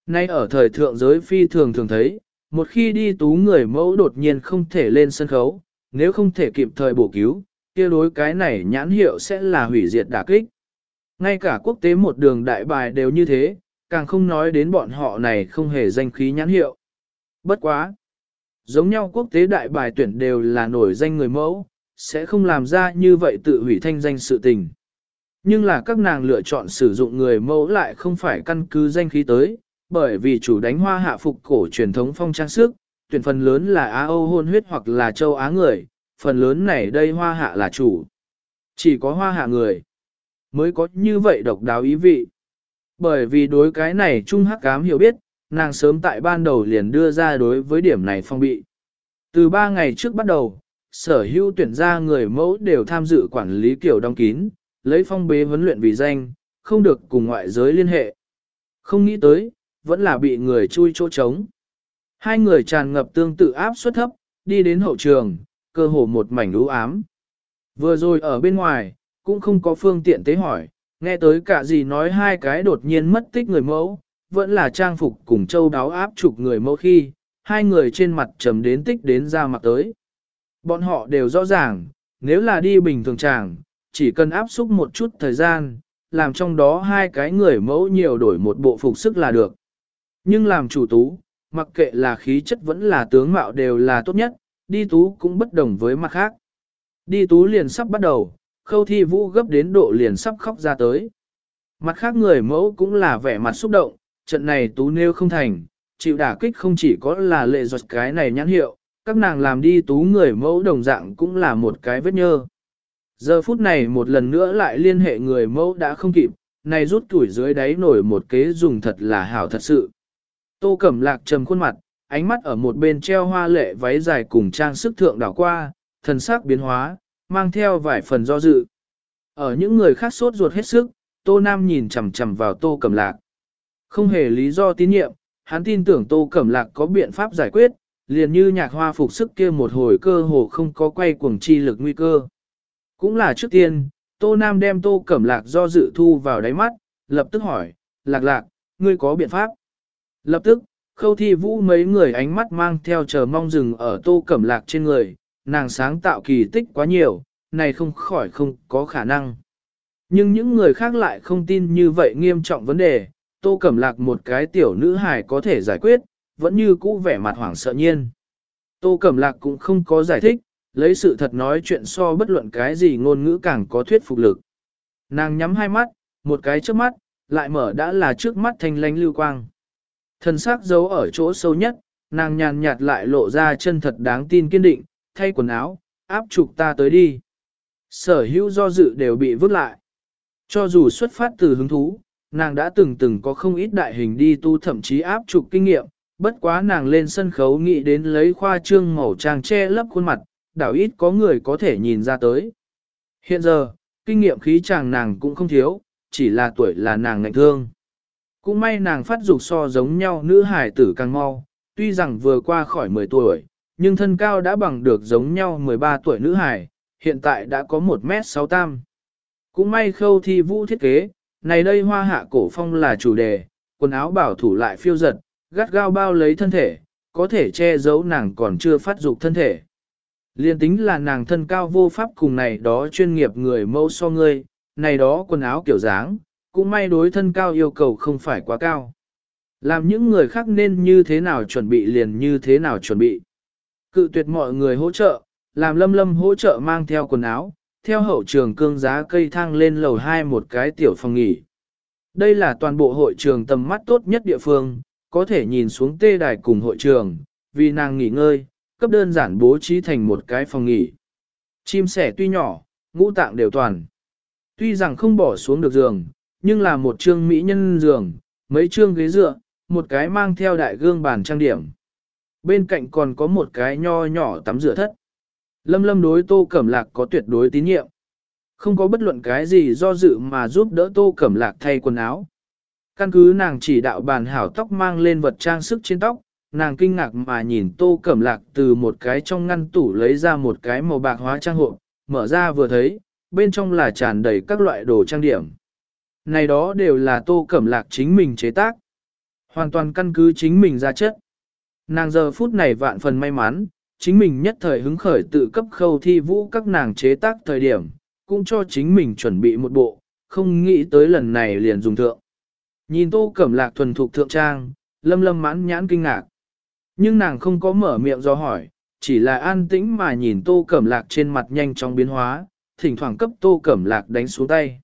Nay ở thời thượng giới phi thường thường thấy, một khi đi tú người mẫu đột nhiên không thể lên sân khấu, nếu không thể kịp thời bổ cứu, kia đối cái này nhãn hiệu sẽ là hủy diệt đả kích. Ngay cả quốc tế một đường đại bài đều như thế, càng không nói đến bọn họ này không hề danh khí nhãn hiệu. Bất quá. giống nhau quốc tế đại bài tuyển đều là nổi danh người mẫu, sẽ không làm ra như vậy tự hủy thanh danh sự tình. Nhưng là các nàng lựa chọn sử dụng người mẫu lại không phải căn cứ danh khí tới, bởi vì chủ đánh hoa hạ phục cổ truyền thống phong trang sức, tuyển phần lớn là Á Âu hôn huyết hoặc là châu Á người, phần lớn này đây hoa hạ là chủ. Chỉ có hoa hạ người mới có như vậy độc đáo ý vị. Bởi vì đối cái này Trung Hắc Cám hiểu biết, nàng sớm tại ban đầu liền đưa ra đối với điểm này phong bị. Từ 3 ngày trước bắt đầu, sở hữu tuyển ra người mẫu đều tham dự quản lý kiểu đóng kín, lấy phong bế huấn luyện vì danh, không được cùng ngoại giới liên hệ. Không nghĩ tới, vẫn là bị người chui chỗ trống. Hai người tràn ngập tương tự áp suất thấp, đi đến hậu trường, cơ hồ một mảnh u ám. Vừa rồi ở bên ngoài, cũng không có phương tiện tế hỏi, nghe tới cả gì nói hai cái đột nhiên mất tích người mẫu, vẫn là trang phục cùng châu đáo áp chụp người mẫu khi, hai người trên mặt trầm đến tích đến ra mặt tới. Bọn họ đều rõ ràng, nếu là đi bình thường chàng, chỉ cần áp xúc một chút thời gian, làm trong đó hai cái người mẫu nhiều đổi một bộ phục sức là được. Nhưng làm chủ tú, mặc kệ là khí chất vẫn là tướng mạo đều là tốt nhất, đi tú cũng bất đồng với mặt khác. Đi tú liền sắp bắt đầu, khâu thi vũ gấp đến độ liền sắp khóc ra tới. Mặt khác người mẫu cũng là vẻ mặt xúc động, trận này tú nêu không thành, chịu đả kích không chỉ có là lệ giọt cái này nhãn hiệu, các nàng làm đi tú người mẫu đồng dạng cũng là một cái vết nhơ. Giờ phút này một lần nữa lại liên hệ người mẫu đã không kịp, này rút tuổi dưới đáy nổi một kế dùng thật là hảo thật sự. Tô Cẩm Lạc trầm khuôn mặt, ánh mắt ở một bên treo hoa lệ váy dài cùng trang sức thượng đảo qua, thần sắc biến hóa, mang theo vài phần do dự. Ở những người khác sốt ruột hết sức, Tô Nam nhìn chằm chằm vào Tô Cẩm Lạc. Không hề lý do tín nhiệm, hắn tin tưởng Tô Cẩm Lạc có biện pháp giải quyết, liền như nhạc hoa phục sức kia một hồi cơ hồ không có quay cuồng chi lực nguy cơ. Cũng là trước tiên, Tô Nam đem Tô Cẩm Lạc do dự thu vào đáy mắt, lập tức hỏi, Lạc Lạc, ngươi có biện pháp? Lập tức, khâu thi vũ mấy người ánh mắt mang theo chờ mong rừng ở Tô Cẩm Lạc trên người, nàng sáng tạo kỳ tích quá nhiều, này không khỏi không có khả năng. Nhưng những người khác lại không tin như vậy nghiêm trọng vấn đề, Tô Cẩm Lạc một cái tiểu nữ hài có thể giải quyết, vẫn như cũ vẻ mặt hoảng sợ nhiên. Tô Cẩm Lạc cũng không có giải thích, lấy sự thật nói chuyện so bất luận cái gì ngôn ngữ càng có thuyết phục lực. Nàng nhắm hai mắt, một cái trước mắt, lại mở đã là trước mắt thanh lánh lưu quang. Thần sắc giấu ở chỗ sâu nhất, nàng nhàn nhạt lại lộ ra chân thật đáng tin kiên định, thay quần áo, áp trục ta tới đi. Sở hữu do dự đều bị vứt lại. Cho dù xuất phát từ hứng thú, nàng đã từng từng có không ít đại hình đi tu thậm chí áp trục kinh nghiệm, bất quá nàng lên sân khấu nghĩ đến lấy khoa trương màu trang che lấp khuôn mặt, đảo ít có người có thể nhìn ra tới. Hiện giờ, kinh nghiệm khí chàng nàng cũng không thiếu, chỉ là tuổi là nàng ngạnh thương. Cũng may nàng phát dục so giống nhau nữ hải tử càng mau, tuy rằng vừa qua khỏi 10 tuổi, nhưng thân cao đã bằng được giống nhau 13 tuổi nữ hải, hiện tại đã có 1m6 tam. Cũng may khâu thi vũ thiết kế, này đây hoa hạ cổ phong là chủ đề, quần áo bảo thủ lại phiêu giật, gắt gao bao lấy thân thể, có thể che giấu nàng còn chưa phát dục thân thể. Liên tính là nàng thân cao vô pháp cùng này đó chuyên nghiệp người mẫu so ngươi, này đó quần áo kiểu dáng, cũng may đối thân cao yêu cầu không phải quá cao. Làm những người khác nên như thế nào chuẩn bị liền như thế nào chuẩn bị. Cự tuyệt mọi người hỗ trợ, làm lâm lâm hỗ trợ mang theo quần áo, theo hậu trường cương giá cây thang lên lầu 2 một cái tiểu phòng nghỉ. Đây là toàn bộ hội trường tầm mắt tốt nhất địa phương, có thể nhìn xuống tê đài cùng hội trường, vì nàng nghỉ ngơi, cấp đơn giản bố trí thành một cái phòng nghỉ. Chim sẻ tuy nhỏ, ngũ tạng đều toàn. Tuy rằng không bỏ xuống được giường, nhưng là một trương mỹ nhân giường, mấy trương ghế dựa, một cái mang theo đại gương bàn trang điểm. Bên cạnh còn có một cái nho nhỏ tắm rửa thất. Lâm lâm đối tô cẩm lạc có tuyệt đối tín nhiệm. Không có bất luận cái gì do dự mà giúp đỡ tô cẩm lạc thay quần áo. Căn cứ nàng chỉ đạo bàn hảo tóc mang lên vật trang sức trên tóc, nàng kinh ngạc mà nhìn tô cẩm lạc từ một cái trong ngăn tủ lấy ra một cái màu bạc hóa trang hộ, mở ra vừa thấy, bên trong là tràn đầy các loại đồ trang điểm. Này đó đều là tô cẩm lạc chính mình chế tác. Hoàn toàn căn cứ chính mình ra chất. Nàng giờ phút này vạn phần may mắn, chính mình nhất thời hứng khởi tự cấp khâu thi vũ các nàng chế tác thời điểm, cũng cho chính mình chuẩn bị một bộ, không nghĩ tới lần này liền dùng thượng. Nhìn tô cẩm lạc thuần thục thượng trang, lâm lâm mãn nhãn kinh ngạc. Nhưng nàng không có mở miệng do hỏi, chỉ là an tĩnh mà nhìn tô cẩm lạc trên mặt nhanh chóng biến hóa, thỉnh thoảng cấp tô cẩm lạc đánh xuống tay.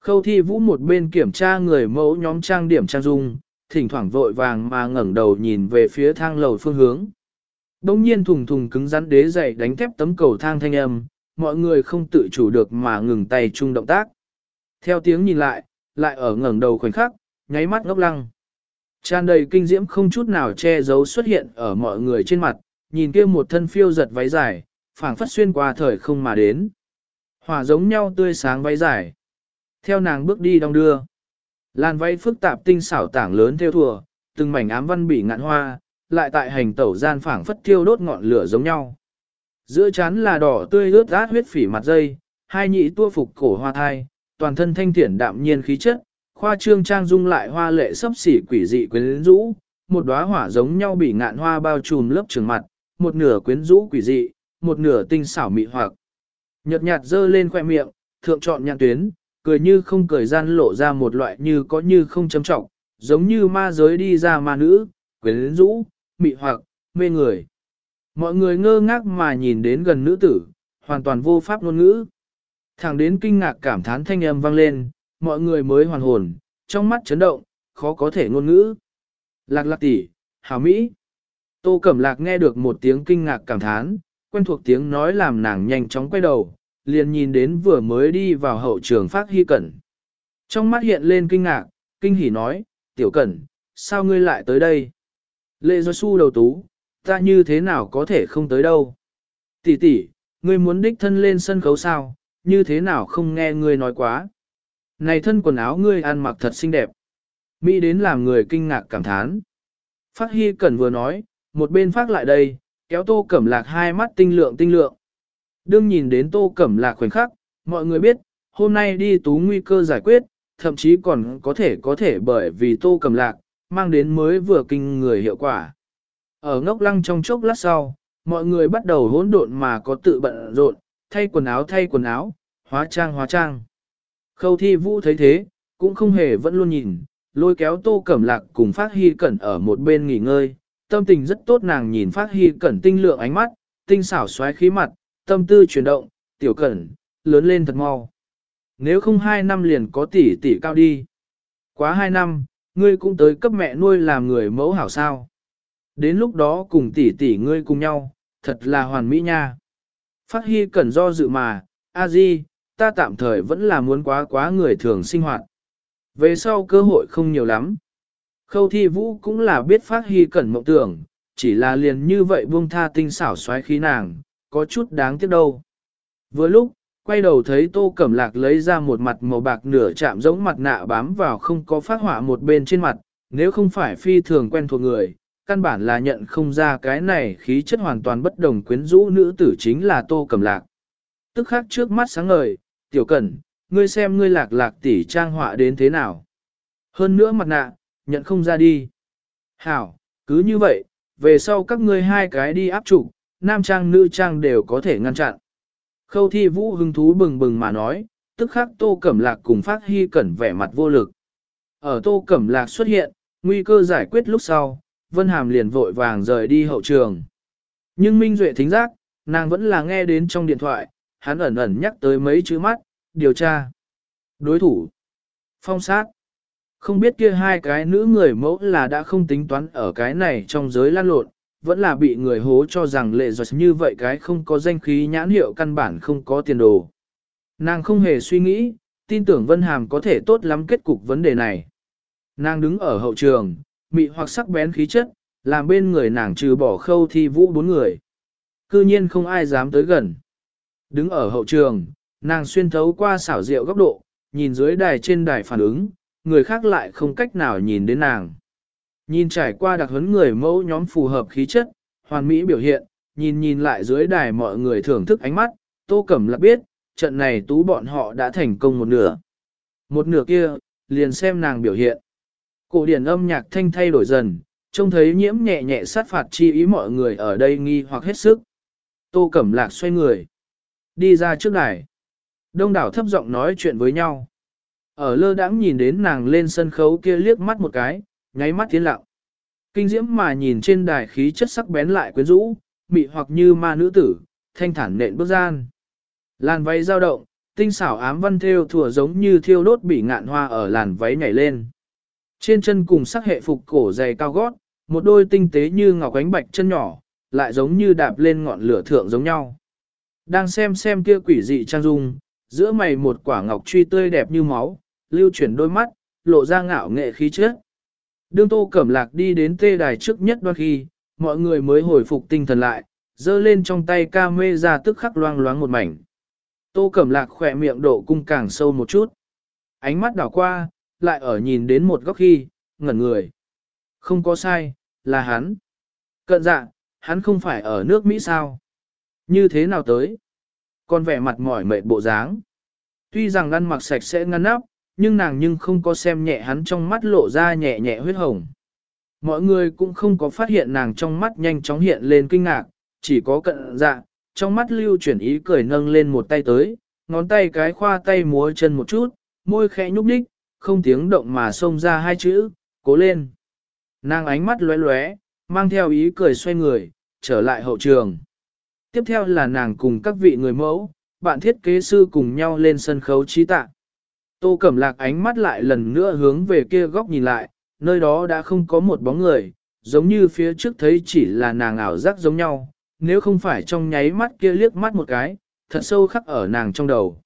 Khâu thi vũ một bên kiểm tra người mẫu nhóm trang điểm trang dung, thỉnh thoảng vội vàng mà ngẩng đầu nhìn về phía thang lầu phương hướng. Đông nhiên thùng thùng cứng rắn đế dậy đánh thép tấm cầu thang thanh âm, mọi người không tự chủ được mà ngừng tay chung động tác. Theo tiếng nhìn lại, lại ở ngẩng đầu khoảnh khắc, nháy mắt ngốc lăng. Tràn đầy kinh diễm không chút nào che giấu xuất hiện ở mọi người trên mặt, nhìn kia một thân phiêu giật váy dài, phảng phất xuyên qua thời không mà đến. Hỏa giống nhau tươi sáng váy dài. Theo nàng bước đi đong đưa. Lan váy phức tạp tinh xảo tảng lớn theo thùa, từng mảnh ám văn bị ngạn hoa, lại tại hành tẩu gian phảng phất thiêu đốt ngọn lửa giống nhau. Giữa chán là đỏ tươi ướt át huyết phỉ mặt dây, hai nhị tua phục cổ hoa thai, toàn thân thanh thiển đạm nhiên khí chất, khoa trương trang dung lại hoa lệ sấp xỉ quỷ dị quyến rũ, một đóa hỏa giống nhau bị ngạn hoa bao trùm lớp trường mặt, một nửa quyến rũ quỷ dị, một nửa tinh xảo mị hoặc. Nhật nhạt dơ lên khoe miệng, thượng chọn nhạc tuyến, cười như không cười gian lộ ra một loại như có như không chấm trọng, giống như ma giới đi ra ma nữ, quyến rũ, mị hoặc, mê người. Mọi người ngơ ngác mà nhìn đến gần nữ tử, hoàn toàn vô pháp ngôn ngữ. Thẳng đến kinh ngạc cảm thán thanh âm vang lên, mọi người mới hoàn hồn, trong mắt chấn động, khó có thể ngôn ngữ. Lạc lạc tỷ, hảo mỹ. Tô Cẩm Lạc nghe được một tiếng kinh ngạc cảm thán, quen thuộc tiếng nói làm nàng nhanh chóng quay đầu, liền nhìn đến vừa mới đi vào hậu trường phát hy cẩn. Trong mắt hiện lên kinh ngạc, kinh hỉ nói, tiểu cẩn, sao ngươi lại tới đây? Lệ do su đầu tú, ta như thế nào có thể không tới đâu? Tỷ tỷ, ngươi muốn đích thân lên sân khấu sao, như thế nào không nghe ngươi nói quá? Này thân quần áo ngươi ăn mặc thật xinh đẹp. Mỹ đến làm người kinh ngạc cảm thán. Phát Hy Cẩn vừa nói, một bên phát lại đây, kéo tô cẩm lạc hai mắt tinh lượng tinh lượng. Đương nhìn đến tô cẩm lạc khoảnh khắc, mọi người biết, hôm nay đi tú nguy cơ giải quyết, thậm chí còn có thể có thể bởi vì tô cẩm lạc, mang đến mới vừa kinh người hiệu quả. Ở ngốc lăng trong chốc lát sau, mọi người bắt đầu hỗn độn mà có tự bận rộn, thay quần áo thay quần áo, hóa trang hóa trang. Khâu thi vũ thấy thế, cũng không hề vẫn luôn nhìn, lôi kéo tô cẩm lạc cùng phát hy cẩn ở một bên nghỉ ngơi, tâm tình rất tốt nàng nhìn phát hy cẩn tinh lượng ánh mắt, tinh xảo xoáy khí mặt, tâm tư chuyển động, tiểu cẩn, lớn lên thật mau. Nếu không hai năm liền có tỷ tỷ cao đi. Quá hai năm, ngươi cũng tới cấp mẹ nuôi làm người mẫu hảo sao. Đến lúc đó cùng tỷ tỷ ngươi cùng nhau, thật là hoàn mỹ nha. Phát hy cẩn do dự mà, a di, ta tạm thời vẫn là muốn quá quá người thường sinh hoạt. Về sau cơ hội không nhiều lắm. Khâu thi vũ cũng là biết phát hy cẩn mộng tưởng, chỉ là liền như vậy buông tha tinh xảo xoáy khí nàng, có chút đáng tiếc đâu. Vừa lúc, quay đầu thấy tô cẩm lạc lấy ra một mặt màu bạc nửa chạm giống mặt nạ bám vào không có phát họa một bên trên mặt, nếu không phải phi thường quen thuộc người, căn bản là nhận không ra cái này khí chất hoàn toàn bất đồng quyến rũ nữ tử chính là tô cẩm lạc. Tức khắc trước mắt sáng ngời, tiểu cẩn, ngươi xem ngươi lạc lạc tỷ trang họa đến thế nào. Hơn nữa mặt nạ, nhận không ra đi. Hảo, cứ như vậy, về sau các ngươi hai cái đi áp trụ, nam trang nữ trang đều có thể ngăn chặn. Khâu thi vũ hứng thú bừng bừng mà nói, tức khắc tô cẩm lạc cùng phát hy cẩn vẻ mặt vô lực. Ở tô cẩm lạc xuất hiện, nguy cơ giải quyết lúc sau, Vân Hàm liền vội vàng rời đi hậu trường. Nhưng Minh Duệ thính giác, nàng vẫn là nghe đến trong điện thoại, hắn ẩn ẩn nhắc tới mấy chữ mắt, điều tra, đối thủ, phong sát. Không biết kia hai cái nữ người mẫu là đã không tính toán ở cái này trong giới lan lộn, vẫn là bị người hố cho rằng lệ giọt như vậy cái không có danh khí nhãn hiệu căn bản không có tiền đồ. Nàng không hề suy nghĩ, tin tưởng Vân Hàm có thể tốt lắm kết cục vấn đề này. Nàng đứng ở hậu trường, mị hoặc sắc bén khí chất, làm bên người nàng trừ bỏ khâu thi vũ bốn người. Cư nhiên không ai dám tới gần. Đứng ở hậu trường, nàng xuyên thấu qua xảo rượu góc độ, nhìn dưới đài trên đài phản ứng, người khác lại không cách nào nhìn đến nàng. Nhìn trải qua đặc huấn người mẫu nhóm phù hợp khí chất, hoàn mỹ biểu hiện, nhìn nhìn lại dưới đài mọi người thưởng thức ánh mắt, tô cẩm lạc biết, trận này tú bọn họ đã thành công một nửa. Một nửa kia, liền xem nàng biểu hiện. Cổ điển âm nhạc thanh thay đổi dần, trông thấy nhiễm nhẹ nhẹ sát phạt chi ý mọi người ở đây nghi hoặc hết sức. Tô Cẩm Lạc xoay người. Đi ra trước đài. Đông đảo thấp giọng nói chuyện với nhau. Ở lơ đãng nhìn đến nàng lên sân khấu kia liếc mắt một cái, nháy mắt tiến lặng. Kinh diễm mà nhìn trên đài khí chất sắc bén lại quyến rũ, mị hoặc như ma nữ tử, thanh thản nện bước gian. Làn váy dao động, tinh xảo ám văn thêu thùa giống như thiêu đốt bị ngạn hoa ở làn váy nhảy lên. Trên chân cùng sắc hệ phục cổ dày cao gót, một đôi tinh tế như ngọc ánh bạch chân nhỏ, lại giống như đạp lên ngọn lửa thượng giống nhau. Đang xem xem kia quỷ dị trang dung, giữa mày một quả ngọc truy tươi đẹp như máu, lưu chuyển đôi mắt, lộ ra ngạo nghệ khí chất. Đương Tô Cẩm Lạc đi đến tê đài trước nhất đoan khi, mọi người mới hồi phục tinh thần lại, dơ lên trong tay ca mê ra tức khắc loang loáng một mảnh. Tô Cẩm Lạc khỏe miệng độ cung càng sâu một chút. Ánh mắt đảo qua, lại ở nhìn đến một góc khi, ngẩn người. Không có sai, là hắn. Cận dạ, hắn không phải ở nước Mỹ sao? Như thế nào tới? Con vẻ mặt mỏi mệt bộ dáng. Tuy rằng ăn mặc sạch sẽ ngăn nắp, nhưng nàng nhưng không có xem nhẹ hắn trong mắt lộ ra nhẹ nhẹ huyết hồng. Mọi người cũng không có phát hiện nàng trong mắt nhanh chóng hiện lên kinh ngạc, chỉ có cận dạ, trong mắt lưu chuyển ý cười nâng lên một tay tới, ngón tay cái khoa tay múa chân một chút, môi khẽ nhúc nhích, không tiếng động mà xông ra hai chữ, cố lên. Nàng ánh mắt lóe lóe, mang theo ý cười xoay người, trở lại hậu trường. Tiếp theo là nàng cùng các vị người mẫu, bạn thiết kế sư cùng nhau lên sân khấu trí tạ. Tô Cẩm Lạc ánh mắt lại lần nữa hướng về kia góc nhìn lại, nơi đó đã không có một bóng người, giống như phía trước thấy chỉ là nàng ảo giác giống nhau, nếu không phải trong nháy mắt kia liếc mắt một cái, thật sâu khắc ở nàng trong đầu.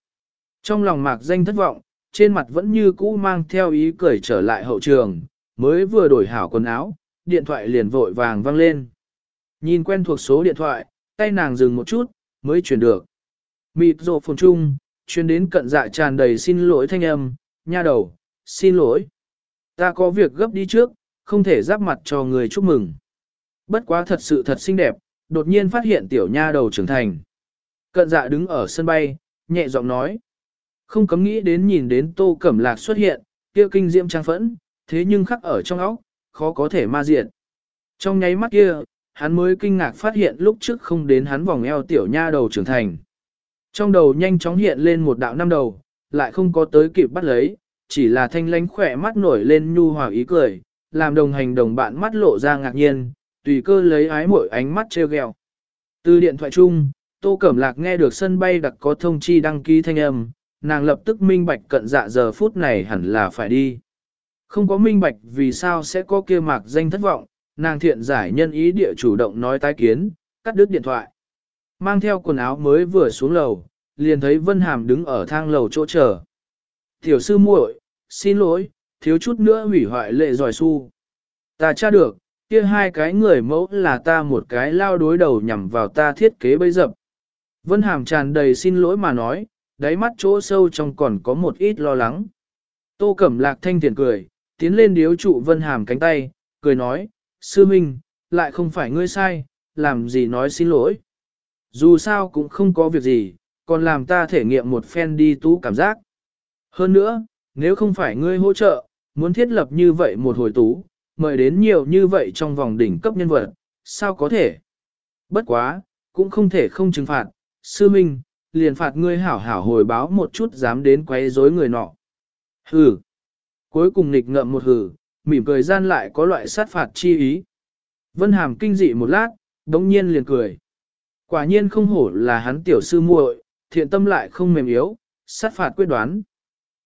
Trong lòng mạc danh thất vọng, trên mặt vẫn như cũ mang theo ý cười trở lại hậu trường, mới vừa đổi hảo quần áo, điện thoại liền vội vàng vang lên. Nhìn quen thuộc số điện thoại, tay nàng dừng một chút, mới chuyển được. Mịt rộ phồn trung, chuyên đến cận dạ tràn đầy xin lỗi thanh âm, nha đầu, xin lỗi. Ta có việc gấp đi trước, không thể giáp mặt cho người chúc mừng. Bất quá thật sự thật xinh đẹp, đột nhiên phát hiện tiểu nha đầu trưởng thành. Cận dạ đứng ở sân bay, nhẹ giọng nói. Không cấm nghĩ đến nhìn đến tô cẩm lạc xuất hiện, kia kinh diễm trang phẫn, thế nhưng khắc ở trong óc, khó có thể ma diện. Trong nháy mắt kia, hắn mới kinh ngạc phát hiện lúc trước không đến hắn vòng eo tiểu nha đầu trưởng thành. Trong đầu nhanh chóng hiện lên một đạo năm đầu, lại không có tới kịp bắt lấy, chỉ là thanh lánh khỏe mắt nổi lên nhu hòa ý cười, làm đồng hành đồng bạn mắt lộ ra ngạc nhiên, tùy cơ lấy ái mỗi ánh mắt treo gheo. Từ điện thoại chung, Tô Cẩm Lạc nghe được sân bay đặc có thông chi đăng ký thanh âm, nàng lập tức minh bạch cận dạ giờ phút này hẳn là phải đi. Không có minh bạch vì sao sẽ có kia mạc danh thất vọng, nàng thiện giải nhân ý địa chủ động nói tái kiến, cắt đứt điện thoại. Mang theo quần áo mới vừa xuống lầu, liền thấy Vân Hàm đứng ở thang lầu chỗ chờ. Tiểu sư muội, xin lỗi, thiếu chút nữa hủy hoại lệ giỏi su. Ta tra được, kia hai cái người mẫu là ta một cái lao đối đầu nhằm vào ta thiết kế bây dập. Vân Hàm tràn đầy xin lỗi mà nói, đáy mắt chỗ sâu trong còn có một ít lo lắng. Tô Cẩm Lạc thanh thiện cười, tiến lên điếu trụ Vân Hàm cánh tay, cười nói, sư minh, lại không phải ngươi sai, làm gì nói xin lỗi. Dù sao cũng không có việc gì, còn làm ta thể nghiệm một phen đi tú cảm giác. Hơn nữa, nếu không phải ngươi hỗ trợ, muốn thiết lập như vậy một hồi tú, mời đến nhiều như vậy trong vòng đỉnh cấp nhân vật, sao có thể? Bất quá, cũng không thể không trừng phạt, sư minh, liền phạt ngươi hảo hảo hồi báo một chút dám đến quấy rối người nọ. Hừ. Cuối cùng nịch ngậm một hừ, mỉm cười gian lại có loại sát phạt chi ý. Vân Hàm kinh dị một lát, đống nhiên liền cười. Quả nhiên không hổ là hắn tiểu sư muội, thiện tâm lại không mềm yếu, sát phạt quyết đoán.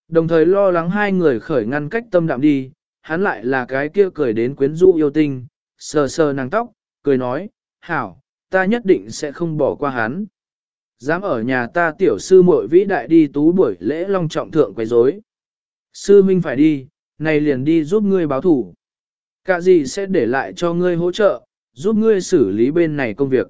Đồng thời lo lắng hai người khởi ngăn cách tâm đạm đi, hắn lại là cái kia cười đến quyến rũ yêu tinh, sờ sờ nàng tóc, cười nói, hảo, ta nhất định sẽ không bỏ qua hắn. Dám ở nhà ta tiểu sư muội vĩ đại đi tú buổi lễ long trọng thượng quấy rối. Sư minh phải đi, này liền đi giúp ngươi báo thủ. Cả gì sẽ để lại cho ngươi hỗ trợ, giúp ngươi xử lý bên này công việc.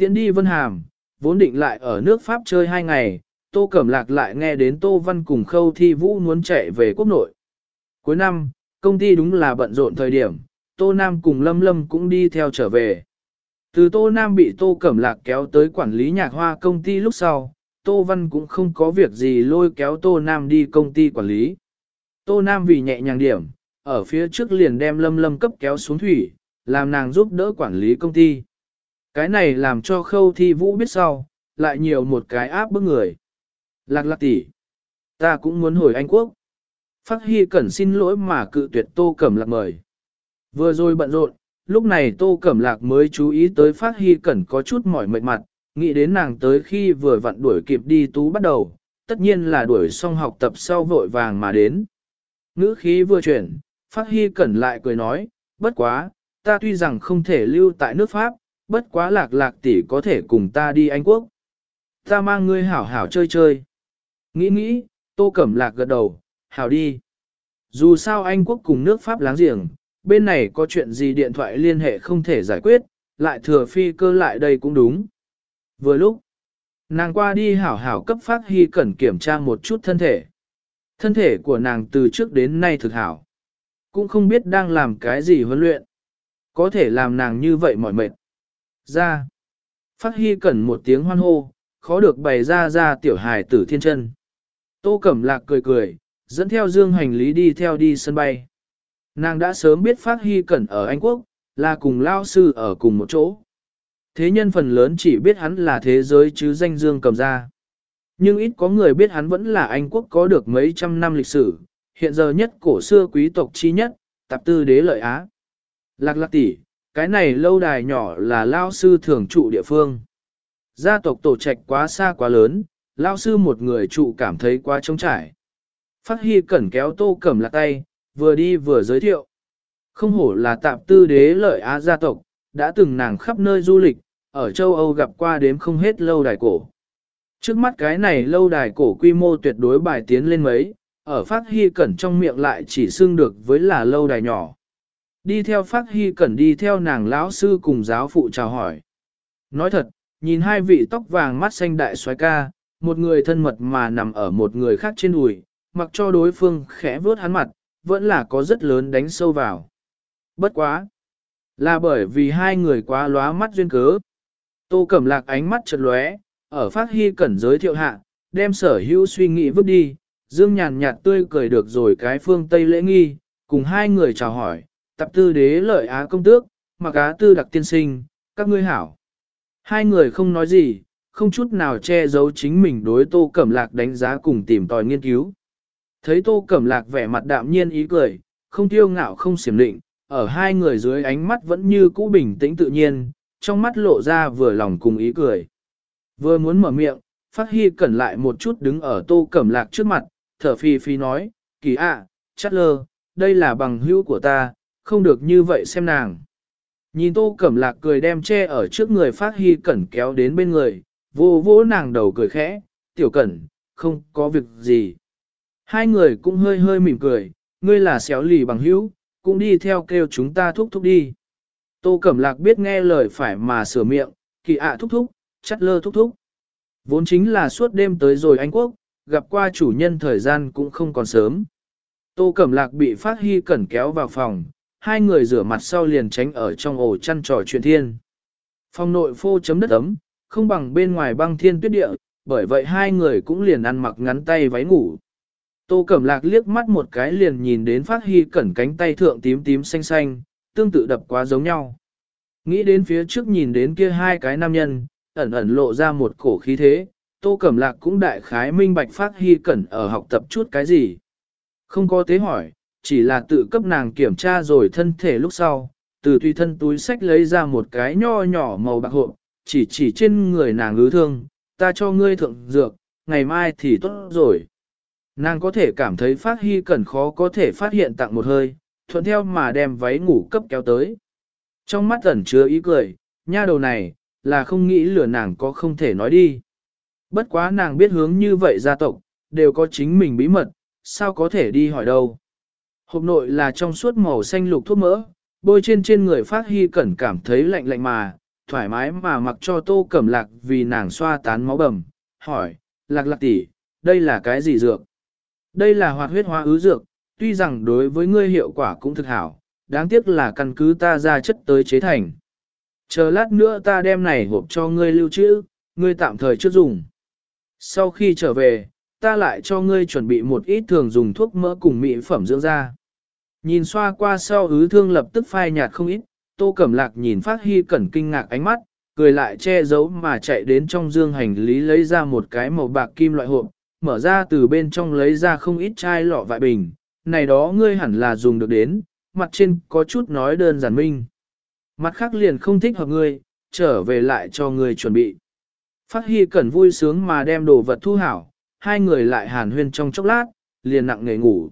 Tiến đi Vân Hàm, vốn định lại ở nước Pháp chơi hai ngày, Tô Cẩm Lạc lại nghe đến Tô Văn cùng Khâu Thi Vũ muốn chạy về quốc nội. Cuối năm, công ty đúng là bận rộn thời điểm, Tô Nam cùng Lâm Lâm cũng đi theo trở về. Từ Tô Nam bị Tô Cẩm Lạc kéo tới quản lý nhạc hoa công ty lúc sau, Tô Văn cũng không có việc gì lôi kéo Tô Nam đi công ty quản lý. Tô Nam vì nhẹ nhàng điểm, ở phía trước liền đem Lâm Lâm cấp kéo xuống thủy, làm nàng giúp đỡ quản lý công ty. Cái này làm cho khâu thi vũ biết sau, lại nhiều một cái áp bức người. Lạc lạc tỷ, ta cũng muốn hồi Anh Quốc. Phát Hy Cẩn xin lỗi mà cự tuyệt Tô Cẩm Lạc mời. Vừa rồi bận rộn, lúc này Tô Cẩm Lạc mới chú ý tới Phát Hy Cẩn có chút mỏi mệt mặt, nghĩ đến nàng tới khi vừa vặn đuổi kịp đi tú bắt đầu, tất nhiên là đuổi xong học tập sau vội vàng mà đến. Ngữ khí vừa chuyển, Phát Hy Cẩn lại cười nói, bất quá, ta tuy rằng không thể lưu tại nước Pháp, bất quá lạc lạc tỷ có thể cùng ta đi Anh Quốc. Ta mang ngươi hảo hảo chơi chơi. Nghĩ nghĩ, Tô Cẩm Lạc gật đầu, hảo đi. Dù sao Anh Quốc cùng nước Pháp láng giềng, bên này có chuyện gì điện thoại liên hệ không thể giải quyết, lại thừa phi cơ lại đây cũng đúng. Vừa lúc, nàng qua đi hảo hảo cấp phát hy cẩn kiểm tra một chút thân thể. Thân thể của nàng từ trước đến nay thực hảo. Cũng không biết đang làm cái gì huấn luyện. Có thể làm nàng như vậy mỏi mệt. Ra. Phát hy cẩn một tiếng hoan hô, khó được bày ra ra tiểu hài tử thiên chân. Tô Cẩm Lạc cười cười, dẫn theo dương hành lý đi theo đi sân bay. Nàng đã sớm biết Phát Hy Cẩn ở Anh Quốc, là cùng lao sư ở cùng một chỗ. Thế nhân phần lớn chỉ biết hắn là thế giới chứ danh dương cầm ra. Nhưng ít có người biết hắn vẫn là Anh Quốc có được mấy trăm năm lịch sử, hiện giờ nhất cổ xưa quý tộc chi nhất, tạp tư đế lợi Á. Lạc lạc tỷ, cái này lâu đài nhỏ là lao sư thường trụ địa phương. Gia tộc tổ trạch quá xa quá lớn, lao sư một người trụ cảm thấy quá trống trải. Phát Hy cẩn kéo tô cầm lạc tay, vừa đi vừa giới thiệu. Không hổ là tạp tư đế lợi Á gia tộc, đã từng nàng khắp nơi du lịch, ở châu Âu gặp qua đếm không hết lâu đài cổ. Trước mắt cái này lâu đài cổ quy mô tuyệt đối bài tiến lên mấy, ở Phát Hy Cẩn trong miệng lại chỉ xưng được với là lâu đài nhỏ. Đi theo Phát Hy Cẩn đi theo nàng lão sư cùng giáo phụ chào hỏi. Nói thật, nhìn hai vị tóc vàng mắt xanh đại xoái ca, một người thân mật mà nằm ở một người khác trên đùi, mặc cho đối phương khẽ vớt hắn mặt, vẫn là có rất lớn đánh sâu vào. Bất quá. Là bởi vì hai người quá lóa mắt duyên cớ. Tô Cẩm Lạc ánh mắt chợt lóe, ở phát hy cẩn giới thiệu hạ, đem sở hữu suy nghĩ vứt đi, dương nhàn nhạt tươi cười được rồi cái phương Tây lễ nghi, cùng hai người chào hỏi, tập tư đế lợi á công tước, mặc á tư đặc tiên sinh, các ngươi hảo. Hai người không nói gì, không chút nào che giấu chính mình đối Tô Cẩm Lạc đánh giá cùng tìm tòi nghiên cứu. Thấy Tô Cẩm Lạc vẻ mặt đạm nhiên ý cười, không tiêu ngạo không xiểm định, ở hai người dưới ánh mắt vẫn như cũ bình tĩnh tự nhiên, trong mắt lộ ra vừa lòng cùng ý cười. Vừa muốn mở miệng, Phát Hy cẩn lại một chút đứng ở Tô Cẩm Lạc trước mặt, thở phi phi nói, kỳ ạ, à, chắc lơ, đây là bằng hữu của ta, không được như vậy xem nàng. Nhìn Tô Cẩm Lạc cười đem che ở trước người Phát Hy cẩn kéo đến bên người, vô vỗ nàng đầu cười khẽ, tiểu cẩn, không có việc gì. Hai người cũng hơi hơi mỉm cười, ngươi là xéo lì bằng hữu, cũng đi theo kêu chúng ta thúc thúc đi. Tô Cẩm Lạc biết nghe lời phải mà sửa miệng, kỳ ạ thúc thúc, chắt lơ thúc thúc. Vốn chính là suốt đêm tới rồi Anh Quốc, gặp qua chủ nhân thời gian cũng không còn sớm. Tô Cẩm Lạc bị Phát Hy cẩn kéo vào phòng, hai người rửa mặt sau liền tránh ở trong ổ chăn trò chuyện thiên. Phòng nội phô chấm đất ấm, không bằng bên ngoài băng thiên tuyết địa, bởi vậy hai người cũng liền ăn mặc ngắn tay váy ngủ. Tô Cẩm Lạc liếc mắt một cái liền nhìn đến Phát Hy cẩn cánh tay thượng tím tím xanh xanh, tương tự đập quá giống nhau. Nghĩ đến phía trước nhìn đến kia hai cái nam nhân, ẩn ẩn lộ ra một cổ khí thế, Tô Cẩm Lạc cũng đại khái minh bạch Phát Hy cẩn ở học tập chút cái gì. Không có tế hỏi, chỉ là tự cấp nàng kiểm tra rồi thân thể lúc sau, từ tùy thân túi sách lấy ra một cái nho nhỏ màu bạc hộp, chỉ chỉ trên người nàng ứ thương, ta cho ngươi thượng dược, ngày mai thì tốt rồi. Nàng có thể cảm thấy phát hy cẩn khó có thể phát hiện tặng một hơi, thuận theo mà đem váy ngủ cấp kéo tới. Trong mắt ẩn chứa ý cười, nha đầu này, là không nghĩ lừa nàng có không thể nói đi. Bất quá nàng biết hướng như vậy gia tộc, đều có chính mình bí mật, sao có thể đi hỏi đâu. Hộp nội là trong suốt màu xanh lục thuốc mỡ, bôi trên trên người phát hy cẩn cảm thấy lạnh lạnh mà, thoải mái mà mặc cho tô cẩm lạc vì nàng xoa tán máu bầm, hỏi, lạc lạc tỷ, đây là cái gì dược? Đây là hoạt huyết hóa ứ dược, tuy rằng đối với ngươi hiệu quả cũng thực hảo, đáng tiếc là căn cứ ta ra chất tới chế thành. Chờ lát nữa ta đem này hộp cho ngươi lưu trữ, ngươi tạm thời trước dùng. Sau khi trở về, ta lại cho ngươi chuẩn bị một ít thường dùng thuốc mỡ cùng mỹ phẩm dưỡng da. Nhìn xoa qua sau ứ thương lập tức phai nhạt không ít, tô cẩm lạc nhìn phát hy cẩn kinh ngạc ánh mắt, cười lại che giấu mà chạy đến trong dương hành lý lấy ra một cái màu bạc kim loại hộp, mở ra từ bên trong lấy ra không ít chai lọ vại bình, này đó ngươi hẳn là dùng được đến, mặt trên có chút nói đơn giản minh. Mặt khác liền không thích hợp ngươi, trở về lại cho ngươi chuẩn bị. Phát Hy Cẩn vui sướng mà đem đồ vật thu hảo, hai người lại hàn huyên trong chốc lát, liền nặng nghề ngủ.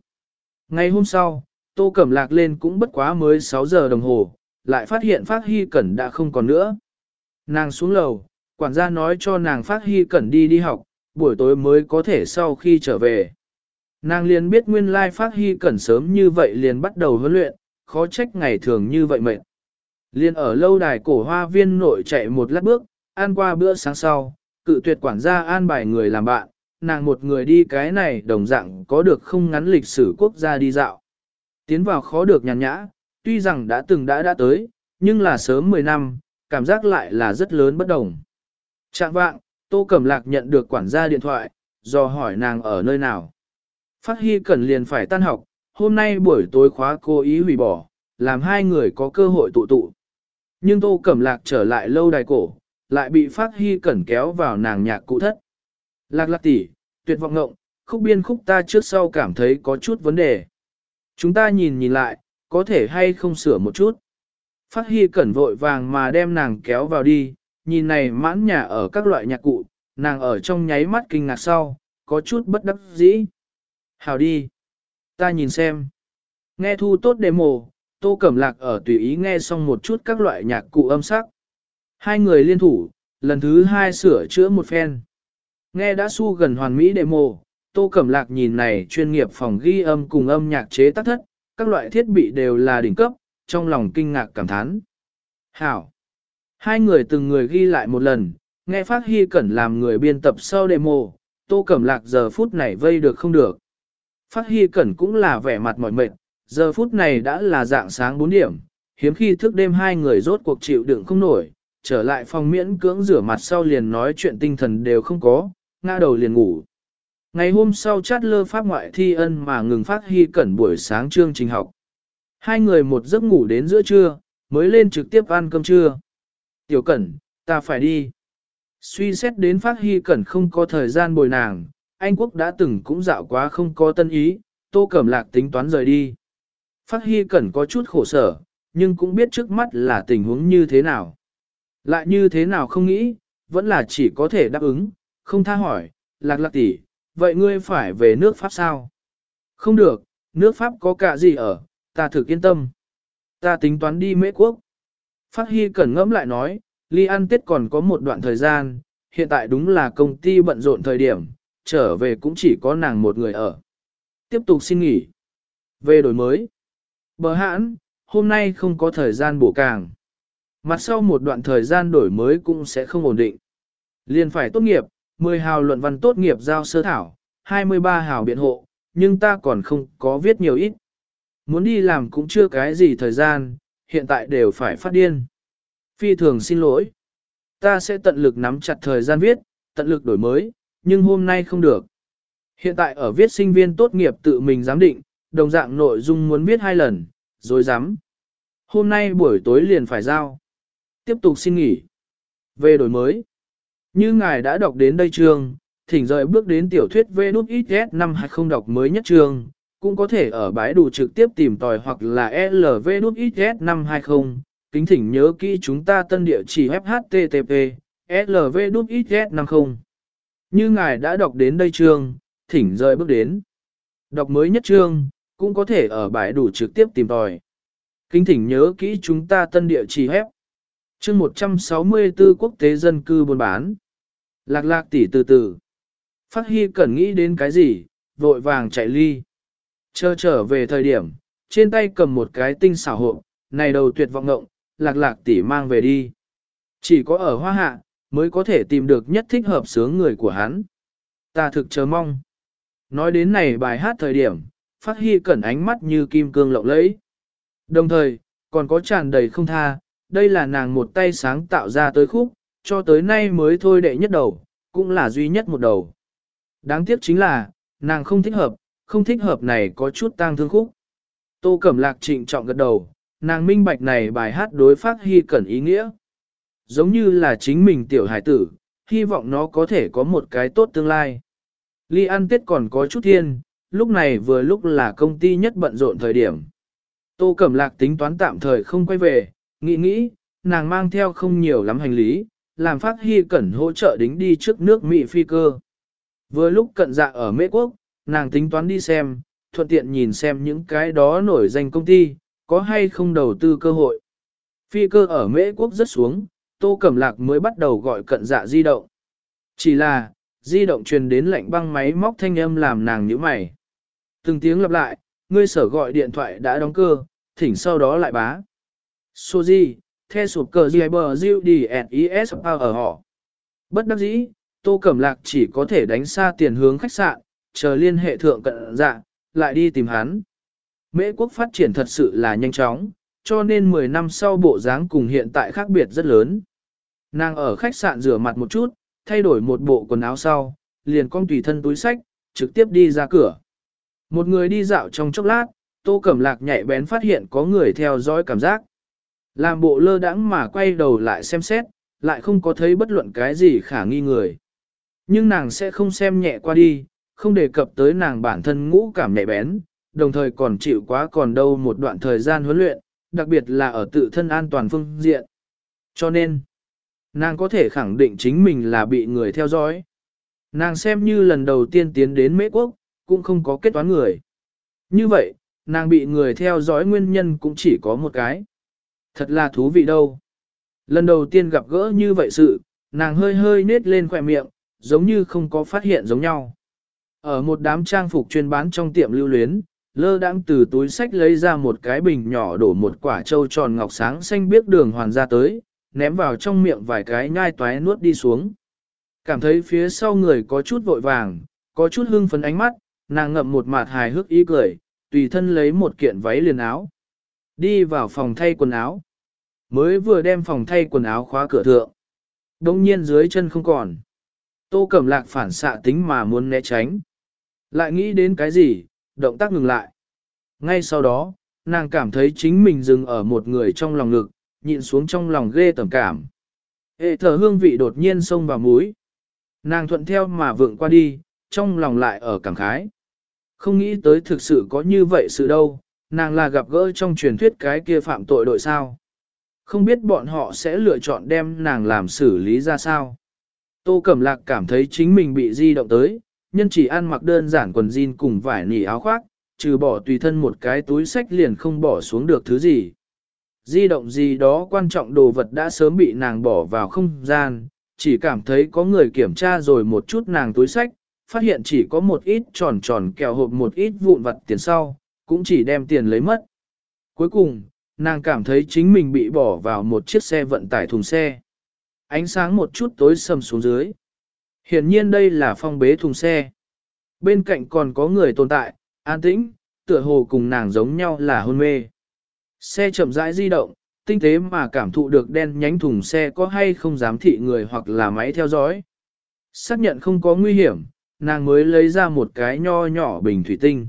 Ngày hôm sau, Tô Cẩm Lạc lên cũng bất quá mới 6 giờ đồng hồ, lại phát hiện Phát Hy Cẩn đã không còn nữa. Nàng xuống lầu, quản gia nói cho nàng Phát Hy Cẩn đi đi học, buổi tối mới có thể sau khi trở về. Nàng liền biết nguyên lai Phát Hy Cẩn sớm như vậy liền bắt đầu huấn luyện, khó trách ngày thường như vậy mệt. Liên ở lâu đài cổ hoa viên nội chạy một lát bước, ăn qua bữa sáng sau, cự tuyệt quản gia an bài người làm bạn, nàng một người đi cái này đồng dạng có được không ngắn lịch sử quốc gia đi dạo. Tiến vào khó được nhàn nhã, tuy rằng đã từng đã đã tới, nhưng là sớm 10 năm, cảm giác lại là rất lớn bất đồng. Trạng vạng, Tô Cẩm Lạc nhận được quản gia điện thoại, do hỏi nàng ở nơi nào. Phát Hy Cẩn liền phải tan học, hôm nay buổi tối khóa cô ý hủy bỏ, làm hai người có cơ hội tụ tụ. Nhưng Tô Cẩm Lạc trở lại lâu đài cổ, lại bị Phát Hy Cẩn kéo vào nàng nhạc cụ thất. Lạc lạc tỷ, tuyệt vọng ngộng, khúc biên khúc ta trước sau cảm thấy có chút vấn đề. Chúng ta nhìn nhìn lại, có thể hay không sửa một chút. Phát Hy Cẩn vội vàng mà đem nàng kéo vào đi, nhìn này mãn nhà ở các loại nhạc cụ, nàng ở trong nháy mắt kinh ngạc sau, có chút bất đắc dĩ. Hào đi. Ta nhìn xem. Nghe thu tốt demo, Tô Cẩm Lạc ở tùy ý nghe xong một chút các loại nhạc cụ âm sắc. Hai người liên thủ, lần thứ hai sửa chữa một phen. Nghe đã su gần hoàn mỹ demo, Tô Cẩm Lạc nhìn này chuyên nghiệp phòng ghi âm cùng âm nhạc chế tác thất, các loại thiết bị đều là đỉnh cấp, trong lòng kinh ngạc cảm thán. Hảo! Hai người từng người ghi lại một lần, nghe Phát Hy Cẩn làm người biên tập sau demo, Tô Cẩm Lạc giờ phút này vây được không được. Phát Hy Cẩn cũng là vẻ mặt mỏi mệt, giờ phút này đã là dạng sáng 4 điểm, hiếm khi thức đêm hai người rốt cuộc chịu đựng không nổi, trở lại phòng miễn cưỡng rửa mặt sau liền nói chuyện tinh thần đều không có, ngã đầu liền ngủ. Ngày hôm sau chát lơ pháp ngoại thi ân mà ngừng phát hy cẩn buổi sáng chương trình học. Hai người một giấc ngủ đến giữa trưa, mới lên trực tiếp ăn cơm trưa. Tiểu cẩn, ta phải đi. Suy xét đến phát hy cẩn không có thời gian bồi nàng, Anh Quốc đã từng cũng dạo quá không có tân ý, tô cẩm lạc tính toán rời đi. Phát hy cẩn có chút khổ sở, nhưng cũng biết trước mắt là tình huống như thế nào. Lại như thế nào không nghĩ, vẫn là chỉ có thể đáp ứng, không tha hỏi, lạc lạc tỷ, vậy ngươi phải về nước Pháp sao? Không được, nước Pháp có cả gì ở, ta thực yên tâm. Ta tính toán đi mễ quốc. Phát Hy cẩn ngẫm lại nói, ly ăn tết còn có một đoạn thời gian, hiện tại đúng là công ty bận rộn thời điểm, trở về cũng chỉ có nàng một người ở. Tiếp tục xin nghỉ. Về đổi mới. Bờ hãn, hôm nay không có thời gian bổ càng. Mặt sau một đoạn thời gian đổi mới cũng sẽ không ổn định. Liền phải tốt nghiệp, 10 hào luận văn tốt nghiệp giao sơ thảo, 23 hào biện hộ, nhưng ta còn không có viết nhiều ít. Muốn đi làm cũng chưa cái gì thời gian, hiện tại đều phải phát điên. Phi thường xin lỗi. Ta sẽ tận lực nắm chặt thời gian viết, tận lực đổi mới, nhưng hôm nay không được. Hiện tại ở viết sinh viên tốt nghiệp tự mình giám định, đồng dạng nội dung muốn viết hai lần, rồi dám. Hôm nay buổi tối liền phải giao. Tiếp tục xin nghỉ. Về đổi mới. Như ngài đã đọc đến đây chương, thỉnh rời bước đến tiểu thuyết VNXS năm 20 đọc mới nhất chương, cũng có thể ở bãi đủ trực tiếp tìm tòi hoặc là LVNXS năm 20. Kính thỉnh nhớ kỹ chúng ta tân địa chỉ web http LVNXS 50. Như ngài đã đọc đến đây chương, thỉnh rời bước đến. Đọc mới nhất chương, cũng có thể ở bãi đủ trực tiếp tìm tòi. Kính thỉnh nhớ kỹ chúng ta tân địa chỉ web chương 164 quốc tế dân cư buôn bán. Lạc lạc tỷ từ từ. Phát Hy cần nghĩ đến cái gì, vội vàng chạy ly. Chờ trở về thời điểm, trên tay cầm một cái tinh xảo hộ, này đầu tuyệt vọng ngộng, lạc lạc tỷ mang về đi. Chỉ có ở hoa hạ, mới có thể tìm được nhất thích hợp sướng người của hắn. Ta thực chờ mong. Nói đến này bài hát thời điểm, Phát Hy cẩn ánh mắt như kim cương lộng lẫy. Đồng thời, còn có tràn đầy không tha, đây là nàng một tay sáng tạo ra tới khúc, cho tới nay mới thôi đệ nhất đầu, cũng là duy nhất một đầu. Đáng tiếc chính là, nàng không thích hợp, không thích hợp này có chút tang thương khúc. Tô Cẩm Lạc trịnh trọng gật đầu, nàng minh bạch này bài hát đối phát hy cẩn ý nghĩa. Giống như là chính mình tiểu hải tử, hy vọng nó có thể có một cái tốt tương lai. Ly ăn tết còn có chút thiên, lúc này vừa lúc là công ty nhất bận rộn thời điểm. Tô Cẩm Lạc tính toán tạm thời không quay về, nghĩ nghĩ, nàng mang theo không nhiều lắm hành lý, làm phát hy cẩn hỗ trợ đính đi trước nước Mỹ phi cơ. Vừa lúc cận dạ ở Mễ Quốc, nàng tính toán đi xem, thuận tiện nhìn xem những cái đó nổi danh công ty, có hay không đầu tư cơ hội. Phi cơ ở Mễ Quốc rất xuống, Tô Cẩm Lạc mới bắt đầu gọi cận dạ di động. Chỉ là, di động truyền đến lệnh băng máy móc thanh âm làm nàng nhíu mày. Từng tiếng lặp lại, ngươi sở gọi điện thoại đã đóng cơ, thỉnh sau đó lại bá. Soji, the sụp cờ gì bờ diêu đi ở họ. Bất đắc dĩ, Tô Cẩm Lạc chỉ có thể đánh xa tiền hướng khách sạn, chờ liên hệ thượng cận dạ, lại đi tìm hắn. Mễ quốc phát triển thật sự là nhanh chóng, cho nên 10 năm sau bộ dáng cùng hiện tại khác biệt rất lớn. Nàng ở khách sạn rửa mặt một chút, thay đổi một bộ quần áo sau, liền cong tùy thân túi sách, trực tiếp đi ra cửa. Một người đi dạo trong chốc lát, Tô Cẩm Lạc nhạy bén phát hiện có người theo dõi cảm giác. Làm bộ lơ đãng mà quay đầu lại xem xét, lại không có thấy bất luận cái gì khả nghi người. Nhưng nàng sẽ không xem nhẹ qua đi, không đề cập tới nàng bản thân ngũ cảm nhạy bén, đồng thời còn chịu quá còn đâu một đoạn thời gian huấn luyện, đặc biệt là ở tự thân an toàn phương diện. Cho nên, nàng có thể khẳng định chính mình là bị người theo dõi. Nàng xem như lần đầu tiên tiến đến Mễ Quốc, cũng không có kết toán người. Như vậy, nàng bị người theo dõi nguyên nhân cũng chỉ có một cái. Thật là thú vị đâu. Lần đầu tiên gặp gỡ như vậy sự, nàng hơi hơi nết lên khỏe miệng, giống như không có phát hiện giống nhau. Ở một đám trang phục chuyên bán trong tiệm lưu luyến, lơ đang từ túi sách lấy ra một cái bình nhỏ đổ một quả trâu tròn ngọc sáng xanh biếc đường hoàn ra tới, ném vào trong miệng vài cái nhai toái nuốt đi xuống. Cảm thấy phía sau người có chút vội vàng, có chút hưng phấn ánh mắt, nàng ngậm một mạt hài hước ý cười, tùy thân lấy một kiện váy liền áo. Đi vào phòng thay quần áo. Mới vừa đem phòng thay quần áo khóa cửa thượng. Đông nhiên dưới chân không còn. Tô Cẩm Lạc phản xạ tính mà muốn né tránh. Lại nghĩ đến cái gì, động tác ngừng lại. Ngay sau đó, nàng cảm thấy chính mình dừng ở một người trong lòng ngực, nhịn xuống trong lòng ghê tởm cảm. Hệ thở hương vị đột nhiên xông vào mũi. Nàng thuận theo mà vượng qua đi, trong lòng lại ở cảm khái. Không nghĩ tới thực sự có như vậy sự đâu, nàng là gặp gỡ trong truyền thuyết cái kia phạm tội đội sao. Không biết bọn họ sẽ lựa chọn đem nàng làm xử lý ra sao. Tô Cẩm Lạc cảm thấy chính mình bị di động tới, nhân chỉ ăn mặc đơn giản quần jean cùng vải nỉ áo khoác, trừ bỏ tùy thân một cái túi sách liền không bỏ xuống được thứ gì. Di động gì đó quan trọng đồ vật đã sớm bị nàng bỏ vào không gian, chỉ cảm thấy có người kiểm tra rồi một chút nàng túi sách, phát hiện chỉ có một ít tròn tròn kẹo hộp một ít vụn vặt tiền sau, cũng chỉ đem tiền lấy mất. Cuối cùng, nàng cảm thấy chính mình bị bỏ vào một chiếc xe vận tải thùng xe. Ánh sáng một chút tối sầm xuống dưới. Hiển nhiên đây là phong bế thùng xe. Bên cạnh còn có người tồn tại, an tĩnh, tựa hồ cùng nàng giống nhau là hôn mê. Xe chậm rãi di động, tinh tế mà cảm thụ được đen nhánh thùng xe có hay không dám thị người hoặc là máy theo dõi. Xác nhận không có nguy hiểm, nàng mới lấy ra một cái nho nhỏ bình thủy tinh.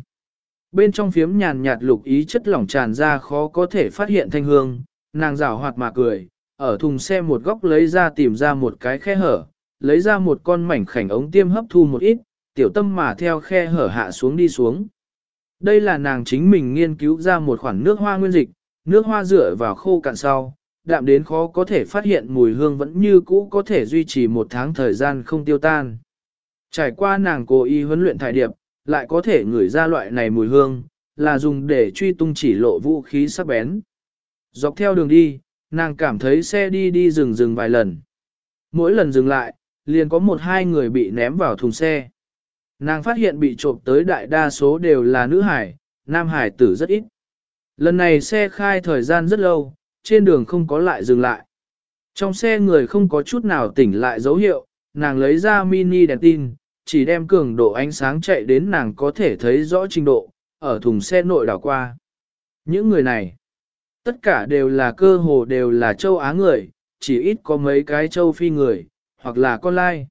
Bên trong phiếm nhàn nhạt lục ý chất lỏng tràn ra khó có thể phát hiện thanh hương, nàng rảo hoạt mà cười, ở thùng xe một góc lấy ra tìm ra một cái khe hở, lấy ra một con mảnh khảnh ống tiêm hấp thu một ít, tiểu tâm mà theo khe hở hạ xuống đi xuống. Đây là nàng chính mình nghiên cứu ra một khoản nước hoa nguyên dịch, nước hoa rửa vào khô cạn sau, đạm đến khó có thể phát hiện mùi hương vẫn như cũ có thể duy trì một tháng thời gian không tiêu tan. Trải qua nàng cố ý huấn luyện thải điệp, lại có thể ngửi ra loại này mùi hương, là dùng để truy tung chỉ lộ vũ khí sắc bén. Dọc theo đường đi, nàng cảm thấy xe đi đi dừng dừng vài lần. Mỗi lần dừng lại, liền có một hai người bị ném vào thùng xe. Nàng phát hiện bị trộm tới đại đa số đều là nữ hải, nam hải tử rất ít. Lần này xe khai thời gian rất lâu, trên đường không có lại dừng lại. Trong xe người không có chút nào tỉnh lại dấu hiệu, nàng lấy ra mini đèn tin, chỉ đem cường độ ánh sáng chạy đến nàng có thể thấy rõ trình độ, ở thùng xe nội đảo qua. Những người này, tất cả đều là cơ hồ đều là châu Á người, chỉ ít có mấy cái châu Phi người, hoặc là con lai.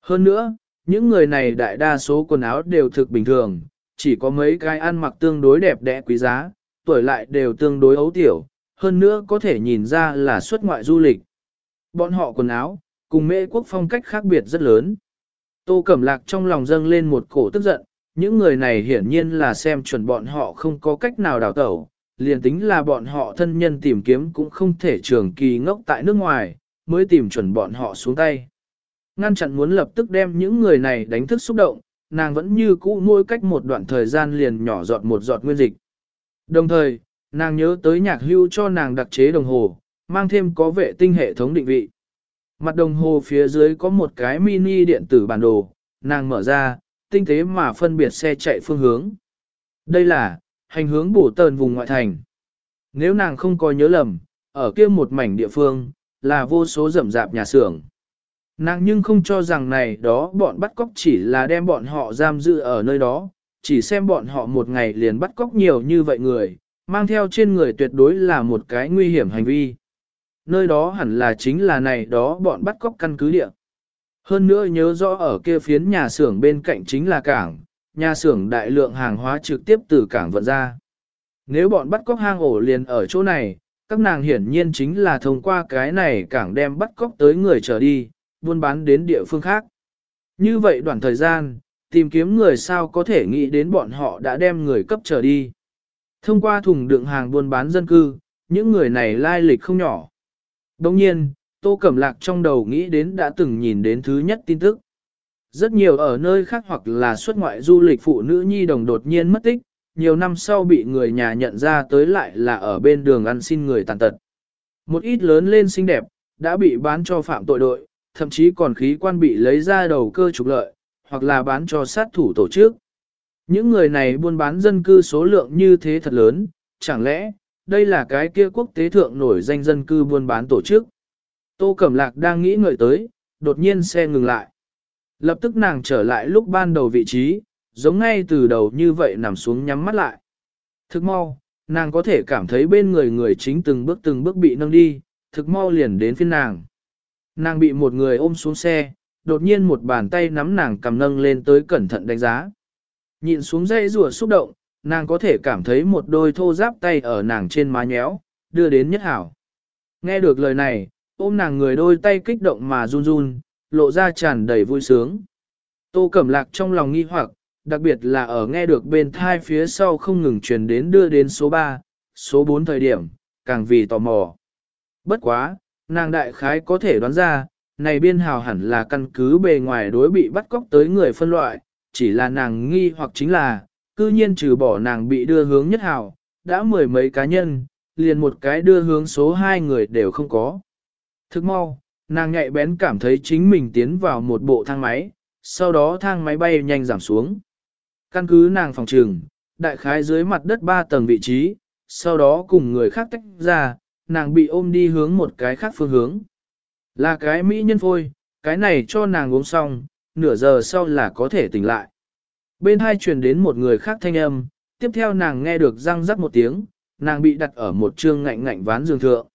Hơn nữa, những người này đại đa số quần áo đều thực bình thường, chỉ có mấy cái ăn mặc tương đối đẹp đẽ quý giá, tuổi lại đều tương đối ấu tiểu, hơn nữa có thể nhìn ra là xuất ngoại du lịch. Bọn họ quần áo, cùng mễ quốc phong cách khác biệt rất lớn. Tô Cẩm Lạc trong lòng dâng lên một cổ tức giận, những người này hiển nhiên là xem chuẩn bọn họ không có cách nào đào tẩu, liền tính là bọn họ thân nhân tìm kiếm cũng không thể trường kỳ ngốc tại nước ngoài, mới tìm chuẩn bọn họ xuống tay. Ngăn chặn muốn lập tức đem những người này đánh thức xúc động, nàng vẫn như cũ mỗi cách một đoạn thời gian liền nhỏ giọt một giọt nguyên dịch. Đồng thời, nàng nhớ tới nhạc hưu cho nàng đặc chế đồng hồ, mang thêm có vệ tinh hệ thống định vị. Mặt đồng hồ phía dưới có một cái mini điện tử bản đồ, nàng mở ra, tinh tế mà phân biệt xe chạy phương hướng. Đây là, hành hướng bổ tờn vùng ngoại thành. Nếu nàng không có nhớ lầm, ở kia một mảnh địa phương, là vô số rậm rạp nhà xưởng. Nàng nhưng không cho rằng này đó bọn bắt cóc chỉ là đem bọn họ giam giữ ở nơi đó, chỉ xem bọn họ một ngày liền bắt cóc nhiều như vậy người, mang theo trên người tuyệt đối là một cái nguy hiểm hành vi. Nơi đó hẳn là chính là này đó bọn bắt cóc căn cứ địa. Hơn nữa nhớ rõ ở kia phiến nhà xưởng bên cạnh chính là cảng, nhà xưởng đại lượng hàng hóa trực tiếp từ cảng vận ra. Nếu bọn bắt cóc hang ổ liền ở chỗ này, các nàng hiển nhiên chính là thông qua cái này cảng đem bắt cóc tới người trở đi, buôn bán đến địa phương khác. Như vậy đoạn thời gian, tìm kiếm người sao có thể nghĩ đến bọn họ đã đem người cấp trở đi. Thông qua thùng đựng hàng buôn bán dân cư, những người này lai lịch không nhỏ. Đồng nhiên, Tô Cẩm Lạc trong đầu nghĩ đến đã từng nhìn đến thứ nhất tin tức. Rất nhiều ở nơi khác hoặc là xuất ngoại du lịch phụ nữ nhi đồng đột nhiên mất tích, nhiều năm sau bị người nhà nhận ra tới lại là ở bên đường ăn xin người tàn tật. Một ít lớn lên xinh đẹp, đã bị bán cho phạm tội đội, thậm chí còn khí quan bị lấy ra đầu cơ trục lợi, hoặc là bán cho sát thủ tổ chức. Những người này buôn bán dân cư số lượng như thế thật lớn, chẳng lẽ, đây là cái kia quốc tế thượng nổi danh dân cư buôn bán tổ chức. Tô Cẩm Lạc đang nghĩ ngợi tới, đột nhiên xe ngừng lại. Lập tức nàng trở lại lúc ban đầu vị trí, giống ngay từ đầu như vậy nằm xuống nhắm mắt lại. Thực mau, nàng có thể cảm thấy bên người người chính từng bước từng bước bị nâng đi, thực mau liền đến phiên nàng. Nàng bị một người ôm xuống xe, đột nhiên một bàn tay nắm nàng cầm nâng lên tới cẩn thận đánh giá. Nhìn xuống dây rùa xúc động, nàng có thể cảm thấy một đôi thô giáp tay ở nàng trên má nhéo, đưa đến nhất hảo. Nghe được lời này, ôm nàng người đôi tay kích động mà run run, lộ ra tràn đầy vui sướng. Tô Cẩm Lạc trong lòng nghi hoặc, đặc biệt là ở nghe được bên thai phía sau không ngừng truyền đến đưa đến số 3, số 4 thời điểm, càng vì tò mò. Bất quá, nàng đại khái có thể đoán ra, này biên hào hẳn là căn cứ bề ngoài đối bị bắt cóc tới người phân loại, chỉ là nàng nghi hoặc chính là, cư nhiên trừ bỏ nàng bị đưa hướng nhất hào, đã mười mấy cá nhân, liền một cái đưa hướng số hai người đều không có. Thức mau, nàng nhạy bén cảm thấy chính mình tiến vào một bộ thang máy, sau đó thang máy bay nhanh giảm xuống. Căn cứ nàng phòng trường, đại khái dưới mặt đất 3 tầng vị trí, sau đó cùng người khác tách ra, nàng bị ôm đi hướng một cái khác phương hướng. Là cái mỹ nhân phôi, cái này cho nàng uống xong, nửa giờ sau là có thể tỉnh lại. Bên hai truyền đến một người khác thanh âm, tiếp theo nàng nghe được răng rắc một tiếng, nàng bị đặt ở một trương ngạnh ngạnh ván giường thượng.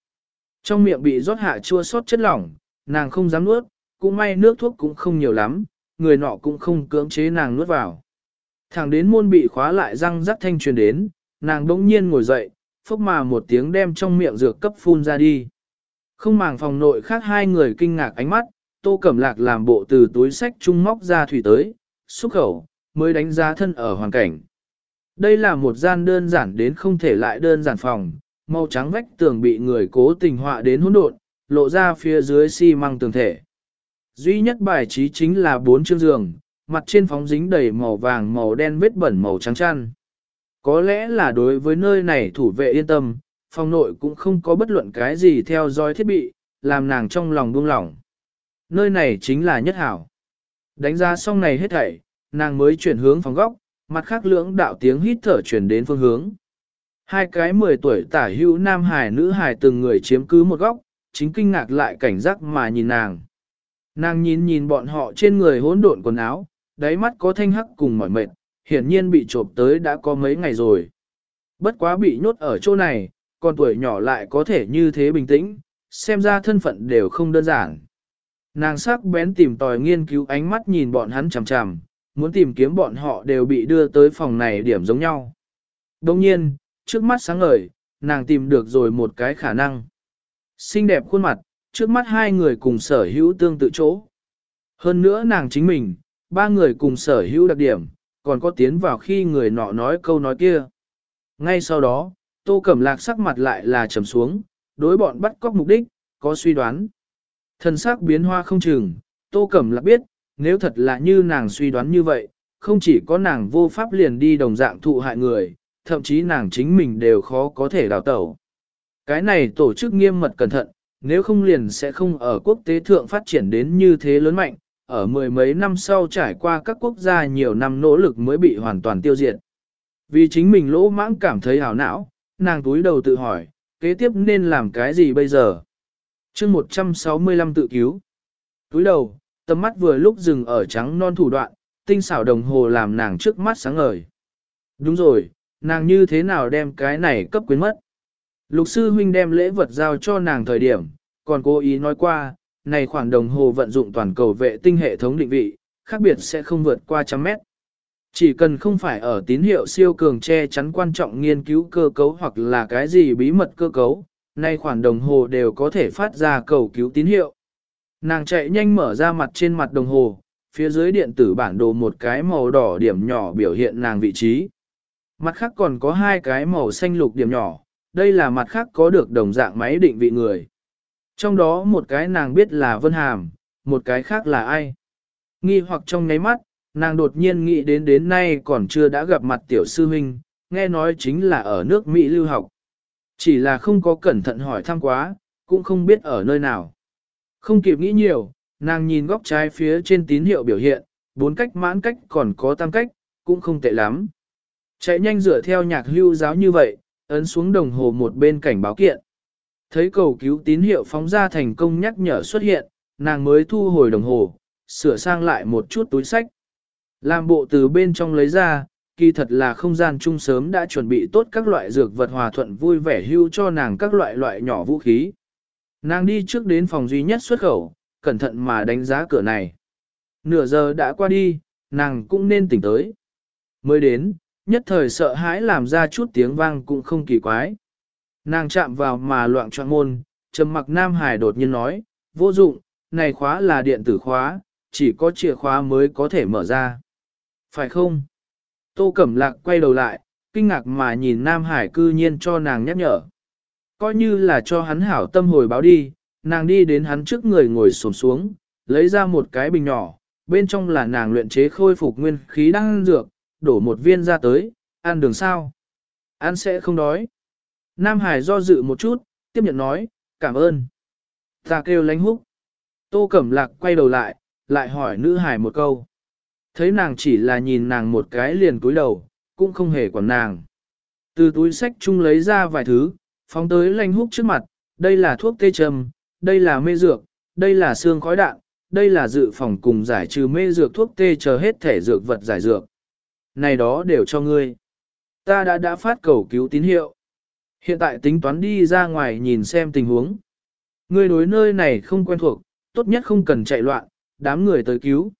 Trong miệng bị rót hạ chua sót chất lỏng, nàng không dám nuốt, cũng may nước thuốc cũng không nhiều lắm, người nọ cũng không cưỡng chế nàng nuốt vào. Thẳng đến môn bị khóa lại răng rắc thanh truyền đến, nàng đỗng nhiên ngồi dậy, phốc mà một tiếng đem trong miệng dược cấp phun ra đi. Không màng phòng nội khác hai người kinh ngạc ánh mắt, tô cẩm lạc làm bộ từ túi sách trung móc ra thủy tới, xúc khẩu, mới đánh giá thân ở hoàn cảnh. Đây là một gian đơn giản đến không thể lại đơn giản phòng, màu trắng vách tường bị người cố tình họa đến hỗn độn, lộ ra phía dưới xi măng tường thể. Duy nhất bài trí chính là bốn chiếc giường, mặt trên phóng dính đầy màu vàng màu đen vết bẩn màu trắng chăn. Có lẽ là đối với nơi này thủ vệ yên tâm, phòng nội cũng không có bất luận cái gì theo dõi thiết bị, làm nàng trong lòng buông lỏng. Nơi này chính là nhất hảo. Đánh giá xong này hết thảy, nàng mới chuyển hướng phòng góc, mặt khác lưỡng đạo tiếng hít thở chuyển đến phương hướng. Hai cái 10 tuổi tả hữu nam hài nữ hài từng người chiếm cứ một góc, chính kinh ngạc lại cảnh giác mà nhìn nàng. Nàng nhìn nhìn bọn họ trên người hỗn độn quần áo, đáy mắt có thanh hắc cùng mỏi mệt, hiển nhiên bị trộm tới đã có mấy ngày rồi. Bất quá bị nhốt ở chỗ này, còn tuổi nhỏ lại có thể như thế bình tĩnh, xem ra thân phận đều không đơn giản. Nàng sắc bén tìm tòi nghiên cứu ánh mắt nhìn bọn hắn chằm chằm, muốn tìm kiếm bọn họ đều bị đưa tới phòng này điểm giống nhau. Đồng nhiên, trước mắt sáng ngời, nàng tìm được rồi một cái khả năng. Xinh đẹp khuôn mặt, trước mắt hai người cùng sở hữu tương tự chỗ. Hơn nữa nàng chính mình, ba người cùng sở hữu đặc điểm, còn có tiến vào khi người nọ nói câu nói kia. Ngay sau đó, Tô Cẩm Lạc sắc mặt lại là trầm xuống, đối bọn bắt cóc mục đích, có suy đoán. Thần sắc biến hoa không chừng, Tô Cẩm Lạc biết, nếu thật là như nàng suy đoán như vậy, không chỉ có nàng vô pháp liền đi đồng dạng thụ hại người, thậm chí nàng chính mình đều khó có thể đào tẩu. Cái này tổ chức nghiêm mật cẩn thận, nếu không liền sẽ không ở quốc tế thượng phát triển đến như thế lớn mạnh, ở mười mấy năm sau trải qua các quốc gia nhiều năm nỗ lực mới bị hoàn toàn tiêu diệt. Vì chính mình lỗ mãng cảm thấy hào não, nàng túi đầu tự hỏi, kế tiếp nên làm cái gì bây giờ? chương 165 tự cứu. Túi đầu, tầm mắt vừa lúc dừng ở trắng non thủ đoạn, tinh xảo đồng hồ làm nàng trước mắt sáng ngời. Đúng rồi, nàng như thế nào đem cái này cấp quyến mất? Lục sư huynh đem lễ vật giao cho nàng thời điểm, còn cố ý nói qua, này khoản đồng hồ vận dụng toàn cầu vệ tinh hệ thống định vị, khác biệt sẽ không vượt qua trăm mét. Chỉ cần không phải ở tín hiệu siêu cường che chắn quan trọng nghiên cứu cơ cấu hoặc là cái gì bí mật cơ cấu, nay khoản đồng hồ đều có thể phát ra cầu cứu tín hiệu. Nàng chạy nhanh mở ra mặt trên mặt đồng hồ, phía dưới điện tử bản đồ một cái màu đỏ điểm nhỏ biểu hiện nàng vị trí. Mặt khác còn có hai cái màu xanh lục điểm nhỏ, đây là mặt khác có được đồng dạng máy định vị người. Trong đó một cái nàng biết là Vân Hàm, một cái khác là ai. Nghi hoặc trong nháy mắt, nàng đột nhiên nghĩ đến đến nay còn chưa đã gặp mặt tiểu sư huynh, nghe nói chính là ở nước Mỹ lưu học. Chỉ là không có cẩn thận hỏi thăm quá, cũng không biết ở nơi nào. Không kịp nghĩ nhiều, nàng nhìn góc trái phía trên tín hiệu biểu hiện, bốn cách mãn cách còn có tam cách, cũng không tệ lắm. Chạy nhanh dựa theo nhạc hưu giáo như vậy, ấn xuống đồng hồ một bên cảnh báo kiện. Thấy cầu cứu tín hiệu phóng ra thành công nhắc nhở xuất hiện, nàng mới thu hồi đồng hồ, sửa sang lại một chút túi sách. Làm bộ từ bên trong lấy ra, kỳ thật là không gian chung sớm đã chuẩn bị tốt các loại dược vật hòa thuận vui vẻ hưu cho nàng các loại loại nhỏ vũ khí. Nàng đi trước đến phòng duy nhất xuất khẩu, cẩn thận mà đánh giá cửa này. Nửa giờ đã qua đi, nàng cũng nên tỉnh tới. Mới đến, nhất thời sợ hãi làm ra chút tiếng vang cũng không kỳ quái. Nàng chạm vào mà loạn choạng môn, trầm mặc Nam Hải đột nhiên nói, vô dụng, này khóa là điện tử khóa, chỉ có chìa khóa mới có thể mở ra. Phải không? Tô Cẩm Lạc quay đầu lại, kinh ngạc mà nhìn Nam Hải cư nhiên cho nàng nhắc nhở. Coi như là cho hắn hảo tâm hồi báo đi, nàng đi đến hắn trước người ngồi xổm xuống, lấy ra một cái bình nhỏ, bên trong là nàng luyện chế khôi phục nguyên khí đang dược, đổ một viên ra tới, ăn đường sao. Ăn sẽ không đói. Nam Hải do dự một chút, tiếp nhận nói, cảm ơn. Ta kêu lánh húc. Tô Cẩm Lạc quay đầu lại, lại hỏi nữ hải một câu. Thấy nàng chỉ là nhìn nàng một cái liền cúi đầu, cũng không hề quản nàng. Từ túi sách chung lấy ra vài thứ, phóng tới lanh húc trước mặt, đây là thuốc tê trầm, đây là mê dược, đây là xương khói đạn, đây là dự phòng cùng giải trừ mê dược thuốc tê chờ hết thể dược vật giải dược. Này đó đều cho ngươi. Ta đã đã phát cầu cứu tín hiệu. Hiện tại tính toán đi ra ngoài nhìn xem tình huống. Ngươi đối nơi này không quen thuộc, tốt nhất không cần chạy loạn, đám người tới cứu.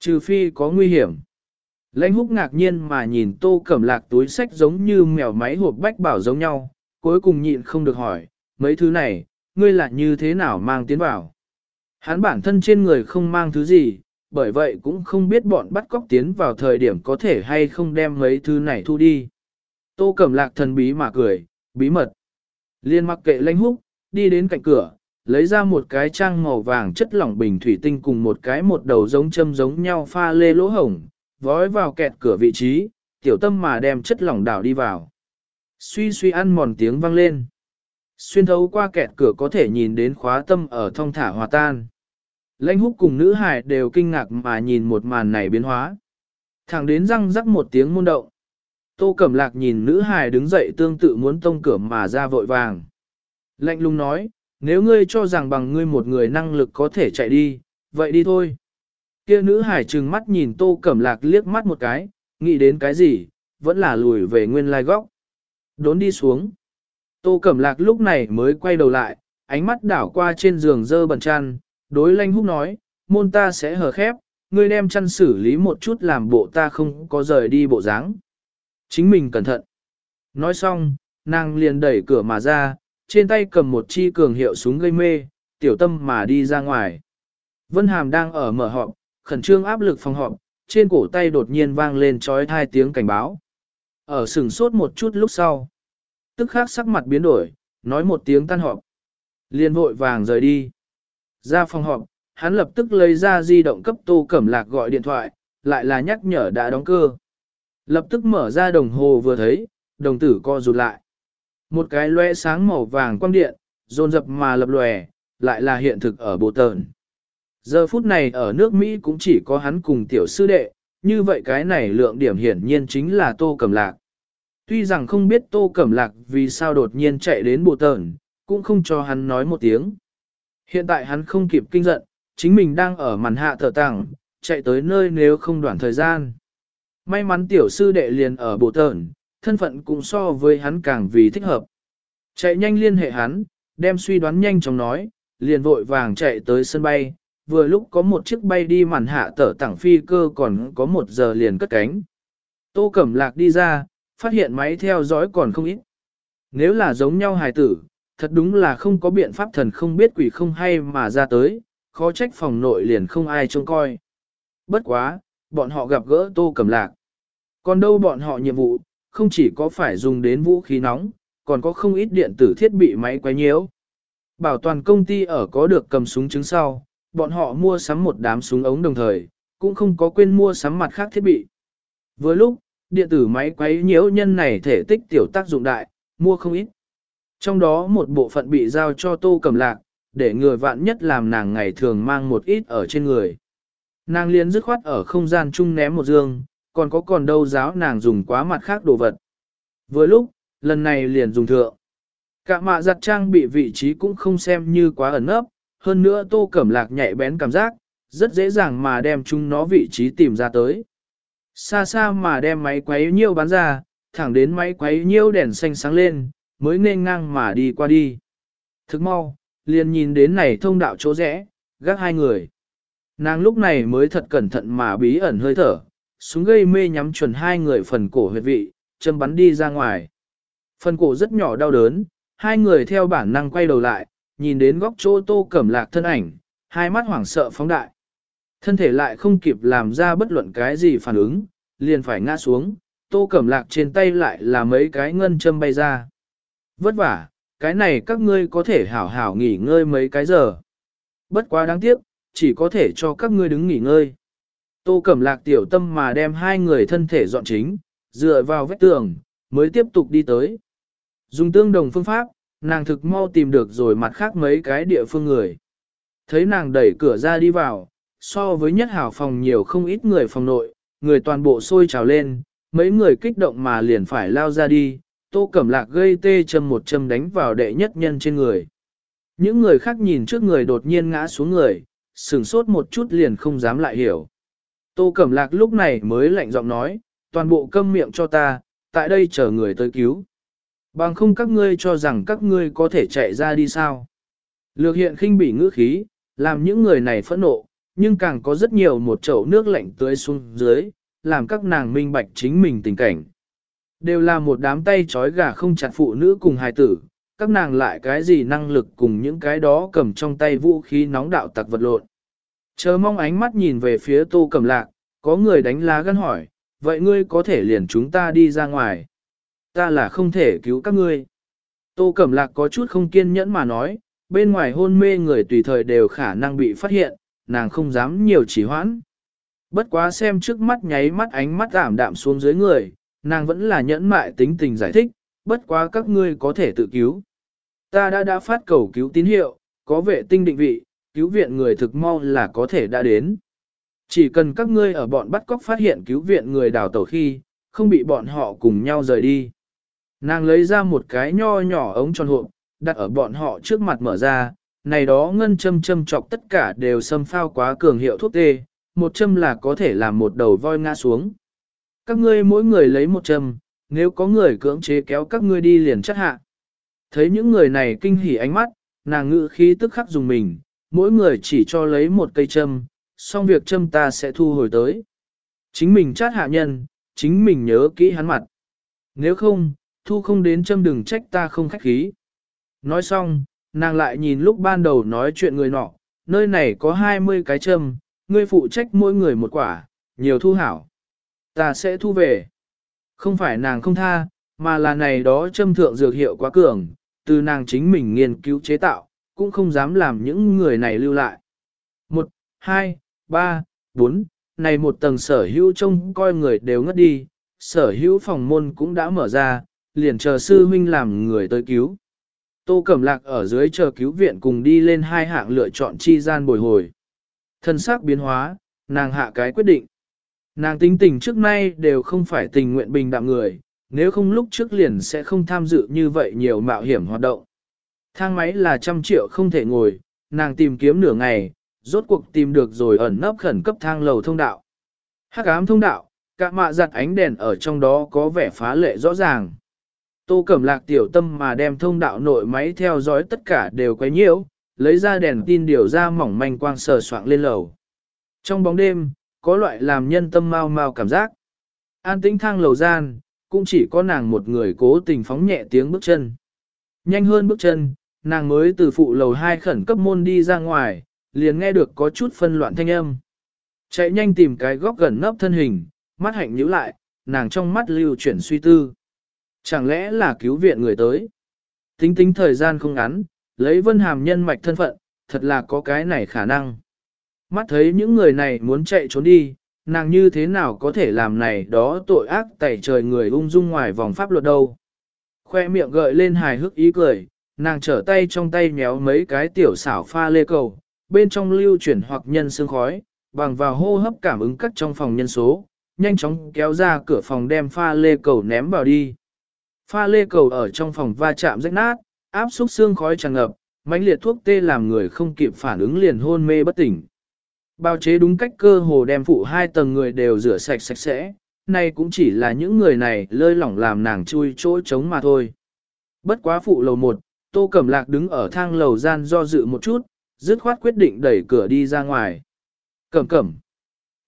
Trừ phi có nguy hiểm. Lãnh húc ngạc nhiên mà nhìn tô cẩm lạc túi sách giống như mèo máy hộp bách bảo giống nhau, cuối cùng nhịn không được hỏi, mấy thứ này, ngươi là như thế nào mang tiến vào. Hắn bản thân trên người không mang thứ gì, bởi vậy cũng không biết bọn bắt cóc tiến vào thời điểm có thể hay không đem mấy thứ này thu đi. Tô cẩm lạc thần bí mà cười, bí mật. Liên mặc kệ lãnh húc, đi đến cạnh cửa, lấy ra một cái trang màu vàng chất lỏng bình thủy tinh cùng một cái một đầu giống châm giống nhau pha lê lỗ hổng, vói vào kẹt cửa vị trí, tiểu tâm mà đem chất lỏng đảo đi vào. Suy suy ăn mòn tiếng vang lên. Xuyên thấu qua kẹt cửa có thể nhìn đến khóa tâm ở thông thả hòa tan. Lãnh húc cùng nữ hải đều kinh ngạc mà nhìn một màn này biến hóa. Thẳng đến răng rắc một tiếng môn động. Tô Cẩm Lạc nhìn nữ hài đứng dậy tương tự muốn tông cửa mà ra vội vàng. Lạnh lùng nói, nếu ngươi cho rằng bằng ngươi một người năng lực có thể chạy đi, vậy đi thôi. Kia nữ hải trừng mắt nhìn Tô Cẩm Lạc liếc mắt một cái, nghĩ đến cái gì, vẫn là lùi về nguyên lai góc. Đốn đi xuống. Tô Cẩm Lạc lúc này mới quay đầu lại, ánh mắt đảo qua trên giường dơ bẩn chăn, đối lanh húc nói, môn ta sẽ hờ khép, ngươi đem chăn xử lý một chút làm bộ ta không có rời đi bộ dáng. Chính mình cẩn thận. Nói xong, nàng liền đẩy cửa mà ra, trên tay cầm một chi cường hiệu súng gây mê, tiểu tâm mà đi ra ngoài. Vân Hàm đang ở mở họp, khẩn trương áp lực phòng họp, trên cổ tay đột nhiên vang lên trói thai tiếng cảnh báo. Ở sừng sốt một chút lúc sau. Tức khắc sắc mặt biến đổi, nói một tiếng tan họp. Liền vội vàng rời đi. Ra phòng họp, hắn lập tức lấy ra di động cấp tô cẩm lạc gọi điện thoại, lại là nhắc nhở đã đóng cơ. Lập tức mở ra đồng hồ vừa thấy, đồng tử co rụt lại. Một cái loe sáng màu vàng quang điện, dồn dập mà lập lòe, lại là hiện thực ở bộ tờn. Giờ phút này ở nước Mỹ cũng chỉ có hắn cùng tiểu sư đệ, như vậy cái này lượng điểm hiển nhiên chính là Tô Cẩm Lạc. Tuy rằng không biết Tô Cẩm Lạc vì sao đột nhiên chạy đến bộ tờn, cũng không cho hắn nói một tiếng. Hiện tại hắn không kịp kinh giận, chính mình đang ở màn hạ thở tàng, chạy tới nơi nếu không đoạn thời gian. May mắn tiểu sư đệ liền ở bộ tờn, thân phận cũng so với hắn càng vì thích hợp. Chạy nhanh liên hệ hắn, đem suy đoán nhanh chóng nói, liền vội vàng chạy tới sân bay, vừa lúc có một chiếc bay đi màn hạ tở tảng phi cơ còn có một giờ liền cất cánh. Tô Cẩm Lạc đi ra, phát hiện máy theo dõi còn không ít. Nếu là giống nhau hài tử, thật đúng là không có biện pháp thần không biết quỷ không hay mà ra tới, khó trách phòng nội liền không ai trông coi. Bất quá, bọn họ gặp gỡ Tô Cẩm Lạc. Còn đâu bọn họ nhiệm vụ, không chỉ có phải dùng đến vũ khí nóng, còn có không ít điện tử thiết bị máy quấy nhiễu. Bảo toàn công ty ở có được cầm súng chứng sau, bọn họ mua sắm một đám súng ống đồng thời, cũng không có quên mua sắm mặt khác thiết bị. Với lúc, điện tử máy quấy nhiễu nhân này thể tích tiểu tác dụng đại, mua không ít. Trong đó một bộ phận bị giao cho tô cầm lạc, để người vạn nhất làm nàng ngày thường mang một ít ở trên người. Nàng liền dứt khoát ở không gian chung ném một dương, còn có còn đâu giáo nàng dùng quá mặt khác đồ vật. Với lúc, lần này liền dùng thượng. Cả mạ giặt trang bị vị trí cũng không xem như quá ẩn ấp, hơn nữa tô cẩm lạc nhạy bén cảm giác, rất dễ dàng mà đem chúng nó vị trí tìm ra tới. Xa xa mà đem máy quấy nhiêu bắn ra, thẳng đến máy quấy nhiêu đèn xanh sáng lên, mới nên ngang mà đi qua đi. Thức mau, liền nhìn đến này thông đạo chỗ rẽ, gác hai người. Nàng lúc này mới thật cẩn thận mà bí ẩn hơi thở, súng gây mê nhắm chuẩn hai người phần cổ huyệt vị, châm bắn đi ra ngoài. Phần cổ rất nhỏ đau đớn, hai người theo bản năng quay đầu lại, nhìn đến góc chỗ tô cẩm lạc thân ảnh, hai mắt hoảng sợ phóng đại. Thân thể lại không kịp làm ra bất luận cái gì phản ứng, liền phải ngã xuống, tô cẩm lạc trên tay lại là mấy cái ngân châm bay ra. Vất vả, cái này các ngươi có thể hảo hảo nghỉ ngơi mấy cái giờ. Bất quá đáng tiếc, chỉ có thể cho các ngươi đứng nghỉ ngơi. Tô Cẩm Lạc tiểu tâm mà đem hai người thân thể dọn chính, dựa vào vết tường, mới tiếp tục đi tới. Dùng tương đồng phương pháp, nàng thực mau tìm được rồi mặt khác mấy cái địa phương người. Thấy nàng đẩy cửa ra đi vào, so với nhất hảo phòng nhiều không ít người phòng nội, người toàn bộ sôi trào lên, mấy người kích động mà liền phải lao ra đi, tô cẩm lạc gây tê châm một châm đánh vào đệ nhất nhân trên người. Những người khác nhìn trước người đột nhiên ngã xuống người, sửng sốt một chút liền không dám lại hiểu. Tô Cẩm Lạc lúc này mới lạnh giọng nói, toàn bộ câm miệng cho ta, tại đây chờ người tới cứu. Bằng không các ngươi cho rằng các ngươi có thể chạy ra đi sao. Lược hiện khinh bỉ ngữ khí, làm những người này phẫn nộ, nhưng càng có rất nhiều một chậu nước lạnh tưới xuống dưới, làm các nàng minh bạch chính mình tình cảnh. Đều là một đám tay trói gà không chặt phụ nữ cùng hài tử, các nàng lại cái gì năng lực cùng những cái đó cầm trong tay vũ khí nóng đạo tặc vật lộn. Chờ mong ánh mắt nhìn về phía tô cầm lạc, có người đánh lá gân hỏi, vậy ngươi có thể liền chúng ta đi ra ngoài. Ta là không thể cứu các ngươi. Tô Cẩm Lạc có chút không kiên nhẫn mà nói, bên ngoài hôn mê người tùy thời đều khả năng bị phát hiện, nàng không dám nhiều chỉ hoãn. Bất quá xem trước mắt nháy mắt ánh mắt ảm đạm xuống dưới người, nàng vẫn là nhẫn mại tính tình giải thích, bất quá các ngươi có thể tự cứu. Ta đã đã phát cầu cứu tín hiệu, có vệ tinh định vị, cứu viện người thực mau là có thể đã đến. Chỉ cần các ngươi ở bọn bắt cóc phát hiện cứu viện người đào tẩu khi, không bị bọn họ cùng nhau rời đi. Nàng lấy ra một cái nho nhỏ ống tròn hộp, đặt ở bọn họ trước mặt mở ra, này đó ngân châm châm chọc tất cả đều xâm phao quá cường hiệu thuốc tê, một châm là có thể làm một đầu voi ngã xuống. Các ngươi mỗi người lấy một châm, nếu có người cưỡng chế kéo các ngươi đi liền chất hạ. Thấy những người này kinh hỉ ánh mắt, nàng ngự khí tức khắc dùng mình, mỗi người chỉ cho lấy một cây châm, xong việc châm ta sẽ thu hồi tới. Chính mình chát hạ nhân, chính mình nhớ kỹ hắn mặt. Nếu không, thu không đến châm đừng trách ta không khách khí. Nói xong, nàng lại nhìn lúc ban đầu nói chuyện người nọ, nơi này có 20 cái châm, ngươi phụ trách mỗi người một quả, nhiều thu hảo. Ta sẽ thu về. Không phải nàng không tha, mà là này đó châm thượng dược hiệu quá cường, từ nàng chính mình nghiên cứu chế tạo, cũng không dám làm những người này lưu lại. Một, hai, ba, bốn, này một tầng sở hữu trông coi người đều ngất đi, sở hữu phòng môn cũng đã mở ra, liền chờ sư huynh làm người tới cứu. Tô Cẩm Lạc ở dưới chờ cứu viện cùng đi lên hai hạng lựa chọn chi gian bồi hồi. Thân xác biến hóa, nàng hạ cái quyết định. Nàng tính tình trước nay đều không phải tình nguyện bình đạm người, nếu không lúc trước liền sẽ không tham dự như vậy nhiều mạo hiểm hoạt động. Thang máy là trăm triệu không thể ngồi, nàng tìm kiếm nửa ngày, rốt cuộc tìm được rồi ẩn nấp khẩn cấp thang lầu thông đạo. Hắc ám thông đạo, cả mạ giặt ánh đèn ở trong đó có vẻ phá lệ rõ ràng. Tô Cẩm Lạc tiểu tâm mà đem thông đạo nội máy theo dõi tất cả đều quấy nhiễu, lấy ra đèn tin điều ra mỏng manh quang sờ soạng lên lầu. Trong bóng đêm, có loại làm nhân tâm mau mau cảm giác. An tĩnh thang lầu gian, cũng chỉ có nàng một người cố tình phóng nhẹ tiếng bước chân. Nhanh hơn bước chân, nàng mới từ phụ lầu hai khẩn cấp môn đi ra ngoài, liền nghe được có chút phân loạn thanh âm. Chạy nhanh tìm cái góc gần nấp thân hình, mắt hạnh nhíu lại, nàng trong mắt lưu chuyển suy tư. Chẳng lẽ là cứu viện người tới? Tính tính thời gian không ngắn, lấy vân hàm nhân mạch thân phận, thật là có cái này khả năng. Mắt thấy những người này muốn chạy trốn đi, nàng như thế nào có thể làm này đó tội ác tẩy trời người ung dung ngoài vòng pháp luật đâu. Khoe miệng gợi lên hài hước ý cười, nàng trở tay trong tay méo mấy cái tiểu xảo pha lê cầu, bên trong lưu chuyển hoặc nhân xương khói, bằng vào hô hấp cảm ứng cắt trong phòng nhân số, nhanh chóng kéo ra cửa phòng đem pha lê cầu ném vào đi. Pha lê cầu ở trong phòng va chạm rách nát, áp xúc xương khói tràn ngập, mãnh liệt thuốc tê làm người không kịp phản ứng liền hôn mê bất tỉnh. Bao chế đúng cách cơ hồ đem phụ hai tầng người đều rửa sạch sạch sẽ, nay cũng chỉ là những người này lơi lỏng làm nàng chui chỗ trống mà thôi. Bất quá phụ lầu một, Tô Cẩm Lạc đứng ở thang lầu gian do dự một chút, dứt khoát quyết định đẩy cửa đi ra ngoài. Cẩm cẩm.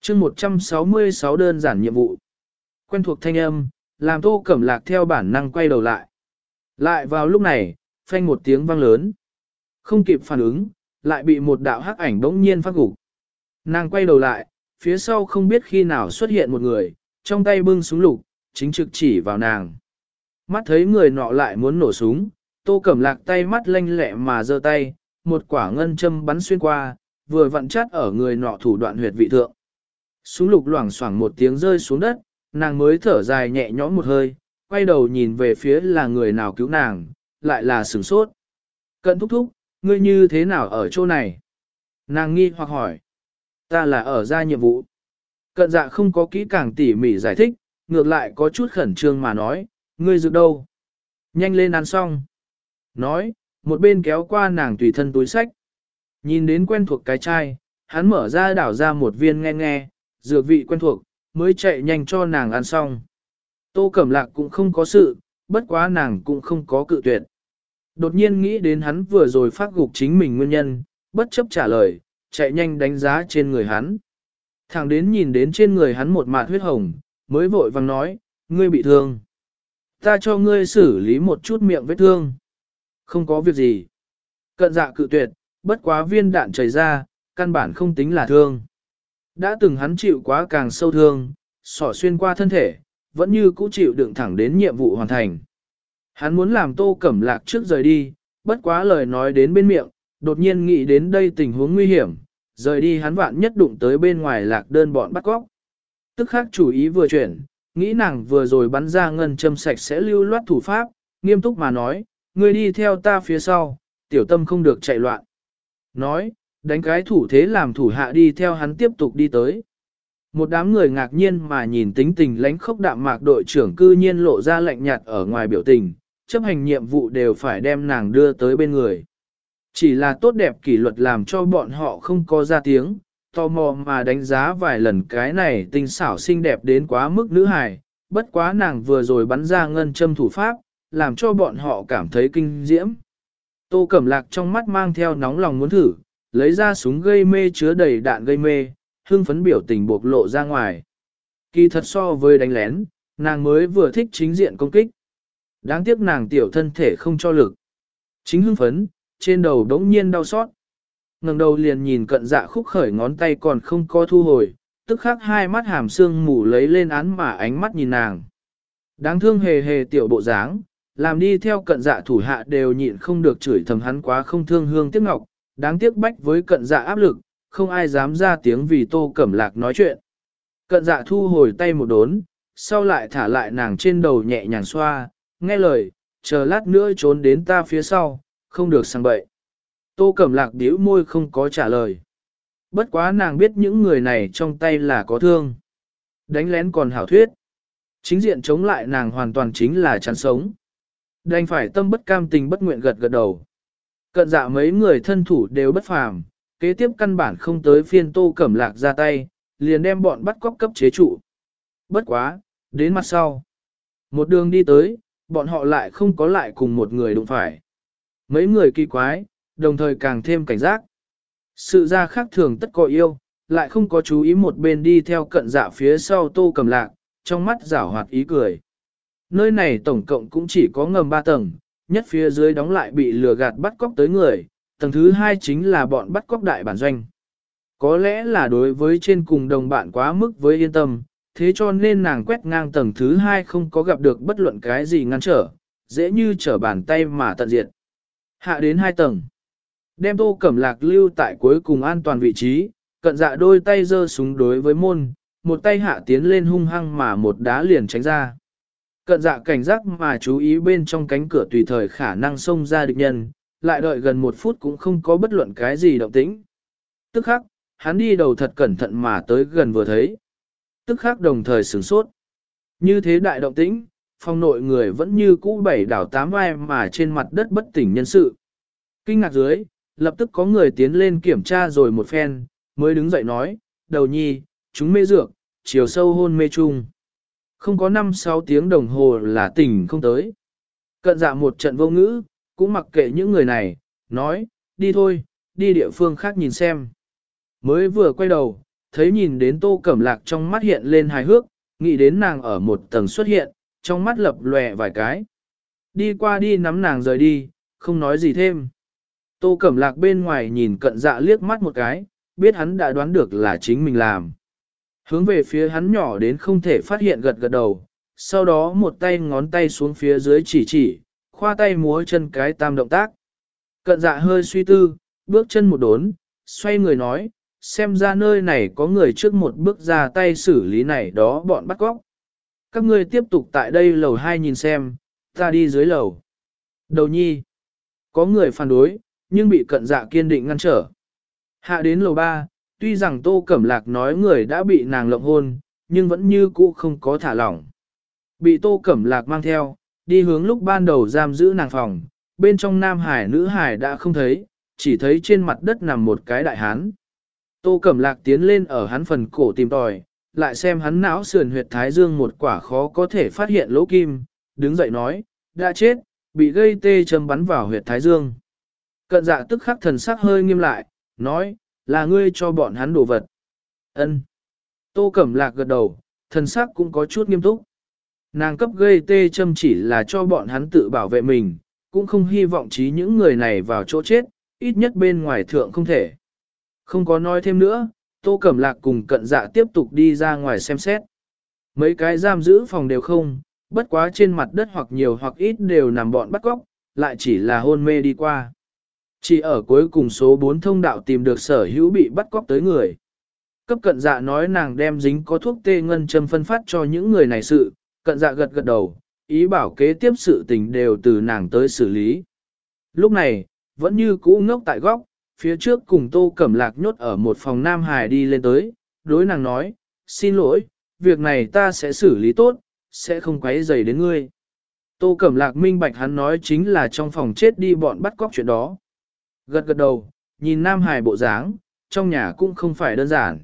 chương 166 đơn giản nhiệm vụ. Quen thuộc thanh âm, làm Tô Cẩm Lạc theo bản năng quay đầu lại. Lại vào lúc này, phanh một tiếng vang lớn. Không kịp phản ứng, lại bị một đạo hắc ảnh bỗng nhiên phát gục. Nàng quay đầu lại, phía sau không biết khi nào xuất hiện một người, trong tay bưng súng lục, chính trực chỉ vào nàng. Mắt thấy người nọ lại muốn nổ súng, tô cẩm lạc tay mắt lanh lẹ mà giơ tay, một quả ngân châm bắn xuyên qua, vừa vặn chát ở người nọ thủ đoạn huyệt vị thượng. Súng lục loảng xoảng một tiếng rơi xuống đất, nàng mới thở dài nhẹ nhõm một hơi, quay đầu nhìn về phía là người nào cứu nàng, lại là sửng sốt. Cận thúc thúc, ngươi như thế nào ở chỗ này? Nàng nghi hoặc hỏi. Ta là ở ra nhiệm vụ. Cận dạ không có kỹ càng tỉ mỉ giải thích, ngược lại có chút khẩn trương mà nói, ngươi dự đâu? Nhanh lên ăn xong. Nói, một bên kéo qua nàng tùy thân túi sách. Nhìn đến quen thuộc cái chai, hắn mở ra đảo ra một viên nghe nghe, dược vị quen thuộc, mới chạy nhanh cho nàng ăn xong. Tô Cẩm Lạc cũng không có sự, bất quá nàng cũng không có cự tuyệt. Đột nhiên nghĩ đến hắn vừa rồi phát gục chính mình nguyên nhân, bất chấp trả lời, chạy nhanh đánh giá trên người hắn. Thẳng đến nhìn đến trên người hắn một mạt huyết hồng, mới vội vàng nói, ngươi bị thương. Ta cho ngươi xử lý một chút miệng vết thương. Không có việc gì. Cận dạ cự tuyệt, bất quá viên đạn chảy ra, căn bản không tính là thương. Đã từng hắn chịu quá càng sâu thương, sỏ xuyên qua thân thể, vẫn như cũ chịu đựng thẳng đến nhiệm vụ hoàn thành. Hắn muốn làm tô cẩm lạc trước rời đi, bất quá lời nói đến bên miệng, đột nhiên nghĩ đến đây tình huống nguy hiểm, rời đi hắn vạn nhất đụng tới bên ngoài lạc đơn bọn bắt góc. Tức khắc chủ ý vừa chuyển, nghĩ nàng vừa rồi bắn ra ngân châm sạch sẽ lưu loát thủ pháp, nghiêm túc mà nói, người đi theo ta phía sau, tiểu tâm không được chạy loạn. Nói, đánh cái thủ thế làm thủ hạ đi theo hắn tiếp tục đi tới. Một đám người ngạc nhiên mà nhìn tính tình lánh khốc đạm mạc đội trưởng cư nhiên lộ ra lạnh nhạt ở ngoài biểu tình, chấp hành nhiệm vụ đều phải đem nàng đưa tới bên người. Chỉ là tốt đẹp kỷ luật làm cho bọn họ không có ra tiếng, tò mò mà đánh giá vài lần cái này tinh xảo xinh đẹp đến quá mức nữ hài, bất quá nàng vừa rồi bắn ra ngân châm thủ pháp, làm cho bọn họ cảm thấy kinh diễm. Tô Cẩm Lạc trong mắt mang theo nóng lòng muốn thử, lấy ra súng gây mê chứa đầy đạn gây mê, hương phấn biểu tình bộc lộ ra ngoài. Kỳ thật so với đánh lén, nàng mới vừa thích chính diện công kích. Đáng tiếc nàng tiểu thân thể không cho lực. Chính hưng phấn, trên đầu đống nhiên đau xót. ngẩng đầu liền nhìn cận dạ khúc khởi ngón tay còn không có thu hồi, tức khắc hai mắt hàm xương mù lấy lên án mà ánh mắt nhìn nàng. Đáng thương hề hề tiểu bộ dáng, làm đi theo cận dạ thủ hạ đều nhịn không được chửi thầm hắn quá không thương hương tiếc ngọc, đáng tiếc bách với cận dạ áp lực, không ai dám ra tiếng vì tô cẩm lạc nói chuyện. Cận dạ thu hồi tay một đốn, sau lại thả lại nàng trên đầu nhẹ nhàng xoa, nghe lời, chờ lát nữa trốn đến ta phía sau, không được sang bậy. Tô cẩm lạc điếu môi không có trả lời. Bất quá nàng biết những người này trong tay là có thương. Đánh lén còn hảo thuyết. Chính diện chống lại nàng hoàn toàn chính là chán sống. Đành phải tâm bất cam tình bất nguyện gật gật đầu. Cận dạ mấy người thân thủ đều bất phàm, kế tiếp căn bản không tới phiên tô cẩm lạc ra tay, liền đem bọn bắt cóc cấp chế trụ. Bất quá, đến mặt sau. Một đường đi tới, bọn họ lại không có lại cùng một người đụng phải. Mấy người kỳ quái, đồng thời càng thêm cảnh giác. Sự ra khác thường tất có yêu, lại không có chú ý một bên đi theo cận dạ phía sau tô cầm lạc, trong mắt rảo hoạt ý cười. Nơi này tổng cộng cũng chỉ có ngầm ba tầng, nhất phía dưới đóng lại bị lừa gạt bắt cóc tới người, tầng thứ hai chính là bọn bắt cóc đại bản doanh. Có lẽ là đối với trên cùng đồng bạn quá mức với yên tâm, thế cho nên nàng quét ngang tầng thứ hai không có gặp được bất luận cái gì ngăn trở, dễ như trở bàn tay mà tận diệt. Hạ đến hai tầng. Đem tô cẩm lạc lưu tại cuối cùng an toàn vị trí, cận dạ đôi tay giơ súng đối với môn, một tay hạ tiến lên hung hăng mà một đá liền tránh ra. Cận dạ cảnh giác mà chú ý bên trong cánh cửa tùy thời khả năng xông ra địch nhân, lại đợi gần một phút cũng không có bất luận cái gì động tĩnh. Tức khắc, hắn đi đầu thật cẩn thận mà tới gần vừa thấy. Tức khắc đồng thời sửng sốt. Như thế đại động tĩnh, phong nội người vẫn như cũ bảy đảo tám vai mà trên mặt đất bất tỉnh nhân sự. Kinh ngạc dưới, lập tức có người tiến lên kiểm tra rồi một phen, mới đứng dậy nói, đầu nhi, chúng mê dược, chiều sâu hôn mê chung. Không có 5-6 tiếng đồng hồ là tỉnh không tới. Cận dạ một trận vô ngữ, cũng mặc kệ những người này, nói, đi thôi, đi địa phương khác nhìn xem. Mới vừa quay đầu, thấy nhìn đến tô cẩm lạc trong mắt hiện lên hài hước, nghĩ đến nàng ở một tầng xuất hiện, trong mắt lập lòe vài cái. Đi qua đi nắm nàng rời đi, không nói gì thêm. Tô cẩm lạc bên ngoài nhìn cận dạ liếc mắt một cái, biết hắn đã đoán được là chính mình làm. Hướng về phía hắn nhỏ đến không thể phát hiện gật gật đầu, sau đó một tay ngón tay xuống phía dưới chỉ chỉ, khoa tay múa chân cái tam động tác. Cận dạ hơi suy tư, bước chân một đốn, xoay người nói, xem ra nơi này có người trước một bước ra tay xử lý này đó bọn bắt góc. Các ngươi tiếp tục tại đây lầu hai nhìn xem, ta đi dưới lầu. Đầu nhi, có người phản đối, nhưng bị cận dạ kiên định ngăn trở. Hạ đến lầu ba, tuy rằng Tô Cẩm Lạc nói người đã bị nàng lộng hôn, nhưng vẫn như cũ không có thả lỏng. Bị Tô Cẩm Lạc mang theo, đi hướng lúc ban đầu giam giữ nàng phòng, bên trong nam hải nữ hải đã không thấy, chỉ thấy trên mặt đất nằm một cái đại hán. Tô Cẩm Lạc tiến lên ở hắn phần cổ tìm tòi, lại xem hắn não sườn huyệt thái dương một quả khó có thể phát hiện lỗ kim, đứng dậy nói, đã chết, bị gây tê châm bắn vào huyệt thái dương. Cận dạ tức khắc thần sắc hơi nghiêm lại, nói, là ngươi cho bọn hắn đồ vật. Ân. Tô Cẩm Lạc gật đầu, thần sắc cũng có chút nghiêm túc. Nàng cấp gây tê châm chỉ là cho bọn hắn tự bảo vệ mình, cũng không hy vọng trí những người này vào chỗ chết, ít nhất bên ngoài thượng không thể. Không có nói thêm nữa, Tô Cẩm Lạc cùng cận dạ tiếp tục đi ra ngoài xem xét. Mấy cái giam giữ phòng đều không, bất quá trên mặt đất hoặc nhiều hoặc ít đều nằm bọn bắt góc, lại chỉ là hôn mê đi qua. Chỉ ở cuối cùng số 4 thông đạo tìm được sở hữu bị bắt cóc tới người. Cấp cận dạ nói nàng đem dính có thuốc tê ngân châm phân phát cho những người này sự, cận dạ gật gật đầu, ý bảo kế tiếp sự tình đều từ nàng tới xử lý. Lúc này, vẫn như cũ ngốc tại góc, phía trước cùng tô cẩm lạc nhốt ở một phòng Nam Hải đi lên tới, đối nàng nói, xin lỗi, việc này ta sẽ xử lý tốt, sẽ không quấy rầy đến ngươi. Tô Cẩm Lạc minh bạch hắn nói chính là trong phòng chết đi bọn bắt cóc chuyện đó. Gật gật đầu, nhìn Nam Hải bộ dáng, trong nhà cũng không phải đơn giản.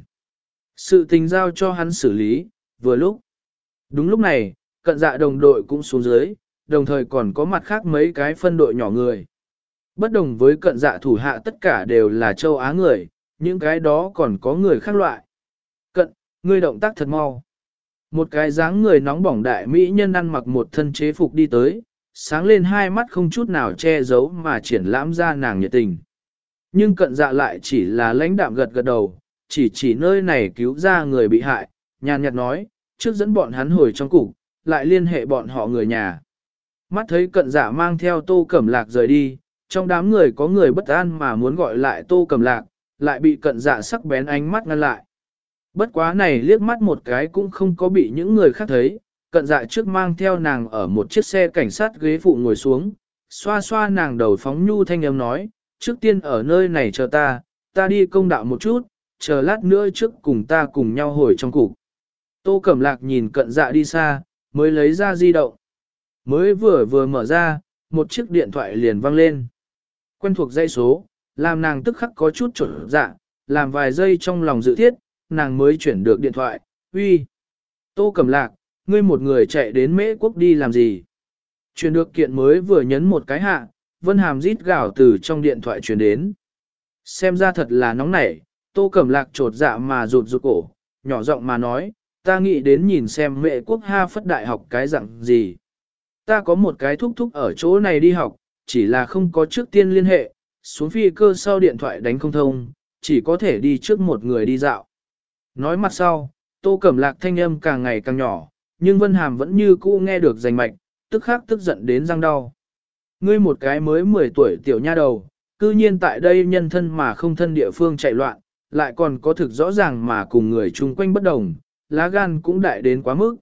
Sự tình giao cho hắn xử lý, vừa lúc. Đúng lúc này, cận dạ đồng đội cũng xuống dưới, đồng thời còn có mặt khác mấy cái phân đội nhỏ người. Bất đồng với cận dạ thủ hạ tất cả đều là châu Á người, những cái đó còn có người khác loại. Cận, ngươi động tác thật mau. Một cái dáng người nóng bỏng đại mỹ nhân ăn mặc một thân chế phục đi tới, sáng lên hai mắt không chút nào che giấu mà triển lãm ra nàng nhiệt tình. Nhưng cận dạ lại chỉ là lãnh đạm gật gật đầu, chỉ chỉ nơi này cứu ra người bị hại, nhàn nhạt nói, trước dẫn bọn hắn hồi trong cục, lại liên hệ bọn họ người nhà. Mắt thấy cận dạ mang theo tô cẩm lạc rời đi, trong đám người có người bất an mà muốn gọi lại tô cẩm lạc, lại bị cận dạ sắc bén ánh mắt ngăn lại. Bất quá này liếc mắt một cái cũng không có bị những người khác thấy, cận dạ trước mang theo nàng ở một chiếc xe cảnh sát ghế phụ ngồi xuống, xoa xoa nàng đầu phóng nhu thanh âm nói, trước tiên ở nơi này chờ ta, ta đi công đạo một chút, chờ lát nữa trước cùng ta cùng nhau hồi trong cục. Tô Cẩm Lạc nhìn cận dạ đi xa, mới lấy ra di động. Mới vừa vừa mở ra, một chiếc điện thoại liền vang lên. Quen thuộc dây số, làm nàng tức khắc có chút trở dạ, làm vài giây trong lòng dự thiết, nàng mới chuyển được điện thoại, uy. Tô Cẩm Lạc, ngươi một người chạy đến mễ quốc đi làm gì? Truyền được kiện mới vừa nhấn một cái hạ, Vân Hàm rít gào từ trong điện thoại truyền đến. Xem ra thật là nóng nảy, Tô Cẩm Lạc trột dạ mà rụt rụt cổ, nhỏ giọng mà nói, ta nghĩ đến nhìn xem Mễ quốc ha phất đại học cái dạng gì. Ta có một cái thúc thúc ở chỗ này đi học, chỉ là không có trước tiên liên hệ, xuống phi cơ sau điện thoại đánh không thông, chỉ có thể đi trước một người đi dạo. Nói mặt sau, Tô Cẩm Lạc thanh âm càng ngày càng nhỏ, nhưng Vân Hàm vẫn như cũ nghe được rành mạch, tức khắc tức giận đến răng đau. Ngươi một cái mới 10 tuổi tiểu nha đầu, cư nhiên tại đây nhân thân mà không thân địa phương chạy loạn, lại còn có thực rõ ràng mà cùng người chung quanh bất đồng, lá gan cũng đại đến quá mức.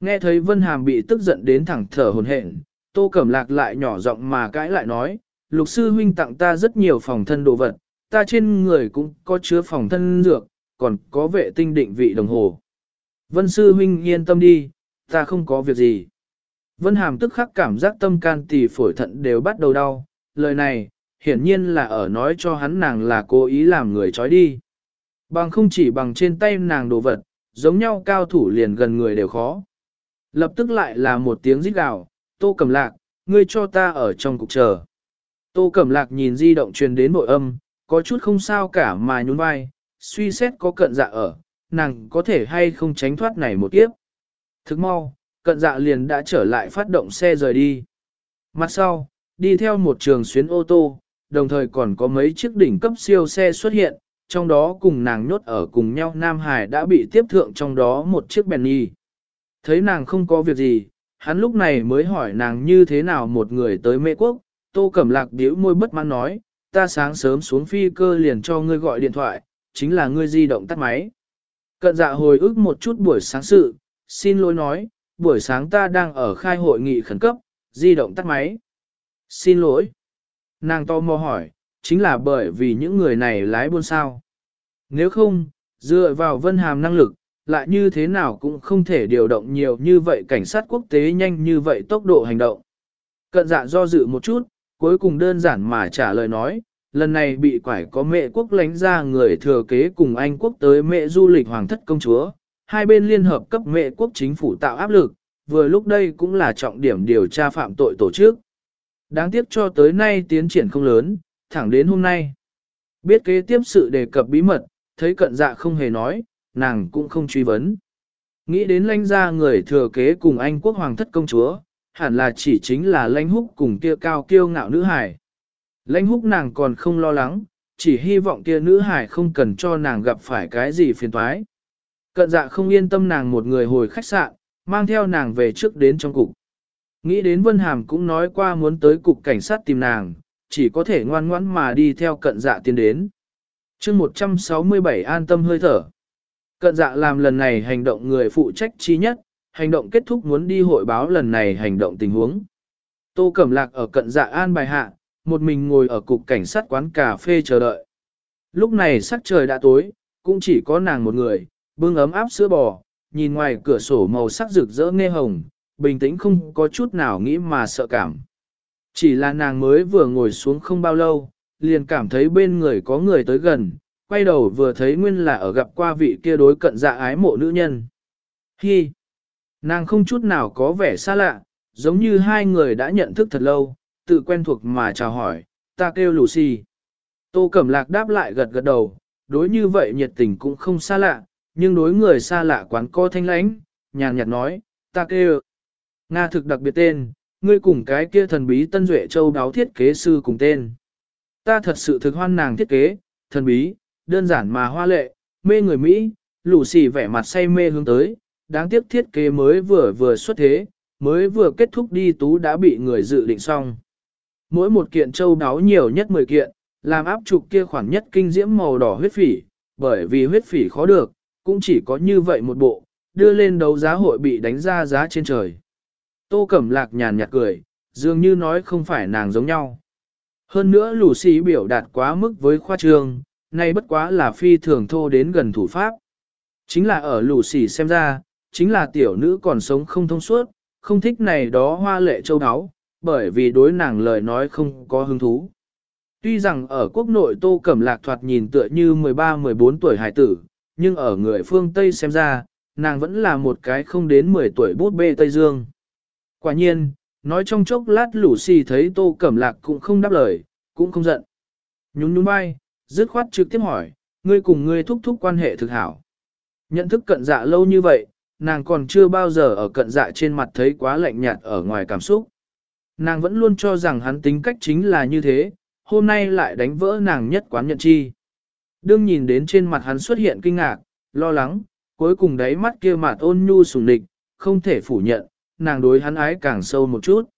Nghe thấy Vân Hàm bị tức giận đến thẳng thở hồn hển, Tô Cẩm Lạc lại nhỏ giọng mà cãi lại nói, lục sư huynh tặng ta rất nhiều phòng thân đồ vật, ta trên người cũng có chứa phòng thân dược, còn có vệ tinh định vị đồng hồ. Vân sư huynh yên tâm đi, ta không có việc gì. Vân Hàm tức khắc cảm giác tâm can tỷ phổi thận đều bắt đầu đau, lời này, hiển nhiên là ở nói cho hắn nàng là cố ý làm người trói đi. Bằng không chỉ bằng trên tay nàng đồ vật, giống nhau cao thủ liền gần người đều khó. Lập tức lại là một tiếng rít gào, tô cầm lạc, ngươi cho ta ở trong cục chờ. Tô Cẩm Lạc nhìn di động truyền đến nội âm, có chút không sao cả mà nhún vai, suy xét có cận dạ ở, nàng có thể hay không tránh thoát này một kiếp. Thức mau, cận dạ liền đã trở lại phát động xe rời đi. Mặt sau, đi theo một trường xuyến ô tô, đồng thời còn có mấy chiếc đỉnh cấp siêu xe xuất hiện, trong đó cùng nàng nhốt ở cùng nhau Nam Hải đã bị tiếp thượng trong đó một chiếc Benny. Thấy nàng không có việc gì, hắn lúc này mới hỏi nàng như thế nào một người tới Mê Quốc, Tô Cẩm Lạc điếu môi bất mãn nói, ta sáng sớm xuống phi cơ liền cho ngươi gọi điện thoại, chính là ngươi di động tắt máy. Cận dạ hồi ức một chút buổi sáng sự, xin lỗi nói, buổi sáng ta đang ở khai hội nghị khẩn cấp, di động tắt máy. Xin lỗi. Nàng to mò hỏi, chính là bởi vì những người này lái buôn sao. Nếu không, dựa vào vân hàm năng lực, lại như thế nào cũng không thể điều động nhiều như vậy cảnh sát quốc tế nhanh như vậy tốc độ hành động. Cận dạ do dự một chút, cuối cùng đơn giản mà trả lời nói, lần này bị quải có mẹ quốc lánh ra người thừa kế cùng Anh quốc tới mẹ du lịch hoàng thất công chúa, hai bên liên hợp cấp mẹ quốc chính phủ tạo áp lực, vừa lúc đây cũng là trọng điểm điều tra phạm tội tổ chức. Đáng tiếc cho tới nay tiến triển không lớn, thẳng đến hôm nay. Biết kế tiếp sự đề cập bí mật, thấy cận dạ không hề nói, nàng cũng không truy vấn. Nghĩ đến lãnh gia người thừa kế cùng Anh quốc hoàng thất công chúa, hẳn là chỉ chính là lãnh húc cùng kia cao kiêu ngạo nữ hải. Lãnh húc nàng còn không lo lắng, chỉ hy vọng kia nữ hải không cần cho nàng gặp phải cái gì phiền toái. Cận dạ không yên tâm nàng một người hồi khách sạn, mang theo nàng về trước đến trong cục. Nghĩ đến Vân Hàm cũng nói qua muốn tới cục cảnh sát tìm nàng, chỉ có thể ngoan ngoãn mà đi theo cận dạ tiến đến. chương 167 an tâm hơi thở. Cận dạ làm lần này hành động người phụ trách chi nhất, hành động kết thúc muốn đi hội báo lần này hành động tình huống. Tô Cẩm Lạc ở cận dạ an bài hạ, một mình ngồi ở cục cảnh sát quán cà phê chờ đợi. Lúc này sắc trời đã tối, cũng chỉ có nàng một người, bưng ấm áp sữa bò, nhìn ngoài cửa sổ màu sắc rực rỡ nghe hồng, bình tĩnh không có chút nào nghĩ mà sợ cảm. Chỉ là nàng mới vừa ngồi xuống không bao lâu, liền cảm thấy bên người có người tới gần, quay đầu vừa thấy nguyên là ở gặp qua vị kia đối cận dạ ái mộ nữ nhân. Hi! Nàng không chút nào có vẻ xa lạ, giống như hai người đã nhận thức thật lâu, tự quen thuộc mà chào hỏi, ta kêu Lucy. Tô Cẩm Lạc đáp lại gật gật đầu, đối như vậy nhiệt tình cũng không xa lạ, nhưng đối người xa lạ quán co thanh lãnh, nhàn nhạt nói, ta kêu. Nga thực đặc biệt tên, ngươi cùng cái kia thần bí Tân Duệ Châu đáo thiết kế sư cùng tên. Ta thật sự thực hoan nàng thiết kế, thần bí, đơn giản mà hoa lệ, mê người Mỹ, lũ xì vẻ mặt say mê hướng tới, đáng tiếc thiết kế mới vừa vừa xuất thế, mới vừa kết thúc đi tú đã bị người dự định xong. Mỗi một kiện châu đáo nhiều nhất 10 kiện, làm áp trục kia khoản nhất kinh diễm màu đỏ huyết phỉ, bởi vì huyết phỉ khó được, cũng chỉ có như vậy một bộ, đưa lên đấu giá hội bị đánh ra giá trên trời. Tô Cẩm Lạc nhàn nhạt cười, dường như nói không phải nàng giống nhau. Hơn nữa lù xì biểu đạt quá mức với khoa trương, nay bất quá là phi thường thô đến gần thủ pháp. Chính là ở lù xì xem ra, chính là tiểu nữ còn sống không thông suốt, không thích này đó hoa lệ châu áo, bởi vì đối nàng lời nói không có hứng thú. Tuy rằng ở quốc nội Tô Cẩm Lạc thoạt nhìn tựa như 13-14 tuổi hải tử, nhưng ở người phương Tây xem ra, nàng vẫn là một cái không đến 10 tuổi bút bê Tây Dương. Quả nhiên, nói trong chốc lát lũ xì thấy Tô Cẩm Lạc cũng không đáp lời, cũng không giận. Nhún nhún vai, dứt khoát trực tiếp hỏi, ngươi cùng ngươi thúc thúc quan hệ thực hảo. Nhận thức cận dạ lâu như vậy, nàng còn chưa bao giờ ở cận dạ trên mặt thấy quá lạnh nhạt ở ngoài cảm xúc. Nàng vẫn luôn cho rằng hắn tính cách chính là như thế, hôm nay lại đánh vỡ nàng nhất quán nhận chi. Đương nhìn đến trên mặt hắn xuất hiện kinh ngạc, lo lắng, cuối cùng đáy mắt kia mặt ôn nhu sùng địch, không thể phủ nhận, nàng đối hắn ái càng sâu một chút.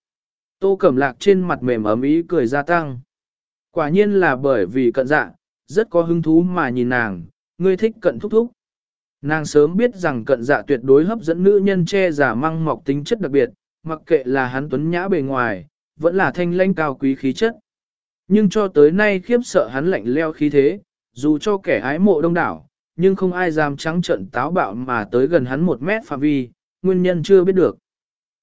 Tô Cẩm Lạc trên mặt mềm ấm ý cười gia tăng. Quả nhiên là bởi vì cận dạ, rất có hứng thú mà nhìn nàng, ngươi thích cận thúc thúc. Nàng sớm biết rằng cận dạ tuyệt đối hấp dẫn nữ nhân che giả măng mọc tính chất đặc biệt, mặc kệ là hắn tuấn nhã bề ngoài, vẫn là thanh lãnh cao quý khí chất. Nhưng cho tới nay khiếp sợ hắn lạnh leo khí thế, dù cho kẻ ái mộ đông đảo, nhưng không ai dám trắng trận táo bạo mà tới gần hắn một mét phạm vi, nguyên nhân chưa biết được.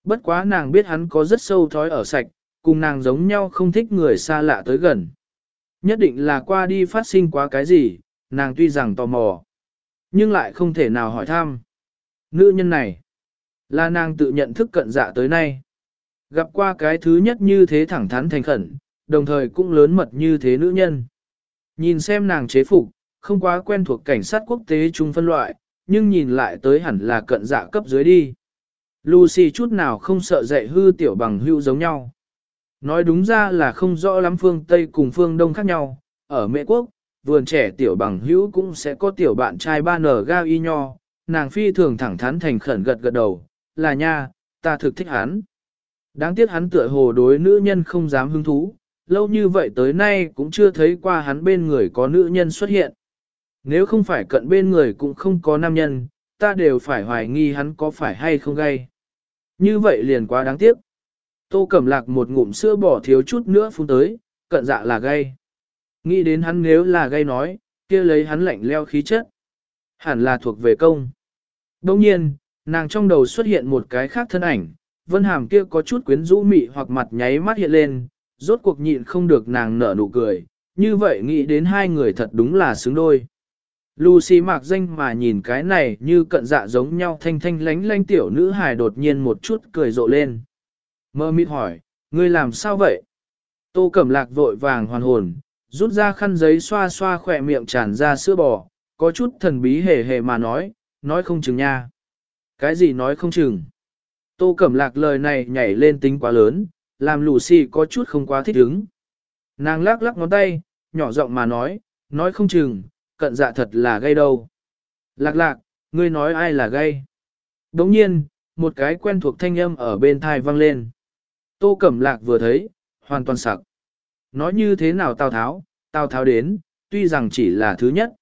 Bất quá nàng biết hắn có rất sâu thói ở sạch, cùng nàng giống nhau không thích người xa lạ tới gần. Nhất định là qua đi phát sinh quá cái gì, nàng tuy rằng tò mò, nhưng lại không thể nào hỏi thăm. Nữ nhân này, là nàng tự nhận thức cận dạ tới nay. Gặp qua cái thứ nhất như thế thẳng thắn thành khẩn, đồng thời cũng lớn mật như thế nữ nhân. Nhìn xem nàng chế phục, không quá quen thuộc cảnh sát quốc tế chung phân loại, nhưng nhìn lại tới hẳn là cận dạ cấp dưới đi. Lucy chút nào không sợ dạy hư tiểu bằng hưu giống nhau. Nói đúng ra là không rõ lắm phương Tây cùng phương Đông khác nhau, ở Mỹ Quốc, vườn trẻ tiểu bằng hữu cũng sẽ có tiểu bạn trai ba nở ga y nho, nàng phi thường thẳng thắn thành khẩn gật gật đầu, là nha, ta thực thích hắn. Đáng tiếc hắn tựa hồ đối nữ nhân không dám hứng thú, lâu như vậy tới nay cũng chưa thấy qua hắn bên người có nữ nhân xuất hiện. Nếu không phải cận bên người cũng không có nam nhân, ta đều phải hoài nghi hắn có phải hay không gay. Như vậy liền quá đáng tiếc. Tô Cẩm Lạc một ngụm sữa bỏ thiếu chút nữa phun tới, cận dạ là gay. Nghĩ đến hắn nếu là gay nói, kia lấy hắn lạnh leo khí chất. Hẳn là thuộc về công. Đồng nhiên, nàng trong đầu xuất hiện một cái khác thân ảnh, vân hàm kia có chút quyến rũ mị hoặc mặt nháy mắt hiện lên, rốt cuộc nhịn không được nàng nở nụ cười, như vậy nghĩ đến hai người thật đúng là xứng đôi. Lucy mạc danh mà nhìn cái này như cận dạ giống nhau thanh thanh lánh lánh tiểu nữ hài đột nhiên một chút cười rộ lên. Mơ mịt hỏi, ngươi làm sao vậy? Tô Cẩm Lạc vội vàng hoàn hồn, rút ra khăn giấy xoa xoa khỏe miệng tràn ra sữa bò, có chút thần bí hề hề mà nói, nói không chừng nha. Cái gì nói không chừng? Tô Cẩm Lạc lời này nhảy lên tính quá lớn, làm Lucy có chút không quá thích ứng. Nàng lắc lắc ngón tay, nhỏ giọng mà nói, nói không chừng, cận dạ thật là gây đâu. Lạc lạc, ngươi nói ai là gây? Đống nhiên, một cái quen thuộc thanh âm ở bên thai vang lên. Tô Cẩm Lạc vừa thấy, hoàn toàn sặc. Nói như thế nào Tào Tháo, Tào Tháo đến, tuy rằng chỉ là thứ nhất.